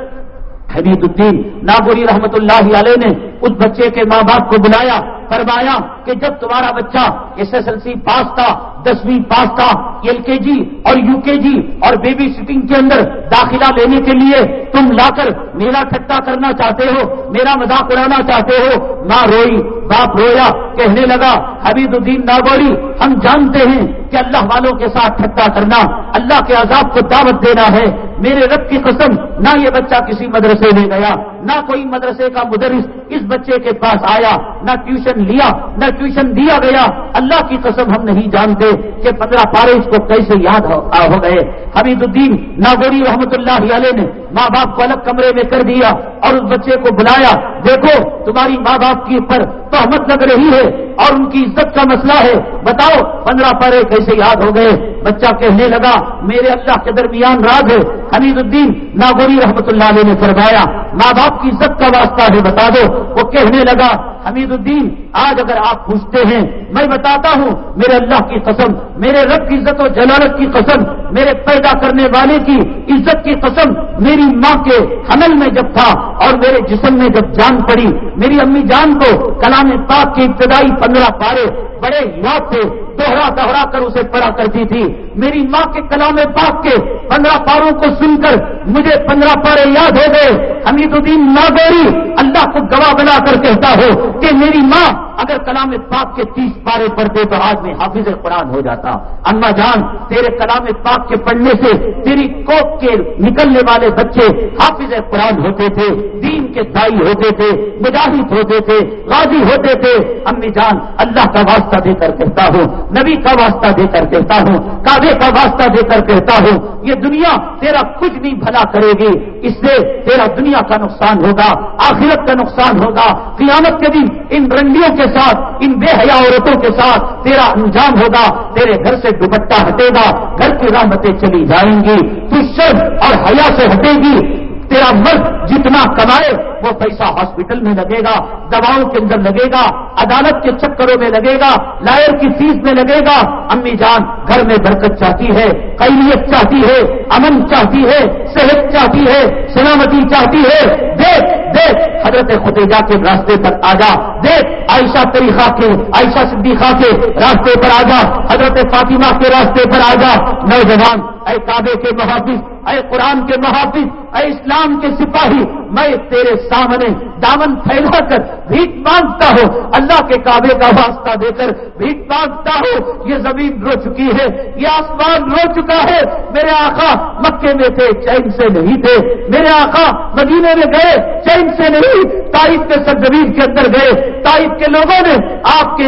حبیب الدین، ناگوری رحمت اللہ علیہ نے اس بچے کے ماں باپ کو بلایا، فرمایا کہ جب تمہارا بچہ S S L C pass تھا، دسویں پاس تھا ایل کے جی اور یو کے جی اور بیبی سٹنگ کے اندر داخلہ لینے کے لیے تم لا کر میرا ٹھٹا کرنا چاہتے ہو، میرا مذاق اڑانا چاہتے ہو، ماں روئی، باپ رویا، کہنے لگا حبید الدین ناگوری ہم جانتے ہیں کہ اللہ والوں کے ساتھ ٹھٹا کرنا، اللہ کے عذاب کو دعوت دینا ہے، میرے رب کی قسم، نہ یہ بچہ کسی مدرسے میں گیا۔ نہ کوئی مدرسے کا مدرس اس بچے کے پاس آیا، نہ ٹیوشن لیا، نہ ٹیوشن دیا گیا۔ اللہ کی قسم ہم نہیں جانتے کہ پندرہ پارے اس کو کیسے یاد ہو گئے۔ حمید الدین ناگوری رحمت اللہ علیہ نے ماں باپ کو الگ کمرے میں کر دیا اور اس بچے کو بلایا۔ دیکھو، تمہاری ماں باپ کی پر تحمت لگ رہی ہے اور ان کی عزت کا مسئلہ ہے۔ بتاؤ، پندرہ پارے کیسے یاد ہو گئے؟ بچہ کہنے لگا، میرے اللہ کے درمیان راز ہے۔ حمید الدین ناگوری رحمت اللہ علیہ نے فرمایا، ماں باپ کی عزت کا واسطہ ہے، بتا دو۔ وہ کہنے لگا حمید الدین، آج اگر آپ پوچھتے ہیں، میں بتاتا ہوں، میرے اللہ کی قسم، میرے رب کی عزت و جلالت کی قسم، میرے پیدا کرنے والے کی عزت کی قسم، میری ماں کے حمل میں جب تھا اور میرے جسم میں جب جان پڑی، میری امی جان کو کلام پاک کی ابتدائی پندرہ پارے بڑے یاد تھے، دوہرا دوہرا کر اسے پڑھا کرتی تھی۔ میری ماں کے کلام پاک کے پندرہ پاروں کو سن کر مجھے پندرہ پارے یاد ہو گئے۔ حمید الدین ناگوری اللہ کو گواہ بنا کر کہتا ہو کہ میری ماں اگر کلام پاک کے تیس پارے پڑھتے تو آج میں حافظ قرآن ہو جاتا۔ اما جان، تیرے کلام پاک کے پڑھنے سے تیری کوپ کے نکلنے والے بچے حافظ قرآن ہوتے تھے، دین کے دائی ہوتے تھے، مجاہد ہوتے تھے، غازی ہوتے تھے۔ امی جان، اللہ کا واسطہ دے کر کہتا ہوں، نبی کا واسطہ دے کر کہتا ہوں، کعبے کا واسطہ دے کر کہتا ہوں، یہ دنیا تیرا کچھ نہیں بھلا کرے گی، اس سے تیرا دنیا کا نقصان ہوگا، آخرت کا نقصان ہوگا، قیامت کے دن ان رنڈیوں کے ساتھ، ان بے حیا عورتوں کے ساتھ تیرا انجام ہوگا، تیرے گھر سے دوپٹہ ہٹے گا، گھر کی رحمتیں چلی جائیں گی، تو شرم اور حیا سے ہٹے گی، تیرا مرد جتنا کمائے، وہ پیسہ ہاسپٹل میں لگے گا، دواؤں کے اندر لگے گا، عدالت کے چکروں میں لگے گا، لائر کی فیس میں لگے گا۔ امی جان، گھر میں برکت چاہتی ہے قیلیت چاہتی ہے، امن چاہتی ہے، صحت چاہتی ہے، سلامتی چاہتی ہے۔ دیکھ دیکھ، حضرت خدیجہ کے راستے پر آ جا۔ دیکھ، عائشہ طریقہ کے عائشہ صدیقہ کے راستے پر آ جا۔ حضرت فاطمہ کے راستے پر آ جا۔ نوجوان، اے کعبے کے محافظ اے قرآن کے محافظ، اے اسلام کے سپاہی، میں تیرے سامنے دامن پھیلا کر بھیک مانگتا ہوں۔ اللہ کے کعبے کا واسطہ دے کر بھیک مانگتا ہوں۔ یہ زمین رو چکی ہے، یہ آسمان رو چکا ہے۔ میرے آقا مکے میں تھے، چین سے نہیں تھے۔ میرے آقا مدینے میں گئے، چین سے نہیں۔ تائف کے سرزمین کے اندر گئے۔ تائف کے لوگوں نے آپ کے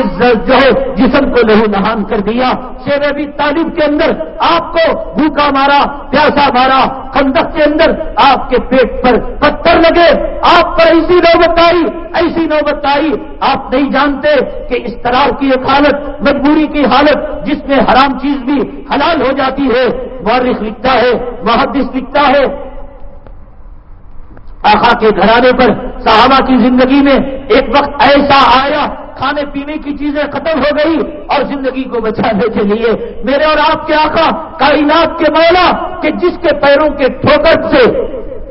جو ہے، جسم کو لہو نہان کر دیا۔ شیر بھی تعلیم کے اندر آپ کو بھوکا مارا۔ پیاسا مارا، خندق کے اندر آپ کے پیٹ پر پتھر لگے، آپ پر ایسی نوبت آئی، ایسی نوبت آئی، آپ نہیں جانتے کہ اس طرح کی ایک حالت، مجبوری کی حالت جس میں حرام چیز بھی حلال ہو جاتی ہے۔ مورخ لکھتا ہے، محدث لکھتا ہے۔ آخا کے گھرانے پر صحابہ کی زندگی میں ایک وقت ایسا آیا کھانے پینے کی چیزیں ختم ہو گئی اور زندگی کو بچانے کے لیے میرے اور آپ کے آقا، کائنات کے مولا، کہ جس کے پیروں کے ٹھوکر سے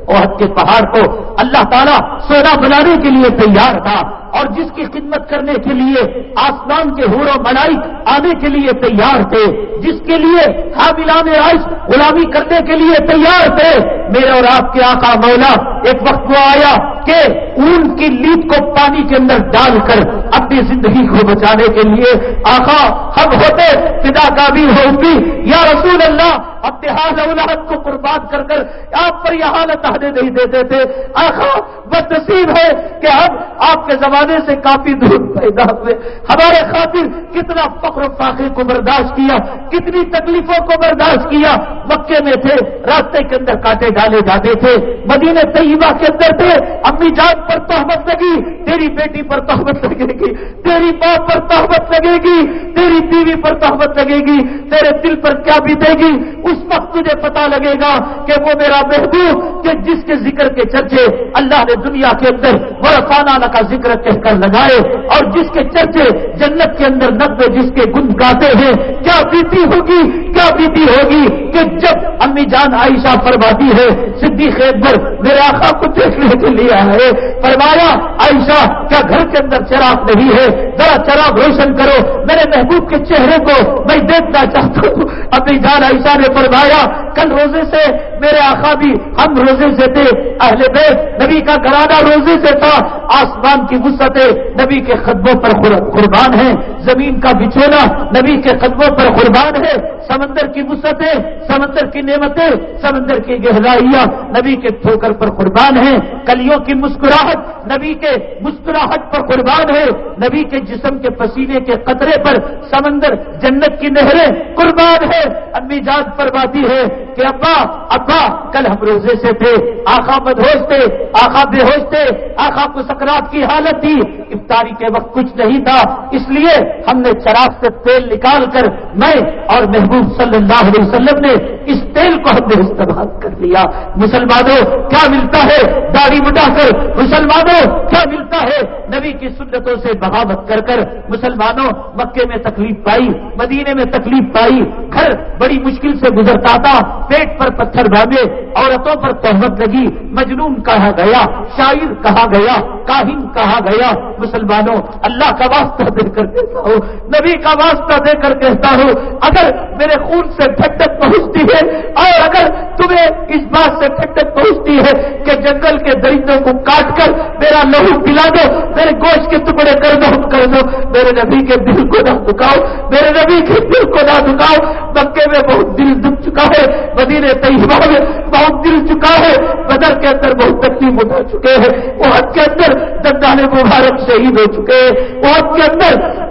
عہد کے پہاڑ کو اللہ تعالیٰ سونا بنانے کے لیے تیار تھا۔ اور جس کی خدمت کرنے کے لیے آسمان کے حور و ملائک آنے کے لیے تیار تھے، جس کے لیے حاملان رائش غلامی کرنے کے لیے تیار تھے۔ میرے اور آپ کے آقا مولا، ایک وقت وہ آیا کہ اون کی لیپ کو پانی کے اندر ڈال کر اپنی زندگی کو بچانے کے لیے آقا، ہم ہوتے پتا کا بھی ہوتی یا رسول اللہ اپنے حال اولاد کو قربان کر کر آپ پر یہ حالت آنے نہیں دیتے تھے۔ آخا بد نصیب ہے کہ ہم آپ کے زمانے سے کافی دور پیدا ہوئے۔ ہمارے خاطر کتنا فخر و فاقے کو برداشت کیا، کتنی تکلیفوں کو برداشت کیا۔ مکے میں تھے، راستے کے اندر کاٹے ڈالے جاتے تھے۔ مدینے طیبہ کے اندر تھے۔ اپنی جان پر تحمت لگی، تیری بیٹی پر تحمت لگے گی۔ تیری ماں پر تحمت لگے گی۔ تیری بیوی پر تحمت لگے گی۔ تیرے دل پر کیا بیتے گی؟ اس وقت تجھے پتا لگے گا کہ وہ میرا محبوب، کہ جس کے ذکر کے چرچے اللہ نے دنیا کے اندر ورفانہ کا ذکر کہہ کر لگائے اور جس کے چرچے جنت کے اندر نقبے جس کے گند گاتے ہیں، کیا بیتی ہوگی؟ کیا بیتی ہوگی کہ جب امی جان عائشہ فرماتی ہے، صدیق اکبر میرے آقا کو دیکھنے کے لیے آئے فرمایا، عائشہ، کیا گھر کے اندر چراغ نہیں ہے؟ ذرا چراغ روشن کرو، میرے محبوب کے چہرے کو میں دیکھنا چاہتا ہوں۔ امی جان عائشہ نے فرمایا کل روزے سے میرے آقا بھی ہم روزے سے تھے، اہل بیت، نبی کا گرانہ روزے سے تھا۔ آسمان کی وسطیں نبی کے قدموں پر قربان ہے زمین کا بچھونا نبی کے قدموں پر قربان ہے۔ سمندر کی وسطیں سمندر کی نعمتیں، سمندر کی گہرائیاں نبی کے ٹھوکر پر قربان ہے کلیوں کی مسکراہٹ نبی کے مسکراہٹ پر قربان ہے۔ نبی کے جسم کے پسینے کے قطرے پر سمندر جنت کی نہریں قربان ہے امی جان فرماتی ہے کہ ابا ابا، کل ہم روزے سے تھے آخا بدہوش تھے آخا بے ہوش تھے آخا کو سکرات کی حالت تھی، افطاری کے وقت کچھ نہیں تھا، اس لیے ہم نے چراغ سے تیل نکال کر میں اور محبوب صلی اللہ علیہ وسلم نے اس تیل کو ہم نے استعمال کر لیا۔ مسلمانوں، کیا ملتا ہے؟ داڑھی مٹا کر مسلمانوں، کیا ملتا ہے؟ نبی کی سنتوں سے بغاوت کر کر مسلمانوں مکے میں تکلیف پائی، مدینے میں تکلیف پائی، گھر بڑی مشکل سے گزرتا تھا پیٹ پر پتھر باندھے عورتوں پر تہمت لگی، مجنون کہا گیا، شاعر کہا گیا، کاہن کہا گیا، مسلمانوں، اللہ کا واسطہ دے کر کہتا ہوں، نبی کا واسطہ دے کر کہتا ہوں، اگر میرے خون سے ٹھنڈک پہنچتی ہے، اور اگر تمہیں اس بات سے ٹھنڈک پہنچتی ہے کہ جنگل کے درندوں کو کاٹ کر میرا لہو پلا دو، میرے گوشت کے ٹکڑے کر دو کر دو، میرے نبی کے دل کو نہ دکھاؤ، میرے نبی کے دل کو نہ دکھاؤ، مکے میں بہت دل دکھ چکا ہے مدینے طیبہ میں بہت دل چکا ہے، بدر کے اندر بہت تکلیف اٹھا چکے ہیں۔ بہت کے اندر دندان مبارک شہید ہو چکے ہیں۔ بہت کے اندر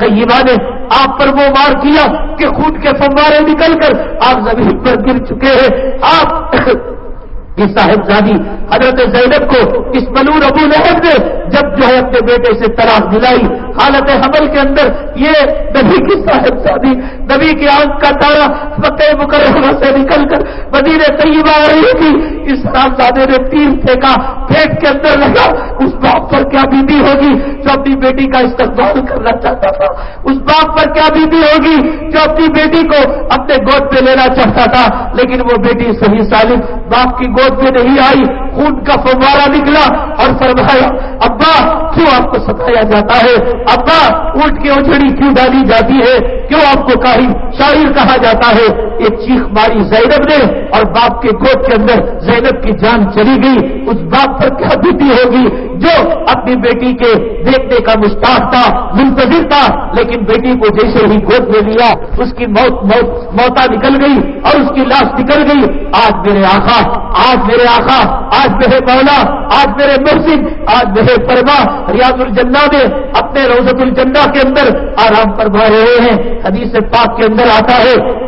طیبہ نے آپ پر وہ مار کیا کہ خون کے فوارے نکل کر آپ زمین پر گر چکے ہیں۔ آپ <coughs> کہ صاحبزادی حضرت زینب کو اس ملور ابو لہب نے جب جو ہے اپنے بیٹے سے طلاق دلائی، حالت حمل کے اندر یہ نبی کی صاحبزادی نبی کی آنکھ کا تارا مکہ مکرمہ سے نکل کر مدینہ طیبہ آ رہی تھی۔ اس صاحبزادے نے تیر پھینکا پیٹ کے اندر لگا۔ اس باپ پر کیا بیتی ہوگی جو اپنی بیٹی کا استقبال کرنا چاہتا تھا؟ اس باپ پر کیا بیتی ہوگی جو اپنی بیٹی کو اپنے گود پہ لینا چاہتا تھا؟ لیکن وہ بیٹی صحیح سالم، باپ کی گود میں نہیں آئی۔ خون کا فوارا نکلا اور فرمایا ابا کیوں آپ کو ستایا جاتا ہے؟ ابا، اونٹ کی اچڑی کیوں ڈالی جاتی ہے؟ کیوں آپ کو کہیں شاعر کہا جاتا ہے؟ ایک چیخ ماری زینب نے اور باپ کے گود کے اندر زینب کی جان چلی گئی۔ اس باپ پر کیا بیتی ہوگی؟ جو اپنی بیٹی کے دیکھنے کا مشتاق تھا، منتظر تھا، لیکن بیٹی کو جیسے ہی گود میں لیا، اس کی موت موت، موتا نکل گئی اور اس کی لاش نکل گئی۔ آج میرے آخا آج میرے آخا آج میرے مولا، آج میرے محسن آج میرے پرما ریاض الجنہ میں اپنے روزت الجنہ کے اندر آرام فرما رہے ہیں۔ حدیث پاک کے اندر آتا ہے۔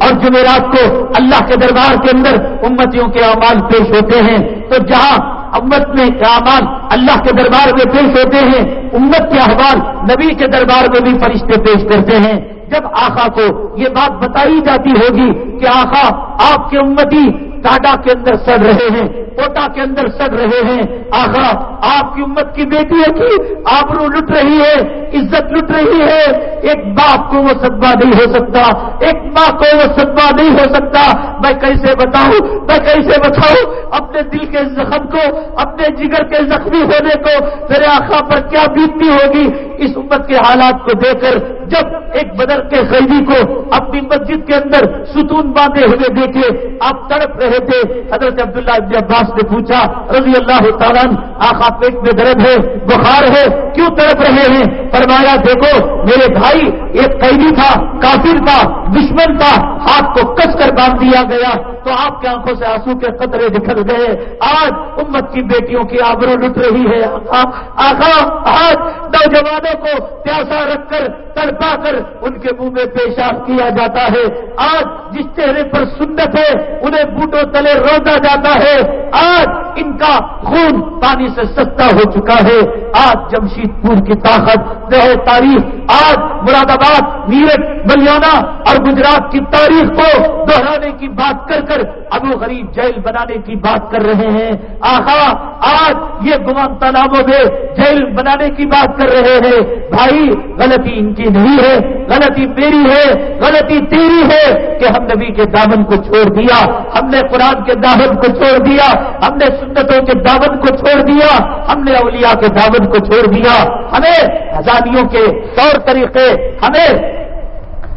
اور جمعرات کو اللہ کے دربار کے اندر امتیوں کے اعمال پیش ہوتے ہیں۔ تو جہاں امت میں اعمال اللہ کے دربار میں پیش ہوتے ہیں، امت کے احوال نبی کے دربار میں بھی فرشتے پیش کرتے ہیں۔ جب آخا کو یہ بات بتائی جاتی ہوگی کہ آخا آپ کے امتی ٹاٹا کے اندر سڑ رہے ہیں۔ کوٹا کے اندر سڑ رہے ہیں۔ آخا آپ کی امت کی بیٹی ہے کہ آبرو لٹ رہی ہے، عزت لٹ رہی ہے۔ ایک باپ کو وہ صدمہ نہیں ہو سکتا، ایک ماں کو وہ صدمہ نہیں ہو سکتا۔ میں کیسے بتاؤں؟ میں کیسے بتاؤں؟ اپنے دل کے زخم کو، اپنے جگر کے زخمی ہونے کو میرے آخا پر کیا بیتتی ہوگی؟ اس امت کے حالات کو دیکھ کر جب ایک بدر کے قیدی کو اپنی مسجد کے اندر ستون باندھے ہوئے دیکھے، آپ تڑپ رہے تھے۔ حضرت عبداللہ ابن عباس نے پوچھا، رضی اللہ تعالیٰ آخا پیٹ میں درد ہے، بخار ہے، کیوں تڑپ رہے ہیں؟ فرمایا، دیکھو، میرے بھائی ایک قیدی تھا، کافر تھا، دشمن تھا، ہاتھ کو کس کر باندھ دیا گیا؟ تو آپ کی آنکھوں سے آنسو کے قطرے نکل گئے۔ آج امت کی بیٹیوں کی آبرو لٹ رہی ہے آخا آج نوجوانوں کو پیاسا رکھ کر، تڑپا کر ان کے منہ میں پیشاب کیا جاتا ہے۔ آج جس چہرے پر سنت ہے، انہیں بوٹوں تلے روزا جاتا ہے۔ آج ان کا خون پانی سے سستا ہو چکا ہے۔ آج جمشید پور کی طاقت وہ تاریخ، آج مراد آباد میرٹ ملیانہ اور گجرات کی تاریخ کو دہرانے کی بات کر کر ابو غریب جیل بنانے کی بات کر رہے ہیں۔ آخا آج یہ گمان تالابوں میں جیل بنانے کی بات کر رہے ہیں۔ بھائی، غلطی ان کی نہیں ہے۔ غلطی میری ہے۔ غلطی تیری ہے کہ ہم نبی کے دامن کو چھوڑ دیا، ہم نے قرآن کے دامن کو چھوڑ دیا۔ ہم نے سنتوں کے دعوت کو چھوڑ دیا، ہم نے اولیاء کے دعوت کو چھوڑ دیا۔ ہمیں آزادیوں کے طور طریقے، ہمیں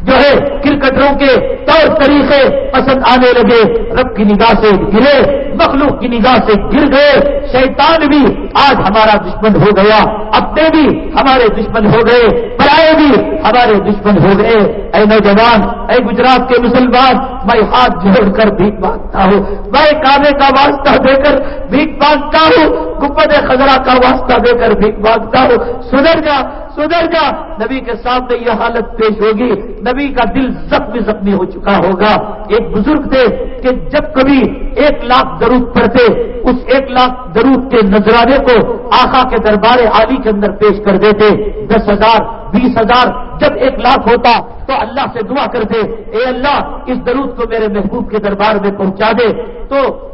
جو ہے کرکٹروں کے طور طریقے پسند آنے لگے، رب کی نگاہ سے گرے، مخلوق کی نگاہ سے گر گئے، شیطان بھی آج ہمارا دشمن ہو گیا، اپنے بھی ہمارے دشمن ہو گئے، پرائے بھی ہمارے دشمن ہو گئے۔ اے نوجوان، اے گجرات کے مسلمان، میں ہاتھ جوڑ کر بھیک مانگتا ہوں، میں کانے کا واسطہ دے کر بھیک مانگتا ہوں گپت خزرا کا واسطہ دے کر بھیک مانگتا ہوں۔ سدھر جا سدھر جا۔ نبی کے سامنے یہ حالت پیش ہوگی۔ نبی کا دل زخمی زخمی ہو چکا ہوگا۔ ایک بزرگ تھے کہ جب کبھی ایک لاکھ درود پڑھتے، اس ایک لاکھ درود کے نذرانے کو آخا کے دربار عالی کے اندر پیش کر دیتے۔ دس ہزار، بیس ہزار، جب ایک لاکھ ہوتا تو اللہ سے دعا کرتے، اے اللہ، اس درود کو میرے محبوب کے دربار میں پہنچا دے۔ تو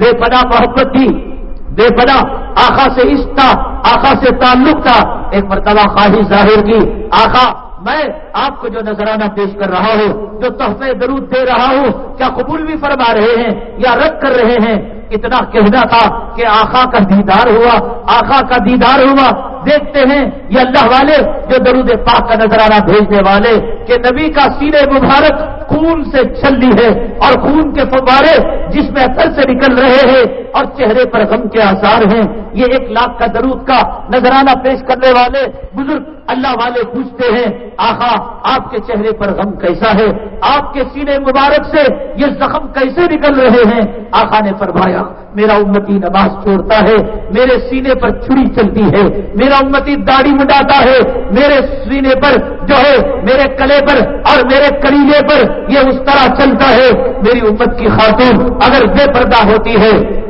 بے پناہ محبت تھی، بے پناہ آخا سے عشق تھا آخا سے تعلق تھا، ایک مرتبہ خواہش ظاہر کی آخا میں آپ کو جو نذرانہ پیش کر رہا ہوں، جو تحفے درود دے رہا ہوں، کیا قبول بھی فرما رہے ہیں، یا رد کر رہے ہیں؟ اتنا کہنا تھا کہ آخا کا دیدار ہوا آخا کا دیدار ہوا دیکھتے ہیں یہ اللہ والے جو درود پاک کا نظرانہ بھیجنے والے کہ نبی کا سینے مبارک خون سے چھلی ہے اور خون کے فوارے جس میں اثر سے نکل رہے ہیں اور چہرے پر غم کے آثار ہیں۔ یہ ایک لاکھ کا درود کا نظرانہ پیش کرنے والے بزرگ اللہ والے پوچھتے ہیں، آخا، آپ کے چہرے پر غم کیسا ہے؟ آپ کے سینے مبارک سے یہ زخم کیسے نکل رہے ہیں؟ آخا نے فرمایا، میرا امتی نماز چھوڑتا ہے، میرے سینے پر چھری چلتی ہے، میرا امتی داڑھی مڈاتا ہے، میرے سینے پر جو ہے، میرے کلے پر اور میرے کلیلے پر یہ اس طرح چلتا ہے۔ میری امت کی خاتون اگر بے پردہ ہوتی ہے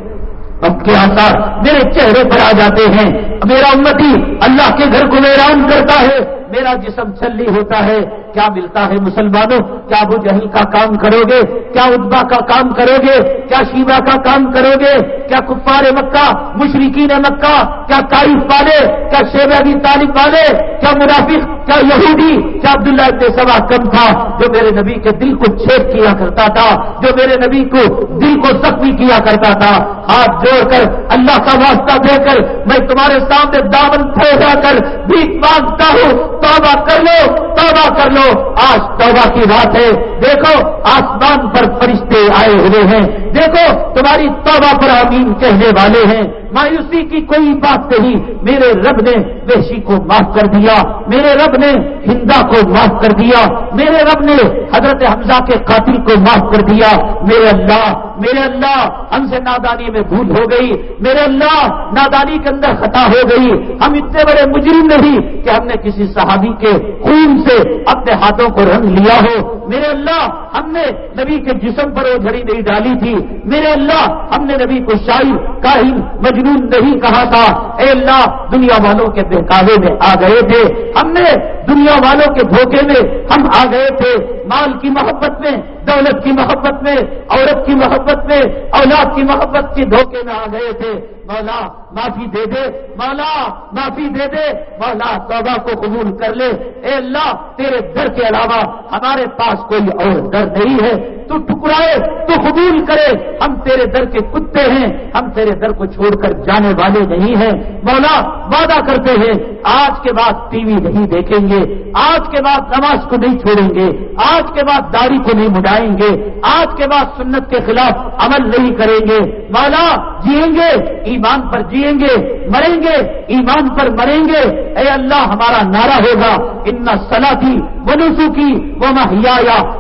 اب کے آسار میرے چہرے پر آ جاتے ہیں۔ میرا امتی اللہ کے گھر کو ویران کرتا ہے۔ میرا جسم چلی ہوتا ہے۔ کیا ملتا ہے مسلمانوں؟ کیا ابو جہل کا کام کرو گے؟ کیا ادبا کا کام کرو گے؟ کیا شیبا کا کام کرو گے؟ کیا کفار مکہ مشرقین مکہ؟ کیا کائف والے؟ کیا شیب ابھی طالب والے؟ کیا منافق؟ کیا یہودی؟ کیا عبداللہ ابن سوا کم تھا جو میرے نبی کے دل کو چھید کیا کرتا تھا، جو میرے نبی کو دل کو زخمی کیا کرتا تھا۔ ہاتھ جوڑ کر اللہ کا واسطہ دے کر میں تمہارے سامنے دامن پھیلا کر بھیک مانگتا ہوں۔ توبہ کر لو، توبہ کر لو۔ آج توبہ کی رات ہے۔ دیکھو، آسمان پر فرشتے آئے ہوئے ہیں۔ دیکھو، تمہاری توبہ پر امین کہنے والے ہیں۔ مایوسی کی کوئی بات نہیں۔ میرے رب نے وحشی کو معاف کر دیا۔ میرے رب نے ہندا کو معاف کر دیا۔ میرے رب نے حضرت حمزہ کے قاتل کو معاف کر دیا۔ میرے اللہ میرے اللہ ہم سے نادانی میں بھول ہو گئی، میرے اللہ نادانی کے اندر خطا ہو گئی۔ ہم اتنے بڑے مجرم نہیں کہ ہم نے کسی صحابی کے خون سے اپنے ہاتھوں کو رنگ لیا ہو۔ میرے اللہ ہم نے نبی کے جسم پر وہ جھڑی نہیں ڈالی تھی۔ میرے اللہ ہم نے نبی کو شاعر کاہل مجنون نہیں کہا تھا۔ اے اللہ، دنیا والوں کے بہکاوے میں آ گئے تھے۔ ہم نے دنیا والوں کے دھوکے میں ہم آ گئے تھے۔ مال کی محبت میں دولت کی محبت میں، عورت کی محبت میں، اولاد کی محبت کے دھوکے میں آ گئے تھے۔ مولا معافی دے دے، مولا، معافی دے دے۔ مولا، توبہ کو قبول کر لے۔ اے اللہ، تیرے در کے علاوہ ہمارے پاس کوئی اور در نہیں ہے۔ تو ٹکرائے تو قبول کرے۔ ہم تیرے در کے کتے ہیں۔ ہم تیرے در کو چھوڑ کر جانے والے نہیں ہیں۔ مولا، وعدہ کرتے ہیں۔ آج کے بعد ٹی وی نہیں دیکھیں گے۔ آج کے بعد نماز کو نہیں چھوڑیں گے۔ آج کے بعد داڑھی کو نہیں مڈائیں گے۔ آج کے بعد سنت کے خلاف عمل نہیں کریں گے۔ مولا، جیئیں گے۔ ایمان پر جیئیں گے، مریں گے، ایمان پر مریں گے۔ اے اللہ، ہمارا نعرہ ہوگا، ان سلا تھی وہ نسو کی وہ مہیا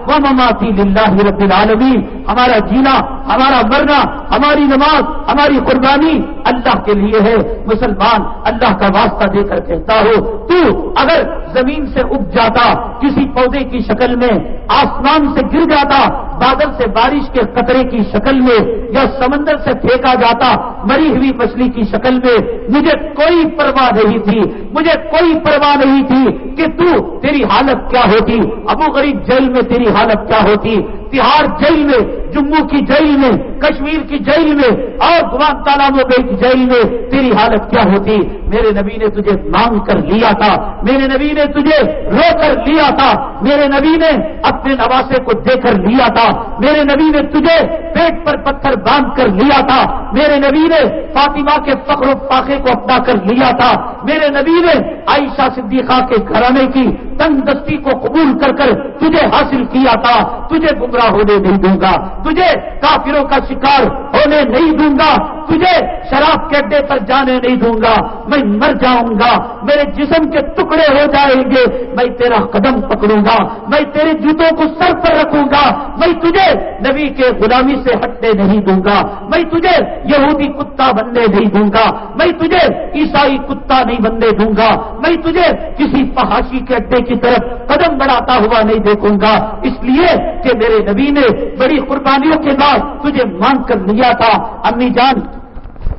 وہ مماتی للہ رب العالمین ہمارا جینا، ہمارا مرنا، ہماری نماز، ہماری قربانی اللہ کے لیے ہے۔ مسلمان، اللہ کا واسطہ دے کر کہتا ہو، تو اگر زمین سے اگ جاتا، کسی پودے کی شکل میں، آسمان سے گر جاتا بادل سے بارش کے قطرے کی شکل میں یا سمندر سے پھینکا جاتا، مری ہوئی مچھلی کی شکل میں مجھے کوئی پرواہ نہیں تھی، مجھے کوئی پرواہ نہیں تھی کہ تو تیری حالت کیا ہوتی، ابو غریب جیل میں تیری حالت کیا ہوتی تہاڑ جیل میں، جموں کی جیل میں، کشمیر کی جیل میں، اور گوان تالابوں کی جیل میں، تیری حالت کیا ہوتی؟ میرے نبی نے تجھے مانگ کر لیا تھا، میرے نبی نے تجھے رو کر لیا تھا، میرے نبی نے اپنے نواسے کو دے کر لیا تھا، میرے نبی نے تجھے پیٹ پر پتھر باندھ کر لیا تھا، میرے نبی نے فاطمہ کے فخر و پاخے کو اپنا کر لیا تھا، میرے نبی نے عائشہ صدیقہ کے گھرانے کی تنگ دستی کو قبول کر کر تجھے حاصل کیا تھا، تجھے گمراہ ہونے نہیں دوں گا. تجھے کافروں کا شکار ہونے نہیں دوں گا. تجھے شراب کے اڈے پر جانے نہیں دوں گا، میں مر جاؤں گا، میرے جسم کے ٹکڑے ہو جائیں گے، میں تیرا قدم پکڑوں گا، میں تیرے جوتوں کو سر پر رکھوں گا، میں تجھے نبی کے غلامی سے ہٹنے نہیں دوں گا، میں تجھے یہودی کتا بننے نہیں دوں گا، میں تجھے عیسائی کتا نہیں بننے دوں گا، میں تجھے کسی پہاشی کے اڈے کی طرف قدم بڑھاتا ہوا نہیں دیکھوں گا۔ اس لیے کہ میرے نبی نے بڑی قربانیوں کے بعد تجھے مانگ کر لیا تھا۔ امی جان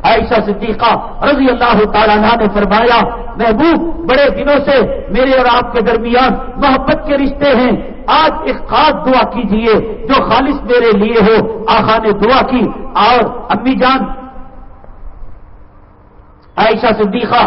عائشہ صدیقہ رضی اللہ تعالیٰ نے فرمایا، محبوب، بڑے دنوں سے میرے اور آپ کے درمیان محبت کے رشتے ہیں. آج ایک خاص دعا کیجیے جو خالص میرے لیے ہو. آخا نے دعا کی اور امی جان عائشہ صدیقہ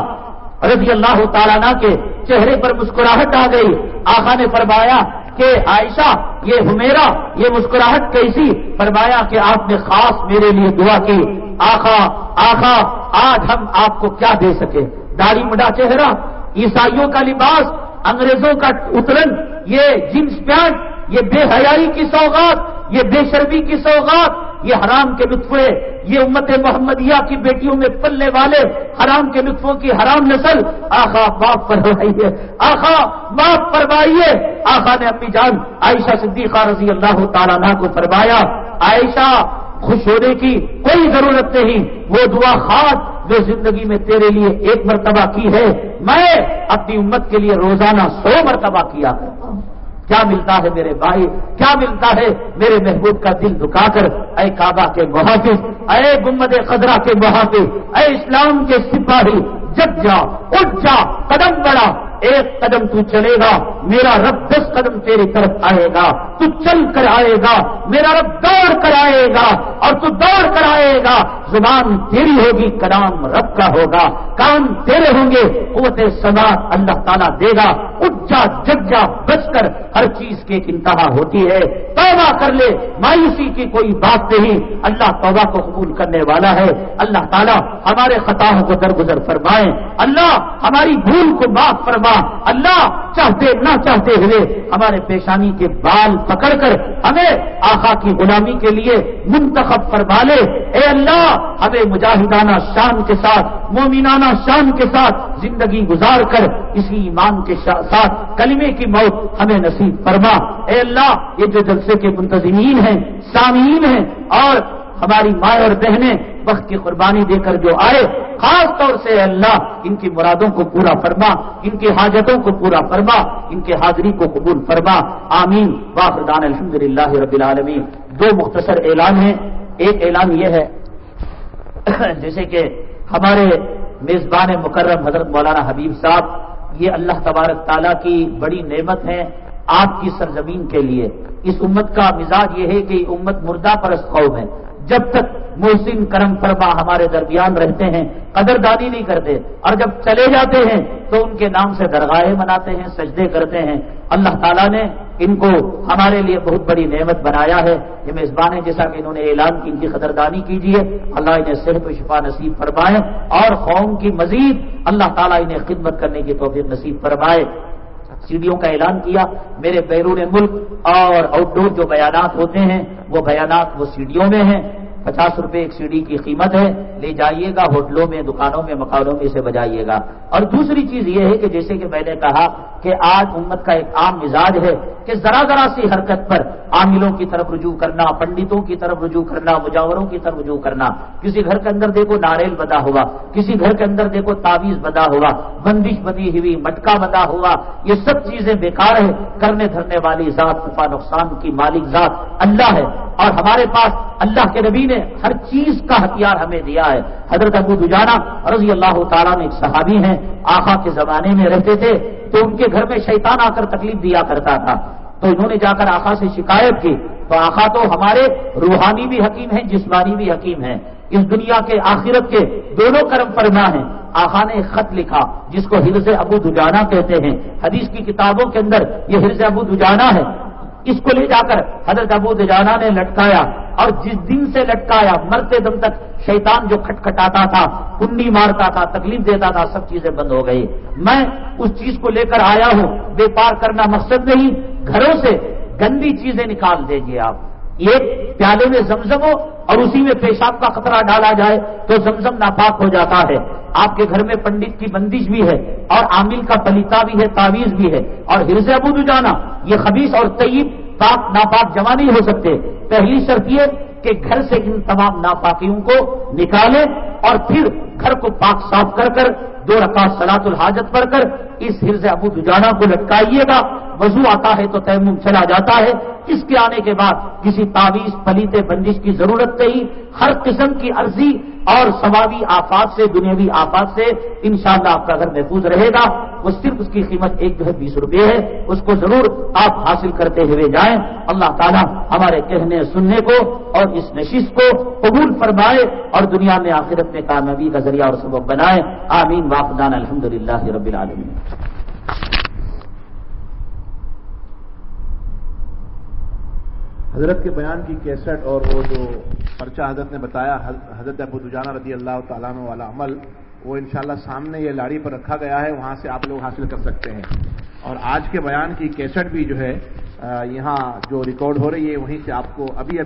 رضی اللہ تعالیٰ کے چہرے پر مسکراہٹ آ گئی. آخا نے فرمایا کہ عائشہ، یہ ہمیرا یہ مسکراہٹ کیسی؟ فرمایا کہ آپ نے خاص میرے لیے دعا کی. آخا آخا، آج ہم آپ کو کیا دے سکے داڑھی مڈا چہرہ، عیسائیوں کا لباس، انگریزوں کا اترن، یہ جنس پینٹ، یہ بے حیائی کی سوگات یہ بے شرمی کی سوگات یہ حرام کے لطفے یہ امت محمدیہ کی بیٹیوں میں پلنے والے، حرام کے لطفوں کی حرام نسل۔ آخا باپ پروائیے آخا باپ پروائیے آخا نے اپنی جان عائشہ صدیقہ رضی اللہ تعالیٰ کو فرمایا، عائشہ خوش ہونے کی کوئی ضرورت نہیں۔ وہ دعا خاص جو زندگی میں تیرے لیے ایک مرتبہ کی ہے۔ میں اپنی امت کے لیے روزانہ سو مرتبہ کیا۔ کرتا ہوں کیا ملتا ہے میرے بھائی؟ کیا ملتا ہے میرے محبوب کا دل دکھا کر؟ اے کعبہ کے محافظ، اے گمد خدرہ کے محافظ، اے اسلام کے سپاہی جگ جا، اٹھ جا، قدم بڑا ایک قدم تو چلے گا، میرا رب دس قدم تیری طرف آئے گا۔ تو چل کر آئے گا، میرا رب دوڑ کر آئے گا اور تو دوڑ کر آئے گا۔ زبان تیری ہوگی، کلام رب کا ہوگا۔ کام تیرے ہوں گے، قوت سما اللہ تعالیٰ دے گا۔ اٹھ جا جگ جا بچ کر۔ ہر چیز کی ایک انتہا ہوتی ہے۔ توبہ کر لے، مایوسی کی کوئی بات نہیں۔ اللہ توبہ کو قبول کرنے والا ہے۔ اللہ تعالیٰ ہمارے خطاؤں کو درگزر فرمائے۔ اللہ ہماری بھول کو معاف فرمائے۔ اللہ چاہتے، نہ چاہتے ہوئے ہمارے پیشانی کے بال پکڑ کر ہمیں آخا کی غلامی کے لیے منتخب فرما لے۔ اے اللہ، ہمیں مجاہدانہ شان کے ساتھ، مومنانہ شان کے ساتھ زندگی گزار کر اسی ایمان کے ساتھ کلمے کی موت ہمیں نصیب فرما۔ اے اللہ، یہ جو جلسے کے منتظمین ہیں، سامعین ہیں اور ہماری مائیں اور بہنیں وقت کی قربانی دے کر جو آئے، خاص طور سے اللہ ان کی مرادوں کو پورا فرما، ان کی حاجتوں کو پورا فرما، ان کی حاضری کو قبول فرما۔ آمین۔ واخردان الحمد للہ رب العالمین۔ دو مختصر اعلان ہیں۔ ایک اعلان یہ ہے، جیسے کہ ہمارے میزبان مکرم حضرت مولانا حبیب صاحب، یہ اللہ تبارک تعالیٰ کی بڑی نعمت ہے آپ کی سرزمین کے لیے۔ اس امت کا مزاج یہ ہے کہ امت مردہ پرست قوم ہے۔ جب تک محسن کرم فرما ہمارے درمیان رہتے ہیں قدردانی نہیں کرتے۔ اور جب چلے جاتے ہیں تو ان کے نام سے درگاہیں مناتے ہیں، سجدے کرتے ہیں۔ اللہ تعالیٰ نے ان کو ہمارے لیے بہت بڑی نعمت بنایا ہے۔ یہ میزبان ہے جیسا کہ انہوں نے اعلان کی، ان کی قدردانی کیجیے۔ اللہ انہیں صرف شفا نصیب فرمائے اور قوم کی مزید اللہ تعالیٰ انہیں خدمت کرنے کی توفیق نصیب فرمائے۔ سیڑھیوں کا اعلان کیا، میرے بیرون ملک اور آؤٹ ڈور جو بیانات ہوتے ہیں، وہ بیانات وہ سیڑھیوں میں ہیں۔ پچاس روپے ایک سیڑھی کی قیمت ہے، لے جائیے گا ہوٹلوں میں، دکانوں میں، مکانوں میں اسے بجائیے گا۔ اور دوسری چیز یہ ہے کہ جیسے کہ میں نے کہا کہ آج امت کا ایک عام مزاج ہے کہ ذرا ذرا سی حرکت پر عاملوں کی طرف رجوع کرنا، پنڈتوں کی طرف رجوع کرنا، مجاوروں کی طرف رجوع کرنا۔ کسی گھر کے اندر دیکھو ناریل بدا ہوا، کسی گھر کے اندر دیکھو تعویذ بدا ہوا، بندش بندی ہوئی، مٹکا بدا ہوا۔ یہ سب چیزیں بیکار ہے کرنے دھرنے والی ذات نفا نقصان کی مالک ذات اللہ ہے۔ اور ہمارے پاس اللہ کے نبی نے ہر چیز کا ہتھیار ہمیں دیا ہے۔ حضرت ابو دجانا رضی اللہ تعالیٰ میں ایک صحابی ہیں آخا کے زمانے میں رہتے تھے، تو ان کے گھر میں شیطان آ کر تکلیف دیا کرتا تھا۔ تو انہوں نے جا کر آخا سے شکایت کی۔ تو آخا تو ہمارے روحانی بھی حکیم ہیں، جسمانی بھی حکیم ہیں۔ اس دنیا کے، آخرت کے دونوں کرم فرما ہیں۔ آخا نے ایک خط لکھا، جس کو حرز ابو دجانا کہتے ہیں۔ حدیث کی کتابوں کے اندر یہ حرز ابو دجانا ہے۔ اس کو لے جا کر حضرت ابو دجانا نے لٹکایا اور جس دن سے لٹکایا مرتے دم تک شیطان جو کھٹکھٹاتا تھا، کنڈی مارتا تھا، تکلیف دیتا تھا، سب چیزیں بند ہو گئی۔ میں اس چیز کو لے کر آیا ہوں، بے پار کرنا مقصد نہیں، گھروں سے گندی چیزیں نکال دیجیے آپ۔ ایک پیالے میں زمزم ہو اور اسی میں پیشاب کا خطرہ ڈالا جائے تو زمزم ناپاک ہو جاتا ہے۔ آپ کے گھر میں پنڈت کی بندش بھی ہے اور عامل کا پلیتا بھی ہے، تعویذ بھی ہے۔ اور ہرز ابو جانا یہ خبیص اور طیب، پاک، ناپاک جمع نہیں ہو سکتے۔ پہلی شرط یہ کہ گھر سے ان تمام ناپاکیوں کو نکالیں اور پھر گھر کو پاک صاف کر کر دو رکعت سلاط الحاجت پڑھ کر اس ہرز ابو دجانا کو لٹکائیے گا۔ وضو آتا ہے تو تیمم چلا جاتا ہے۔ اس کے آنے کے بعد کسی تعویذ پلیتے بندش کی ضرورت نہیں۔ ہر قسم کی عرضی اور ثوابی آفات سے، دنیاوی آفات سے انشاءاللہ آپ کا گھر محفوظ رہے گا۔ وہ صرف اس کی قیمت ایک جو ہے بیس روپے ہے۔ اس کو ضرور آپ حاصل کرتے ہوئے جائیں۔ اللہ تعالیٰ ہمارے کہنے، سننے کو اور اس نشست کو قبول فرمائے اور دنیا میں آخرت میں کامیابی کا ذریعہ اور سبب بنائے۔ آمین۔ واپدان الحمد للہ رب العالمین۔ حضرت کے بیان کی کیسٹ اور وہ جو پرچہ حضرت نے بتایا حضرت ابو دجانہ رضی اللہ تعالیٰ والا عمل، وہ انشاءاللہ سامنے یہ لاڑی پر رکھا گیا ہے، وہاں سے آپ لوگ حاصل کر سکتے ہیں۔ اور آج کے بیان کی کیسٹ بھی جو ہے یہاں جو ریکارڈ ہو رہی ہے، وہیں سے آپ کو ابھی